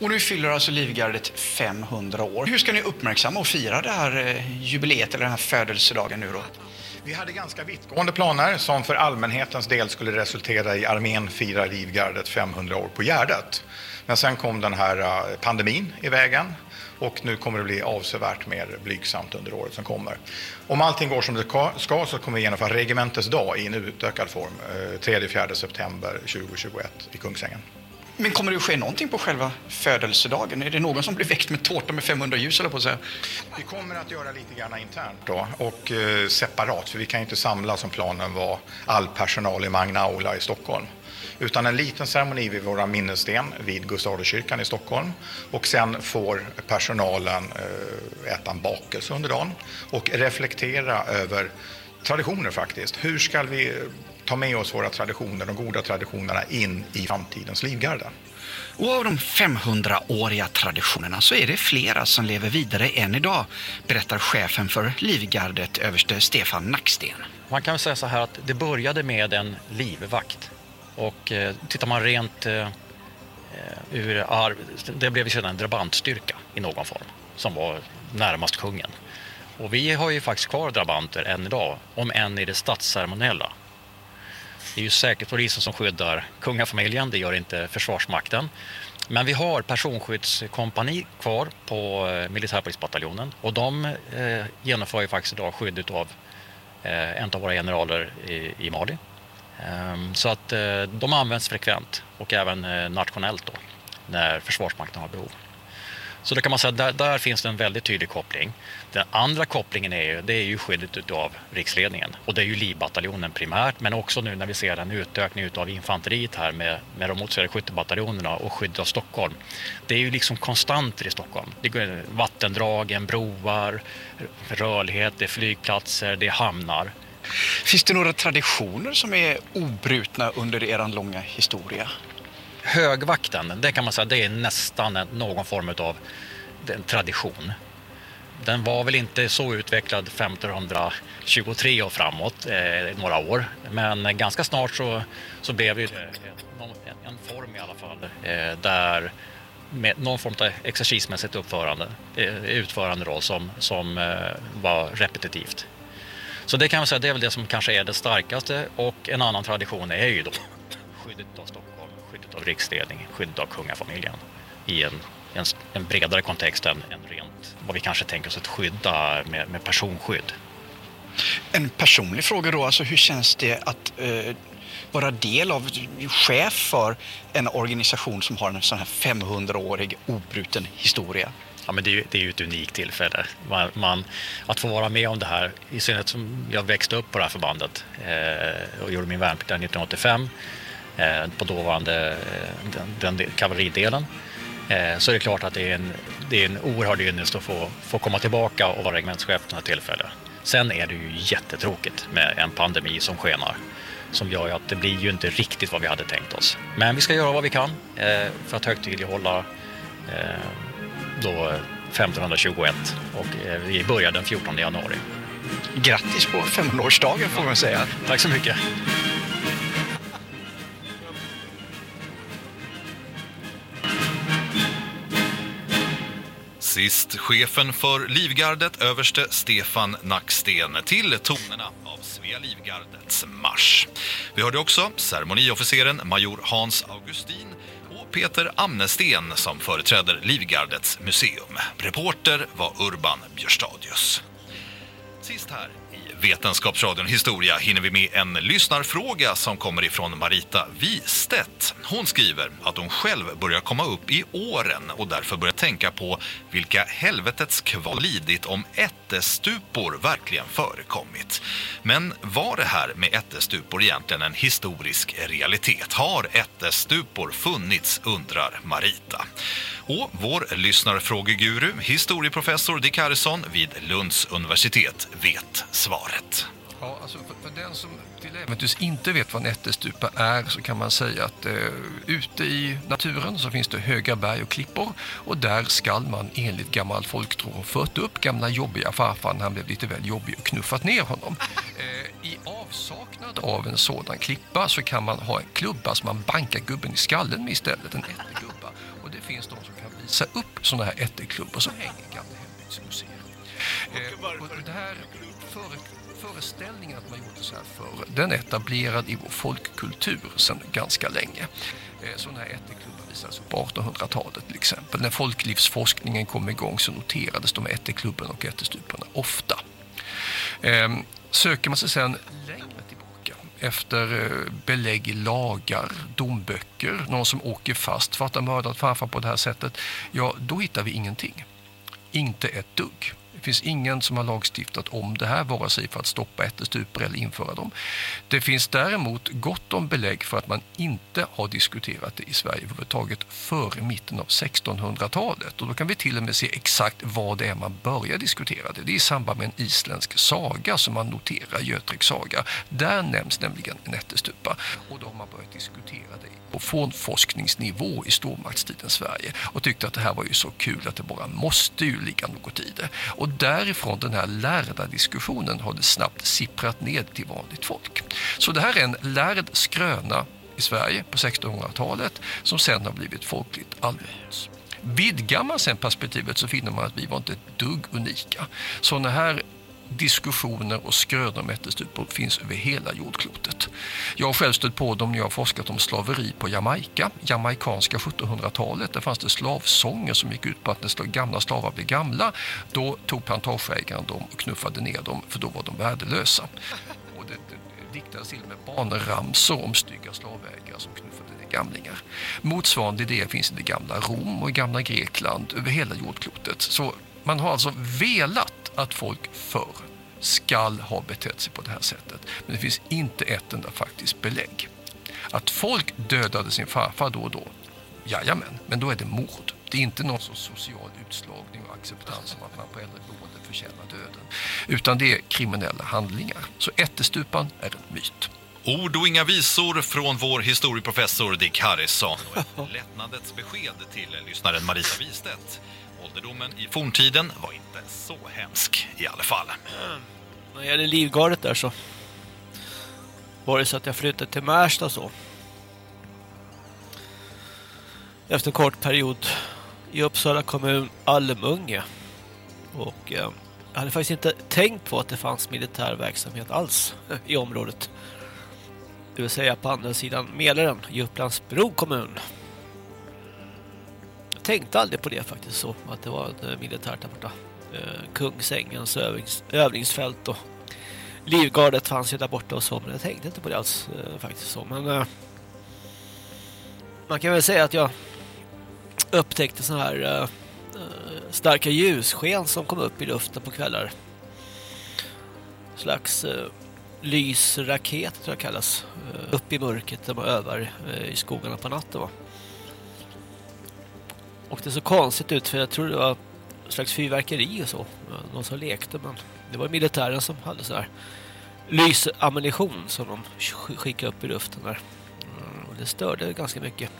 Och nu fyller alltså Livgardet 500 år. Hur ska ni uppmärksamma och fira det här eh, jubileet eller den här födelsedagen nu då? Vi hade ganska vittgående planer som för allmänhetens del skulle resultera i armén firar Livgardet 500 år på Gärdet. Men sen kom den här eh, pandemin i vägen och nu kommer det bli avsevärt mer blygsamt under året som kommer. Om allting går som det ska så kommer vi genomföra regementets dag i en utökad form 3-4 eh, september 2021 i Kungsängen. Men kommer det ske någonting på själva födelsedagen? Är det någon som blir väckt med tårta med 500 ljus eller på att säga? Vi kommer att göra lite grann internt då och eh, separat för vi kan inte samla som planen var all personal i Magna Aula i Stockholm utan en liten ceremoni vid våra minnessten vid Gustav Adolfskyrkan i Stockholm. Och sen får personalen eh, äta en bakelse under dagen och reflektera över traditioner faktiskt. Hur ska vi ta med oss våra traditioner, de goda traditionerna in i framtidens livgarde? Och av de 500-åriga traditionerna så är det flera som lever vidare än idag, berättar chefen för Livgardet, överste Stefan Nacksten. Man kan säga så här att det började med en livvakt och eh, tittar man rent eh, eh ur arv, det blev sedan en drabantstyrka i någon form som var närmast kungen. Och vi har ju faktiskt kvar drabanter än idag, om än i det statsceremoniella. Det är ju Säkerhetspolisen som skyddar kungafamiljen, det gör inte Försvarsmakten. Men vi har personskyddskompani kvar på eh, militärpolisbataljonen och de eh, genomför ju faktiskt idag skydd av eh, en av våra generaler i, i Mali. Ehm, så att eh, de används frekvent och även eh, nationellt då när Försvarsmakten har behov. Så då kan man säga att där, där finns det en väldigt tydlig koppling. Den andra kopplingen är ju, det är ju skyddet av riksledningen och det är ju livbataljonen primärt men också nu när vi ser en utökning av infanteriet här med, med de motsvarande skyttebataljonerna och skyddet av Stockholm. Det är ju liksom konstanter i Stockholm. Det är vattendragen, broar, rörlighet, det är flygplatser, det är hamnar. Finns det några traditioner som är obrutna under er långa historia? Högvakten, det kan man säga, det är nästan någon form av en tradition. Den var väl inte så utvecklad 1523 och framåt, eh, några år. Men ganska snart så, så blev det en, en form i alla fall eh, där med någon form av exercismässigt uppförande, eh, utförande då, som, som eh, var repetitivt. Så det kan man säga, det är väl det som kanske är det starkaste och en annan tradition är ju då skyddet av Stockholm, skyddet av riksledningen, skyddet av kungafamiljen i en, en, en bredare kontext än, än rent vad vi kanske tänker oss att skydda med, med personskydd. En personlig fråga då, alltså hur känns det att eh, vara del av, chef för en organisation som har en sån här 500-årig obruten historia? Ja, men det, är, ju- det är ju ett unikt tillfälle. Man, man, att få vara med om det här, i synnerhet som jag växte upp på det här förbandet eh, och gjorde min värnplikt där 1985 eh, på dåvarande eh, den, den kavalleridelen. Eh, så är det klart att det är en, det är en oerhörd ynnest att få, få komma tillbaka och vara regementschef vid det här tillfället. Sen är det ju jättetråkigt med en pandemi som skenar som gör att det blir ju inte riktigt vad vi hade tänkt oss. Men vi ska göra vad vi kan eh, för att högtidlighålla eh, då 1521 och eh, vi börjar den 14 januari. Grattis på 500-årsdagen får man säga. Tack så mycket. Sist chefen för Livgardet, överste Stefan Nacksten, till tonerna av Svea Livgardets marsch. Vi hörde också ceremoniofficeren major Hans Augustin Peter Amnesten som företräder Livgardets museum. Reporter var Urban Björstadius. Sist här Vetenskapsradion Historia hinner vi med en lyssnarfråga som kommer ifrån Marita Wistedt. Hon skriver att hon själv börjar komma upp i åren och därför börjar tänka på vilka helvetets kval lidit om ättestupor verkligen förekommit. Men var det här med ättestupor egentligen en historisk realitet? Har ättestupor funnits, undrar Marita. Och vår lyssnarfrågeguru, historieprofessor Dick Harrison vid Lunds universitet, vet svaret. Ja, alltså för, för den som till äventyrs inte vet vad en ättestupa är så kan man säga att eh, ute i naturen så finns det höga berg och klippor och där skall man enligt gammal folktro ha fört upp gamla jobbiga farfar när han blev lite väl jobbig och knuffat ner honom. Eh, I avsaknad av en sådan klippa så kan man ha en klubba som man bankar gubben i skallen med istället, en ätteklubba. Och det finns de som kan visa upp sådana här ätteklubbor som hänger i gamla hembygdsmuseer. Eh, och det här före, föreställningen att man gjorde så här förr, den är etablerad i vår folkkultur sedan ganska länge. Eh, Sådana här ätteklubbar visades upp på 1800-talet till exempel. När folklivsforskningen kom igång så noterades de här och ättestuporna ofta. Ehm, söker man sig sedan längre tillbaka efter eh, belägg i lagar, domböcker, någon som åker fast för att ha mördat farfar på det här sättet, ja då hittar vi ingenting. Inte ett dugg. Det finns ingen som har lagstiftat om det här, vare sig för att stoppa ättestupor eller införa dem. Det finns däremot gott om belägg för att man inte har diskuterat det i Sverige överhuvudtaget före mitten av 1600-talet. Och då kan vi till och med se exakt vad det är man börjar diskutera det. Det är i samband med en isländsk saga som man noterar, Götreks saga. Där nämns nämligen en ättestupa. Och då har man börjat diskutera det på fornforskningsnivå i stormaktstidens Sverige och tyckte att det här var ju så kul att det bara måste ju ligga något i det. Och därifrån den här lärda diskussionen har det snabbt sipprat ned till vanligt folk. Så det här är en lärd skröna i Sverige på 1600-talet som sen har blivit folkligt allmänt. Vidgar man sen perspektivet så finner man att vi var inte ett dugg unika. Sådana här diskussioner och skrönor med ättestupan finns över hela jordklotet. Jag har själv stött på dem när jag har forskat om slaveri på Jamaica, jamaikanska 1700-talet. Där fanns det slavsånger som gick ut på att när gamla slavar blev gamla, då tog plantageägaren dem och knuffade ner dem för då var de värdelösa. Och det, det diktades till med barnramsor om stygga slavägare som knuffade ner gamlingar. Motsvarande idéer finns i det gamla Rom och i gamla Grekland över hela jordklotet. Så man har alltså velat att folk förr skall ha betett sig på det här sättet. Men det finns inte ett enda faktiskt belägg. Att folk dödade sin farfar då och då, jajamän, men då är det mord. Det är inte någon sorts social utslagning och acceptans om att man på äldreboende förtjänar döden. Utan det är kriminella handlingar. Så ättestupan är en myt. Ord och inga visor från vår historieprofessor Dick Harrison och ett lättnadets besked till lyssnaren Marisa Wistedt. Fattigdomen i forntiden var inte så hemsk i alla fall. När det gäller livgardet där så var det så att jag flyttade till Märsta så. Efter en kort period i Uppsala kommun Almunge. Och eh, jag hade faktiskt inte tänkt på att det fanns militär verksamhet alls i området. Det vill säga på andra sidan Mälaren i Upplandsbro kommun tänkte aldrig på det faktiskt så att det var ett eh, militärt där borta. Eh, Kungsängens övnings, övningsfält och Livgardet fanns ju där borta och så men jag tänkte inte på det alls eh, faktiskt så men eh, man kan väl säga att jag upptäckte såna här eh, eh starka ljussken som kom upp i luften på kvällar. Slags eh, lysraket tror jag kallas. Eh, upp i mörkret där man övar eh, i skogarna på natten va. Och det såg konstigt ut för jag tror det var en slags fyrverkeri och så. Någon som lekte men det var militären som hade så här lysammunition som de skickade upp i luften där. Mm, och det störde ganska mycket.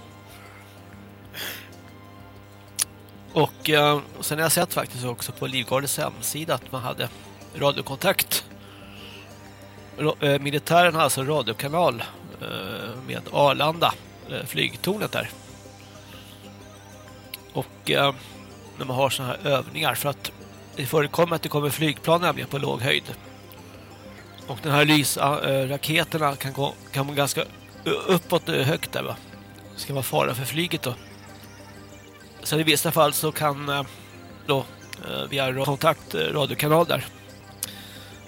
Och eh, sen har jag sett faktiskt också på Livgardets hemsida att man hade radiokontakt. Eh, militären har alltså radiokanal eh, med Arlanda, eh, flygtornet där. Och eh, när man har sådana här övningar för att det förekommer att det kommer flygplan nämligen på låg höjd. Och den här lysraketerna eh, kan gå kan man ganska uppåt eh, högt där va. Det ska vara fara för flyget då. Så i vissa fall så kan eh, då eh, via kontakt radiokanal där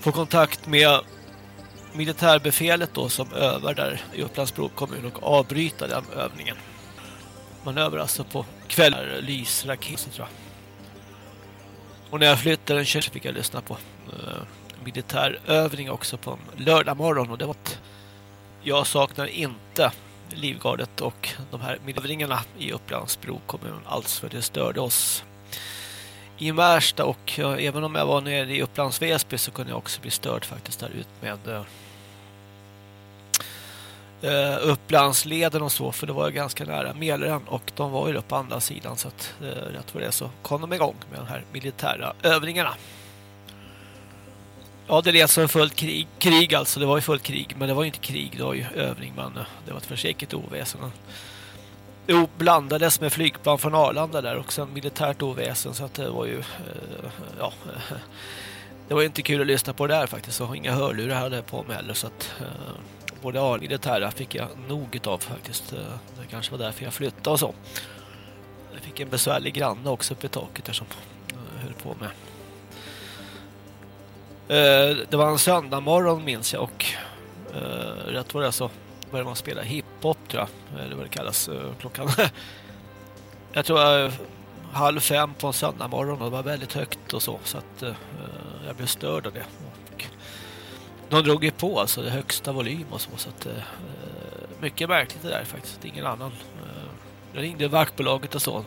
få kontakt med militärbefälet då som övar där i Upplandsbro kommun och avbryta den övningen manöver alltså på kvällar, lysraketer tror jag. Och när jag flyttade den kyrkan fick jag lyssna på eh, militärövning också på lördag morgon. Och det var att jag saknar inte Livgardet och de här militärövningarna i Upplandsbro kommun alls för det störde oss. I Märsta och ja, även om jag var nere i Upplands Väsby så kunde jag också bli störd faktiskt där ut med eh, eh, Upplandsleden och så för det var ju ganska nära Mälaren och de var ju på andra sidan så att eh, rätt för det så kom de igång med de här militära övningarna. Ja, det lät som fullt krig, krig alltså, det var ju fullt krig men det var ju inte krig, det var ju övning man, eh, det var ett försäkert oväsen. Det blandades med flygplan från Arlanda där och sen militärt oväsen så att det var ju eh, ja det var inte kul att lyssna på det där faktiskt och inga hörlurar hade jag på mig heller så att eh, både A och Terra fick jag nog av faktiskt. Eh, det kanske var därför jag flyttade och så. Jag fick en besvärlig granne också uppe i taket där som eh, höll på med. Eh, det var en söndag morgon minns jag och rätt var det så började man spela hiphop tror jag. Eller vad det kallas klockan. jag tror jag halv fem på en söndag morgon och det var väldigt högt och så så att jag blev störd av det de drog ju på alltså det högsta volym och så så att eh, mycket märkligt det där faktiskt. Ingen annan. Eh, jag ringde vaktbolaget och så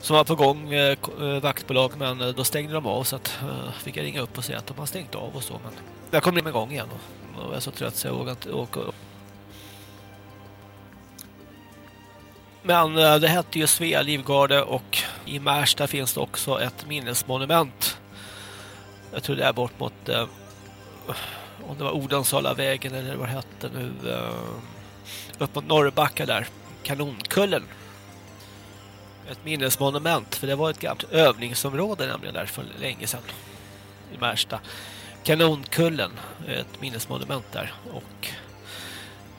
som var på gång eh, eh vaktbolag men eh, då stängde de av så att eh, fick jag ringa upp och säga att de har stängt av och så men jag kom igång igen och, och jag är så trött så jag vågade inte åka Men eh, det hette ju Svea Livgarde och i Märsta finns det också ett minnesmonument. Jag tror det är bort mot om det var Odensala vägen eller vad det hette nu eh, upp mot Norrbacka där Kanonkullen ett minnesmonument för det var ett gammalt övningsområde nämligen där för länge sedan i Märsta. Kanonkullen, ett minnesmonument där och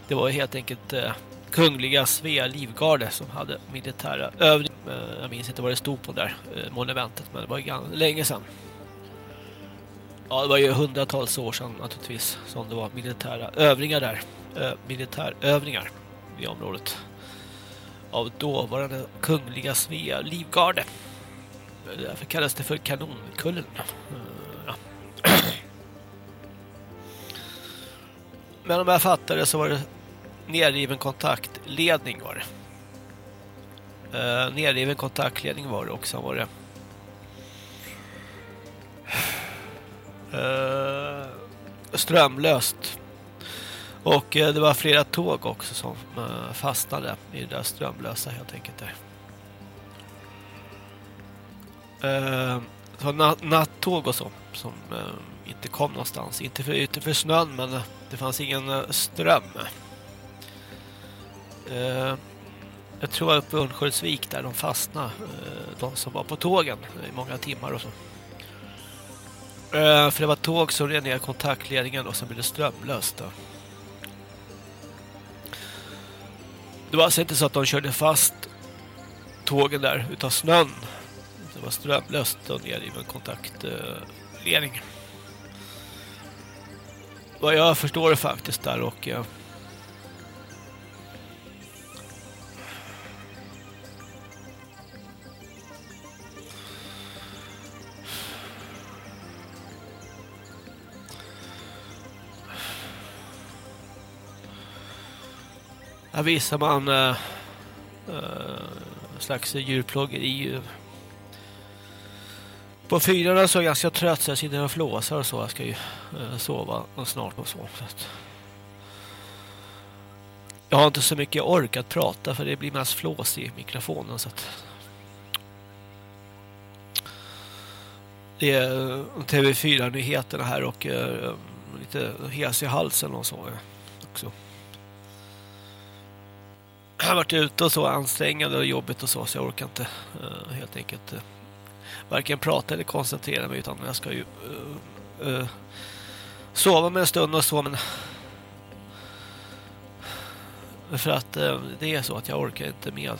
det var helt enkelt eh, kungliga Svea livgarde som hade militära övningar. Eh, jag minns inte vad det stod på där monumentet men det var länge sedan. Ja, det var ju hundratals år sedan naturligtvis som det var militära övningar där. Ö, militärövningar i området av dåvarande kungliga Svea livgarde. Eh, därför kallas det för kanonkullen. Eh, ja. Men om jag fattade så var det nerriven kontaktledning var det. Uh, nerriven kontaktledning var det också var det eh, strömlöst. Och eh, det var flera tåg också som eh, fastnade i det där strömlösa helt enkelt där. Uh, så nat nattåg och så som eh, inte kom någonstans. Inte för, inte för snön men eh, det fanns ingen ström. Eh, jag tror uppe i Örnsköldsvik där de fastnade, eh, de som var på tågen i många timmar och så. Uh, för det var tåg som red ner kontaktledningen och sen blev det strömlöst. Då. Det var alltså inte så att de körde fast tågen där utav snön. Det var strömlöst och ner i en kontaktledning. Vad jag förstår det faktiskt där och eh, Här visar man uh, uh, slags djurplågeri. På fyrarna så är jag ganska trött så jag sitter och flåsar och så. Jag ska ju uh, sova snart och så. så att... Jag har inte så mycket ork att prata för det blir mest flås i mikrofonen så att... Det är TV4-nyheterna här och uh, lite hes i halsen och så också jag har varit ute och så ansträngande och jobbigt och så så jag orkar inte uh, helt enkelt uh, varken prata eller koncentrera mig utan jag ska ju uh, sova med en stund och så men för att det är så att jag orkar inte med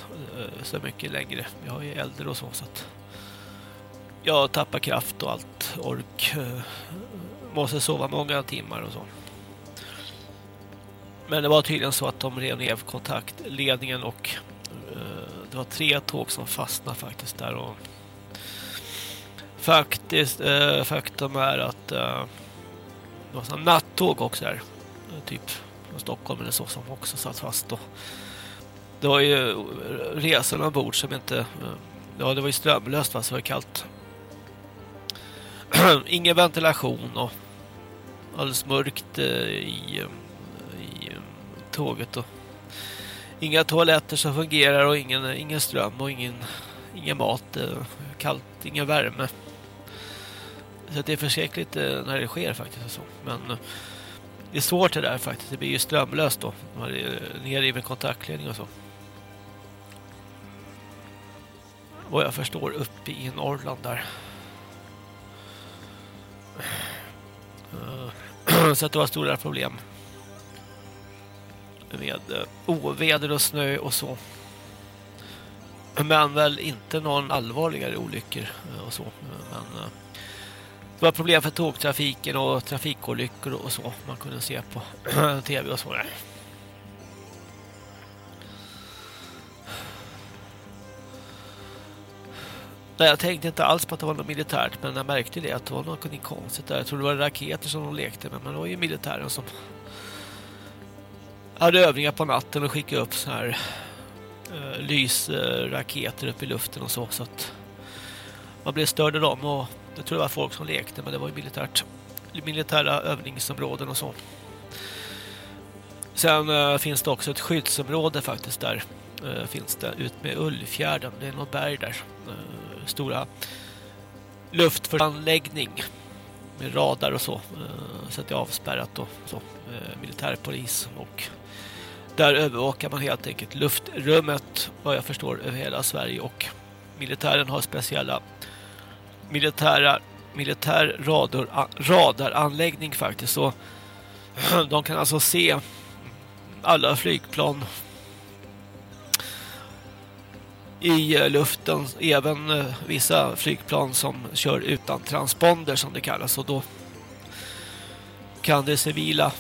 så mycket längre. Jag är äldre och så så att jag tappar kraft och allt ork måste sova många timmar och så. Men det var tydligen så att de rev ner kontaktledningen och eh, det var tre tåg som fastnade faktiskt där och faktiskt eh, faktum är att eh, det var sådana nattåg också där typ från Stockholm eller så som också satt fast då. det var ju resorna ombord som inte ja det var ju strömlöst så det var kallt ingen ventilation och alldeles mörkt i tåget och inga toaletter som fungerar och ingen, ingen ström och ingen, ingen mat, eh, kallt, ingen värme. Så det är försäkligt eh, när det sker faktiskt. Så. Men eh, det är svårt det där faktiskt. Det blir ju strömlöst då. Nere i kontaktledning och så. Vad jag förstår uppe i Norrland där. Så att det var stora problem med eh, oväder och snö och så. Men väl inte någon allvarligare olyckor eh, och så. Men eh, det var problem för tågtrafiken och trafikolyckor och så. Man kunde se på tv och så. Nej, jag tänkte inte alls på att det var något militärt men jag märkte det att det var något konstigt där. Jag trodde det var raketer som de lekte med men det var ju militären som hade övningar på natten och skickade upp så här uh, lysraketer upp i luften och så så att man blev störd av dem och jag tror det var folk som lekte men det var ju militärt militära övningsområden och så. Sen uh, finns det också ett skyddsområde faktiskt där uh, finns det ut med Ullfjärden. Det är något berg där. Uh, stora luftföranläggning med radar och så. så att det är avspärrat och så. militärpolis och där övervakar man helt enkelt luftrummet vad jag förstår över hela Sverige och militären har speciella militära militär radar, radaranläggning faktiskt. Så de kan alltså se alla flygplan i eh, luften, även eh, vissa flygplan som kör utan transponder som det kallas. Och då kan det civila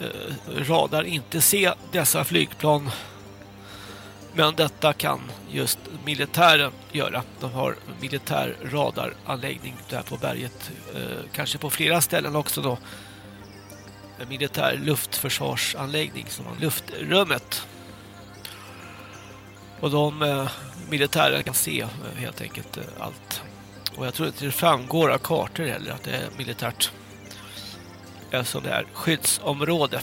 Eh, radar inte se dessa flygplan men detta kan just militären göra. De har militär radaranläggning där på berget. Eh, kanske på flera ställen också då. En militär luftförsvarsanläggning som har luftrummet. Och de eh, kan se eh, helt enkelt eh, allt. Och jag tror inte det framgår av kartor heller att det är militärt. Eftersom det är skyddsområde.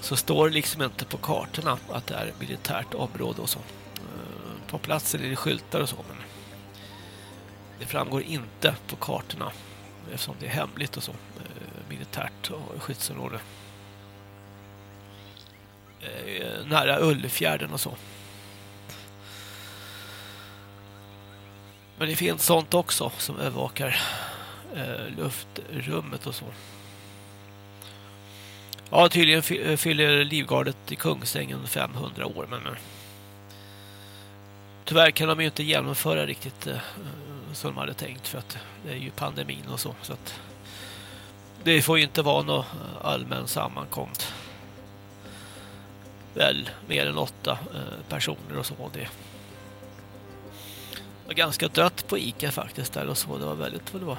Så står det liksom inte på kartorna att det är militärt område och så. Eh, på platsen är det skyltar och så. Men det framgår inte på kartorna eftersom det är hemligt och så. Eh, militärt skyddsområde. Eh, nära Ullfjärden och så. Men det finns sånt också som övervakar Eh, luftrummet och så. Ja, tydligen eh, fyller Livgardet i Kungsängen 500 år, men, men tyvärr kan de ju inte genomföra riktigt eh, eh, som de hade tänkt för att det är ju pandemin och så. så att det får ju inte vara någon allmän sammankomst väl mer än åtta eh, personer och så. Det var ganska dött på Ica faktiskt där och så. Det var väldigt vad det var.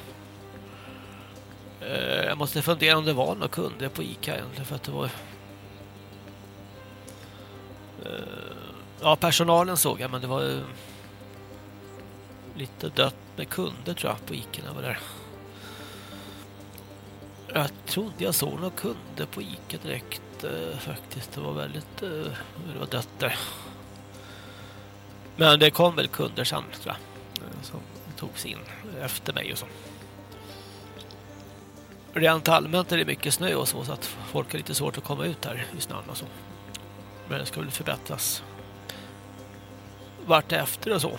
Eh, jag måste fundera om det var några kunder på Ica egentligen för att det var eh, Ja, personalen såg jag men det var lite dött med kunder tror jag på Ica när jag var där. Jag tror inte jag såg några kunder på Ica direkt eh, faktiskt. Det var väldigt det var dött där. Men det kom väl kunder sen tror jag. Som togs in efter mig och så. Rent allmänt är det mycket snö och så så att folk har lite svårt att komma ut här i snön och så. Men det ska väl förbättras vart efter och så.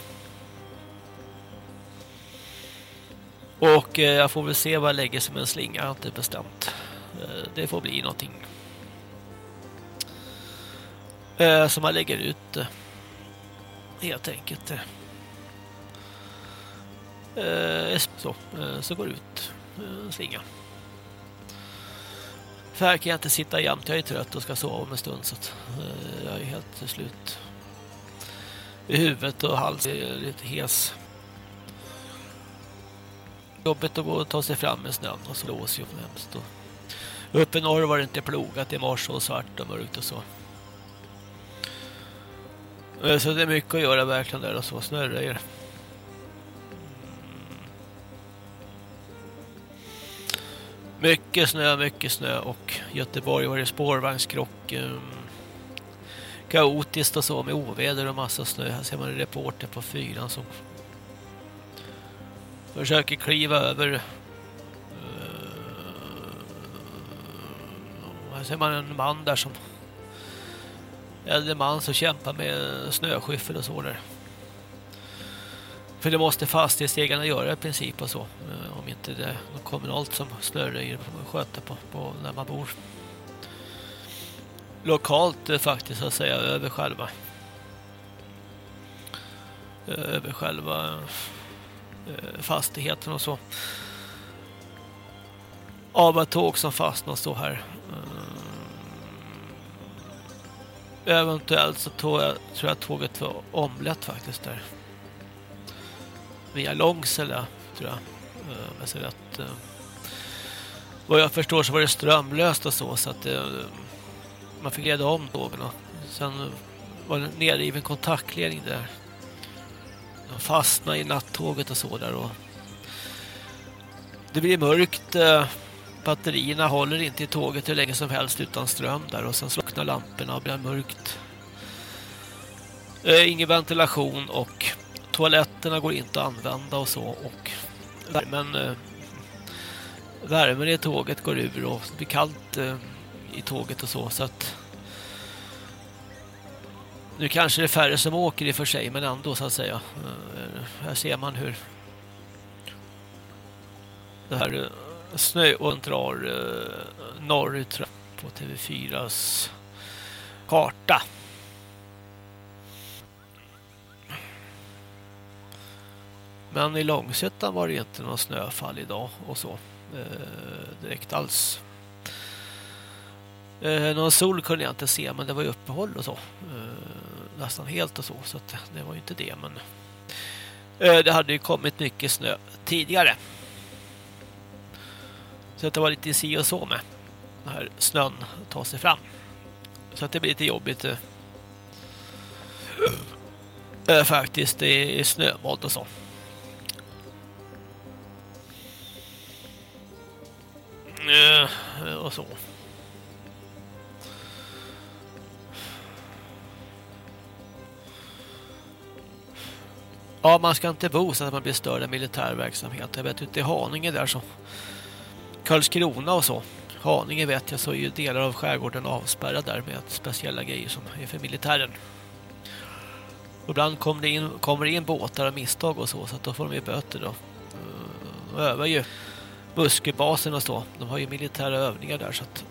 Och eh, jag får väl se vad jag lägger som en slinga, jag har inte bestämt. Eh, det får bli någonting eh, som man lägger ut eh, helt enkelt. Eh. Eh, så, eh, så går det ut en slinga. För här kan jag inte sitta jämt, jag är trött och ska sova om en stund så att eh, jag är helt slut i huvudet och halsen är lite hes. Jobbigt att gå och ta sig fram med snön och så låser ju hemskt. Och uppe i norr var det inte plogat i morse och svart och mörkt och så. Eh, så det är mycket att göra verkligen där och så snöröjer. Mycket snö, mycket snö och Göteborg var det spårvagnskrock. Um, ehm, kaotiskt och så med oväder och massa snö. Här ser man en reporter på fyran som försöker kliva över. Uh, här ser man en man där som äldre man som kämpar med snöskyffel och så där. För det måste fastighetsägarna göra i princip och så. Eh, om inte det är något kommunalt som snöröjer sköter på, på när man bor. Lokalt eh, faktiskt så att säga över själva eh, över själva fastigheten och så. Av ett tåg som fastnar så här Eventuellt så tog jag, tror jag tåget var omlätt faktiskt där. Via Långsele tror jag. Om jag ser rätt. Eh, vad jag förstår så var det strömlöst och så så att det, man fick reda om tågen. Och sen var det nedriven kontaktledning där. De fastnade i nattåget och så där. Och det blir mörkt batterierna håller inte i tåget hur länge som helst utan ström där och sen slocknar lamporna och blir mörkt. Eh, ingen ventilation och toaletterna går inte att använda och så och värmen eh, värmen i tåget går ur och det blir kallt eh, i tåget och så så att Nu kanske det är färre som åker i och för sig, men ändå så att säga. Eh, här ser man hur det här eh, och drar eh, norrut på TV4s karta. Men i Långsötan var det inte någon snöfall idag och så eh, direkt alls. Eh, någon sol kunde jag inte se men det var ju uppehåll och så. Eh, nästan helt och så så att det var ju inte det men eh, det hade ju kommit mycket snö tidigare. Så att det var lite si och så med den här snön ta sig fram. Så att det blir lite jobbigt eh, eh faktiskt i snömodd och så. Eh, och så. Ja, man ska inte bo så att man blir störd av militär verksamhet. Jag vet ute i Haninge där så. Karlskrona och så. Haninge vet jag så är ju delar av skärgården avspärrad där med speciella grejer som är för militären. Och ibland kommer det in, kommer det in båtar av misstag och så så att då får de ju böter då. Och övar ju Buskebasen och så. De har ju militära övningar där så att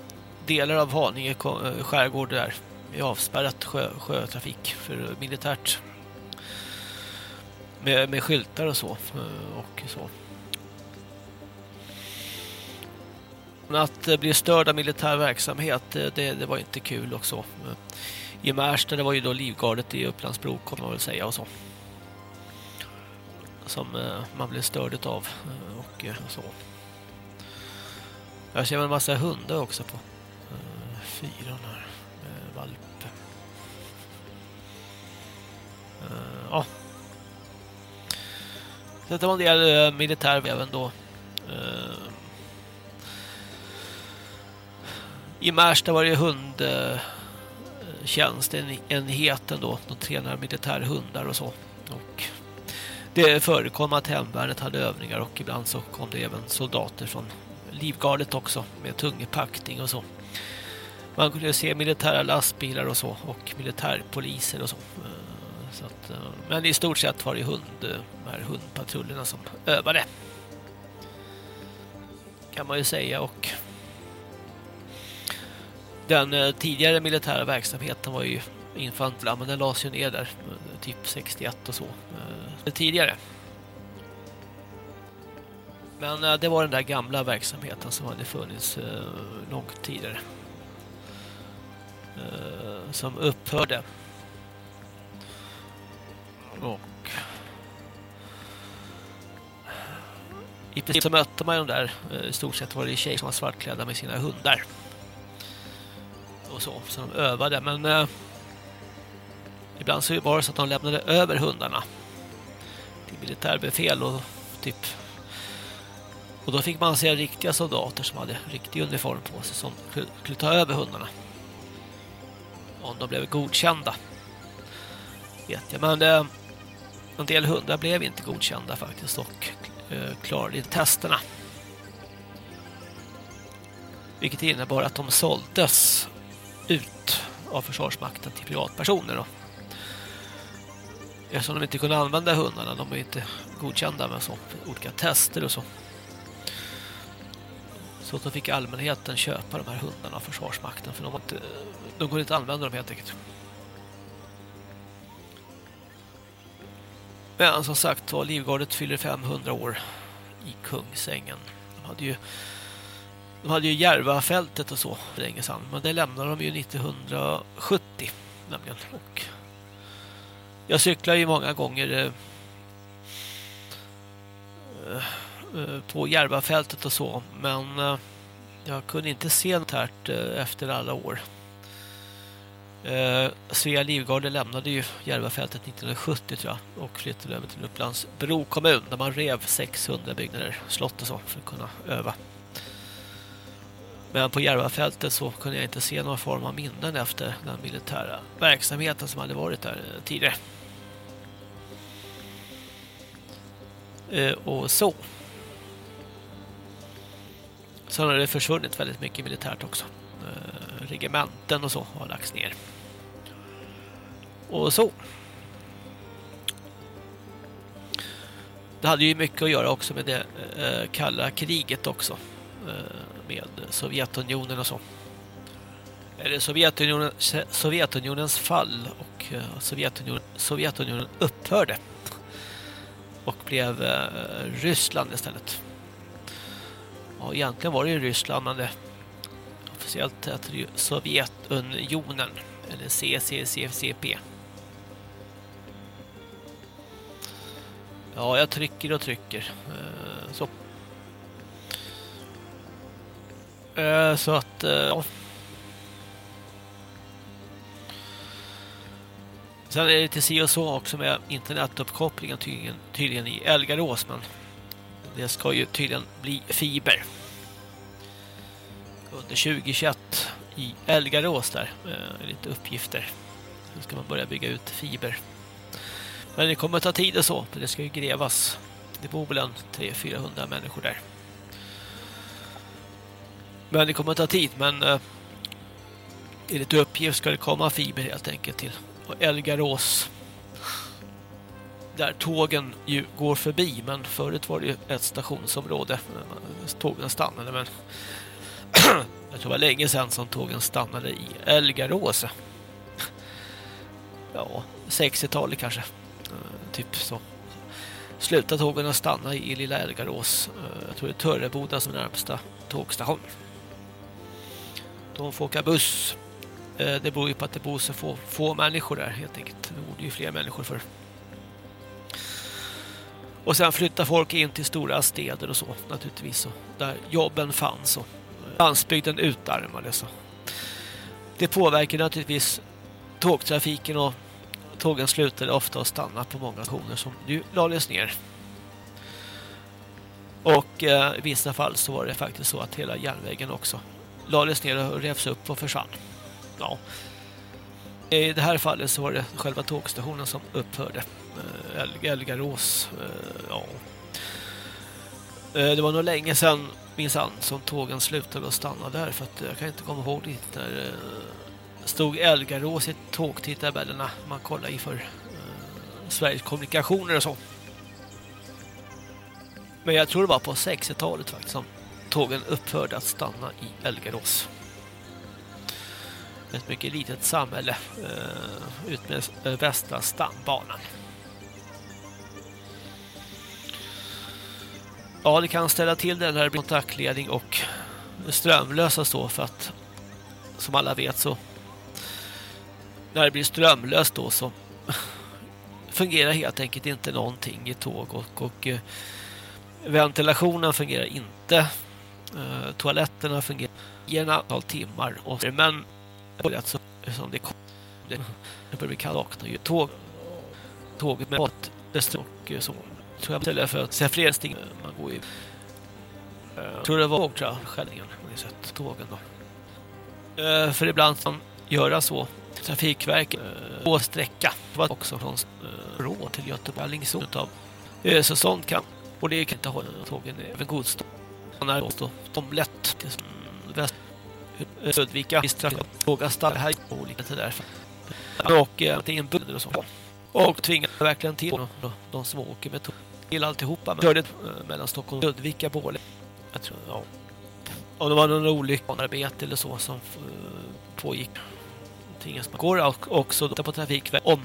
delar av Haninge eh, skärgård där är avspärrat sjö, sjötrafik för militärt med, med skyltar och så eh, och så. Men att eh, bli störd av militär verksamhet det, det var inte kul också. I Märsta det var ju då livgardet i Upplandsbro kommer man väl säga och så. Som man blev störd av och så. Jag ser en massa hundar också på uh, fyran här. Eh, Med valp. Uh, eh, ja. Så det var en del uh, militär även då. Uh, I Märsta var det hundtjänstenheten då. De tränar militärhundar och så. Och det förekom att hemvärnet hade övningar och ibland så kom det även soldater från livgardet också med tung packning och så. Man kunde se militära lastbilar och så och militärpoliser och så. Eh, så att, eh, men i stort sett var det hund, eh, de här hundpatrullerna som övade. Kan man ju säga och den tidigare militära verksamheten var ju infantla men den lades ju ner där typ 61 och så tidigare. Men eh, det var den där gamla verksamheten som hade funnits eh, långt tidigare. Eh, som upphörde. Och i princip så mötte man ju de där, i stort sett var det tjejer som var svartklädda med sina hundar. Och så, så de övade. Men eh, ibland så var det så att de lämnade över hundarna till militärbefäl och typ och då fick man se riktiga soldater som hade riktig uniform på sig som skulle ta över hundarna. Om de blev godkända. Vet jag. Men eh, en del hundar blev inte godkända faktiskt och eh, klarade inte testerna. Vilket innebar att de såldes ut av Försvarsmakten till privatpersoner. Då. Eftersom de inte kunde använda hundarna, de var inte godkända med så, olika tester och så. Så då fick allmänheten köpa de här hundarna av Försvarsmakten för de, inte, de går inte att använda dem helt enkelt. Men som sagt var Livgardet fyller 500 år i Kungsängen. De hade ju de hade ju Järvafältet och så för länge sedan. Men det lämnade de ju 1970 nämligen. Och jag cyklar ju många gånger Eh, eh Eh, på Järvafältet och så. Men eh, jag kunde inte se något här eh, efter alla år. Svea Livgarde lämnade ju Järvafältet 1970 tror jag och flyttade över till Upplands Bro kommun där man rev 600 byggnader, slott och så för att kunna öva. Men på Järvafältet så kunde jag inte se någon form av minnen efter den militära verksamheten som hade varit där tidigare. Och så. Sen har det försvunnit väldigt mycket militärt också. Eh, regementen och så har lagts ner. och så. Det hade ju mycket att göra också med det eh, kalla kriget också. Eh, med Sovjetunionen och så. Eller Sovjetunionen, Sovjetunionens fall och eh, Sovjetunionen, Sovjetunionen upphörde. Och blev eh, Ryssland istället. Ja, egentligen var det ju Ryssland men det officiellt heter det ju Sovjetunionen eller CCCCP. Ja, jag trycker och trycker. Eh, så. Eh, så att, eh, ja. Sen är det lite si och så också med internetuppkopplingen tydligen, tydligen i Elgarås, men det ska ju tydligen bli fiber. Under 2021 i Elgarås där, eh, lite uppgifter. Nu ska man börja bygga ut fiber. Men det kommer ta tid och så, för det ska ju grävas. Det bor väl en 300-400 människor där. Men det kommer ta tid, men eh, enligt uppgift ska det komma fiber helt enkelt till Elgarås. Där tågen ju går förbi, men förut var det ju ett stationsområde. Tågen stannade, men jag tror det var länge sedan som tågen stannade i Elgarås. Ja, 60-talet kanske. Eh, typ så. Slutade tågen att stanna i Lilla Elgarås. Eh, jag tror det är Törreboda som är närmsta tågstation. De får åka buss. Eh, det beror ju på att det bor så få, få människor där helt enkelt. Det borde ju fler människor för. Och sen flyttade folk in till stora städer och så naturligtvis. Och där jobben fanns och landsbygden utarmades. Det påverkar naturligtvis tågtrafiken och tågen slutade ofta att stanna på många stationer som nu lades ner. Och eh, i vissa fall så var det faktiskt så att hela järnvägen också lades ner och revs upp och försvann. Ja. I det här fallet så var det själva tågstationen som upphörde. Eh, Elgarås. Eh, ja. Eh, det var nog länge sedan minsann som tågen slutade att stanna där för att jag kan inte komma ihåg det när eh, stod Elgarås i tågtidtabellerna man kollar i för eh, Sveriges kommunikationer och så. Men jag tror det var på 60-talet faktiskt som tågen upphörde att stanna i Elgarås. Ett mycket litet samhälle eh, eh västra stambanan. Ja, det kan ställa till det när det blir kontaktledning och strömlösa så för att som alla vet så när det blir strömlöst då så fungerar helt enkelt inte någonting i tåg och, och eh, ventilationen fungerar inte. Eh, toaletterna fungerar i en antal timmar och men så, som det det börjar bli kallt ju tåg tåget med mat och så tror jag beställde för att se fler sting man går i jag tror det var tror jag, skällningen Ni sett tågen då. Eh, för ibland som göra så. Trafikverket eh, på sträcka. sträcka var också från eh, Rå till Göteborg. Alingsås av eh, så sånt kan och det kan inte hålla tågen även godståg. Är då de lätt till väst Södvika våga stanna här och lite till där och det är en buller och så. Och tvingar verkligen till de som åker med tåg till alltihopa men körde mellan Stockholm och Södvika Borlänge jag tror ja om det var någon olycka arbete eller så som pågick någonting som går också då på Trafikverket om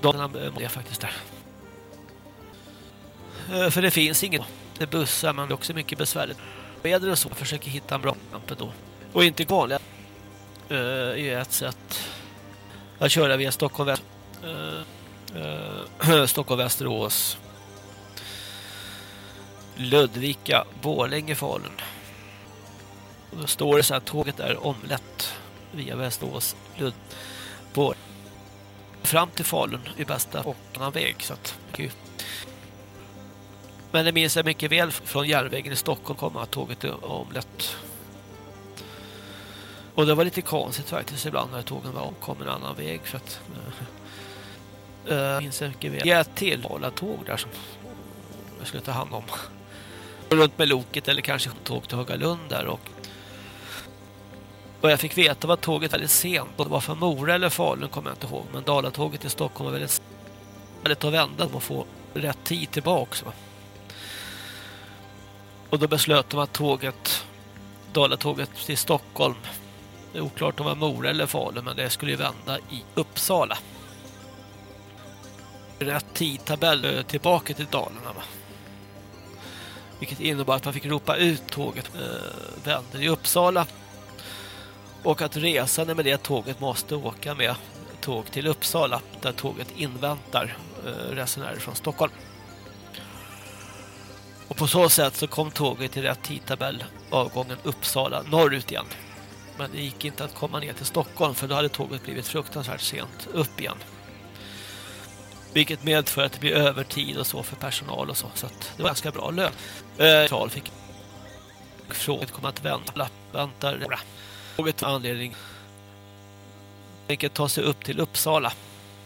de är faktiskt där. Eh, för det finns inget det bussar men det är också mycket besvärligt. Väder och så försöker hitta en bra lampa då. Och inte vanliga uh, är ett sätt att köra via Stockholm uh, Eh, Stockholm Västerås Ludvika Borlänge Falun och då står det så här tåget är omlätt via Västerås-Borlänge. fram till Falun i bästa och annan väg så att men det minns jag mycket väl från järnvägen i Stockholm kom att tåget är omlätt. Och det var lite konstigt faktiskt ibland när tågen var omkommen en annan väg för att Eh, uh, jag minns jag mycket väl. Jag till ett till tåg där som jag skulle ta hand om. Runt med loket eller kanske tåg till Högalund där och Och jag fick veta var tåget väldigt sent. Och det var från Mora eller Falun kommer jag inte ihåg. Men Dalatåget till Stockholm var väldigt väldigt att vända och få rätt tid tillbaka. Och då beslöt de att tåget, Dalatåget till Stockholm, det är oklart om det var Mora eller Falun, men det skulle ju vända i Uppsala. Rätt tidtabell eh, tillbaka till Dalarna. Va? Vilket innebar att man fick ropa ut tåget eh, vänder i Uppsala. Och att resande med det tåget måste åka med tåg till Uppsala där tåget inväntar eh, resenärer från Stockholm. Och på så sätt så kom tåget i rätt tidtabell avgången Uppsala norrut igen. Men det gick inte att komma ner till Stockholm för då hade tåget blivit fruktansvärt sent upp igen. Vilket medför att det blir övertid och så för personal och så. Så det var ganska bra lön. Eh, fick frågan kommer att vänta. Väntar. något anledning ...tänker ta sig upp till Uppsala.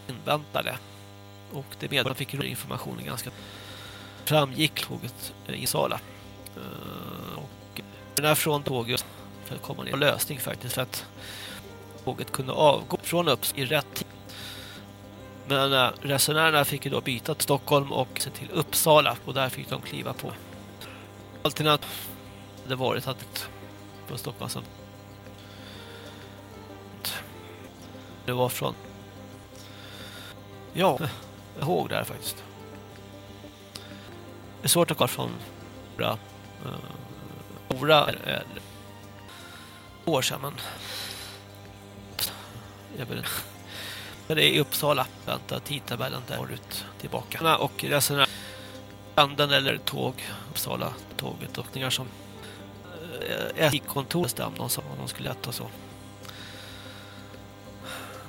Inväntade. Och det medför att fick informationen ganska framgick tåget eh, i Sala. Eh, och den här från tåget för att komma ner en lösning faktiskt för att tåget kunde avgå från Uppsala i rätt tid. Men resenärerna fick ju då byta till Stockholm och se till Uppsala och där fick de kliva på. Alternativt det varit att på Stockholm som det var från ja, jag ihåg det här faktiskt. Det är svårt att komma från eh, Ora, uh, Ora är år sedan men jag vill men det är i Uppsala vänta tidtabellen där ut tillbaka. Och resenärer anden eller tåg Uppsala tåget och som eh, ett kontor bestämde om de skulle äta så.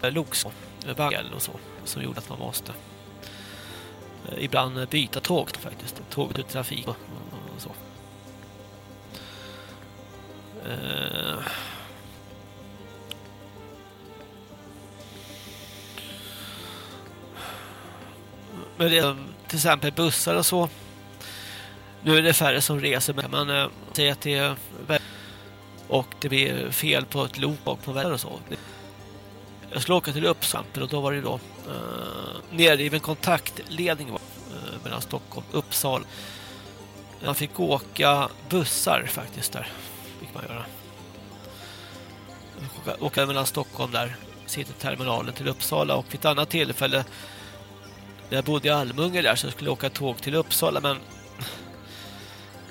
Eh, loks eh, vagel och så som gjorde att man måste ibland byta tåg faktiskt tåg ut trafik och, och så. Men det är till exempel bussar och så nu är det färre som reser men man äh, eh, säger att det är och det blir fel på ett lok och på vägar och så jag skulle åka till Uppsala och då var det då äh, nedriven kontaktledning äh, mellan Stockholm och Uppsala. Man fick åka bussar faktiskt där. Fick man göra. Åka, åka mellan Stockholm där, Cityterminalen till Uppsala och vid ett annat tillfälle jag bodde i Almunge där så jag skulle åka tåg till Uppsala men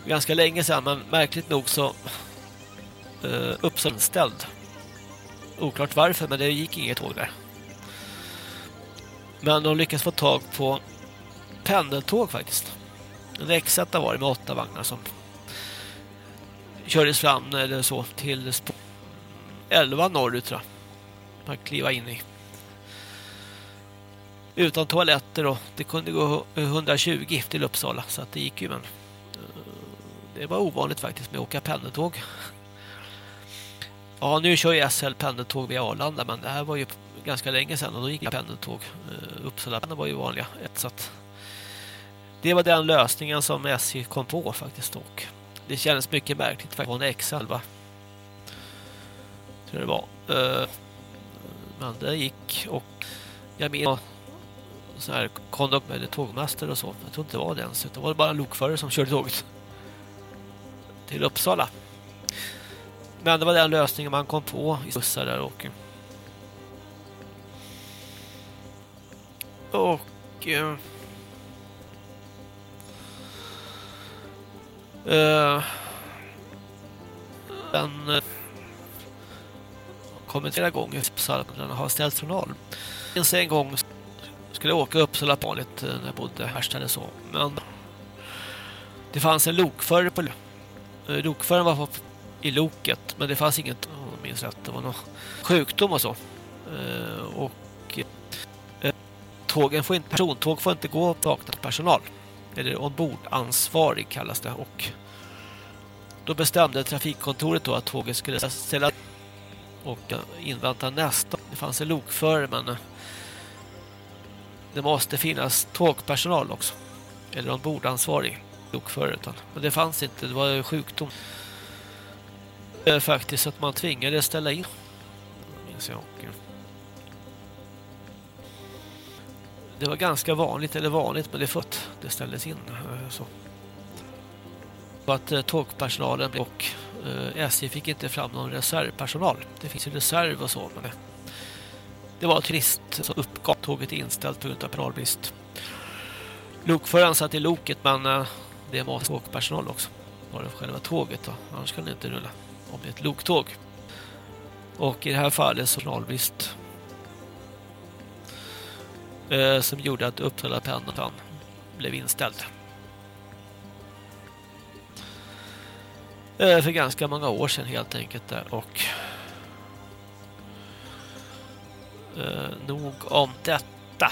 ganska länge sedan men märkligt nog så uh, Uppsala ställd. Oklart varför, men det gick inget tåg där. Men de lyckades få tag på pendeltåg faktiskt. En x var det med åtta vagnar som kördes fram eller så till 11 norrut tror jag. Man kliva in i. Utan toaletter och det kunde gå 120 till Uppsala så att det gick ju men eh, det var ovanligt faktiskt med att åka pendeltåg. Ja, nu kör ju SL pendeltåg via Arlanda, men det här var ju ganska länge sedan och då gick det pendeltåg. Eh, Uppsala var ju vanliga. Så att det var den lösningen som SJ kom på faktiskt. Och det kändes mycket märkligt för en X11. Tror det var. Eh, men det gick och jag menar så här konduk eller tågmästare och så. Jag tror inte det var det ens. Det var bara en lokförare som körde tåget till Uppsala. Men det var den lösningen man kom på i bussar där och och eh, eh uh, den uh, eh, kommit flera gånger den har ställt från Det finns en gång skulle åka upp så vanligt eh, när jag bodde här eller så. Men det fanns en lokförare på eh, lokföraren var i loket. Men det fanns inget, om jag minns rätt, det var någon sjukdom och så. Eh, och tågen får inte, persontåg får inte gå saknat personal. Eller ombordansvarig kallas det. Och då bestämde trafikkontoret då att tåget skulle ställa och invänta nästa. Det fanns en lokförare men det måste finnas tågpersonal också. Eller ombordansvarig lokförare. Men det fanns inte, det var sjukdom. Faktiskt att man tvingades ställa in. Det var ganska vanligt, eller vanligt, men det fött. det ställdes in. Eh, så. Och att eh, tågpersonalen och eh, SJ fick inte fram någon reservpersonal. Det finns ju reserv och så, men det, var trist. Så uppgav tåget inställt på grund av personalbrist. Lokföraren satt i loket, men eh, det var tågpersonal också. Bara själva tåget då. Annars kan det inte rulla om det är ett loktåg. Och i det här fallet så personalbrist eh, som gjorde att Uppsala pendeln blev inställd. Eh, för ganska många år sedan helt enkelt där och Eh, nog om detta.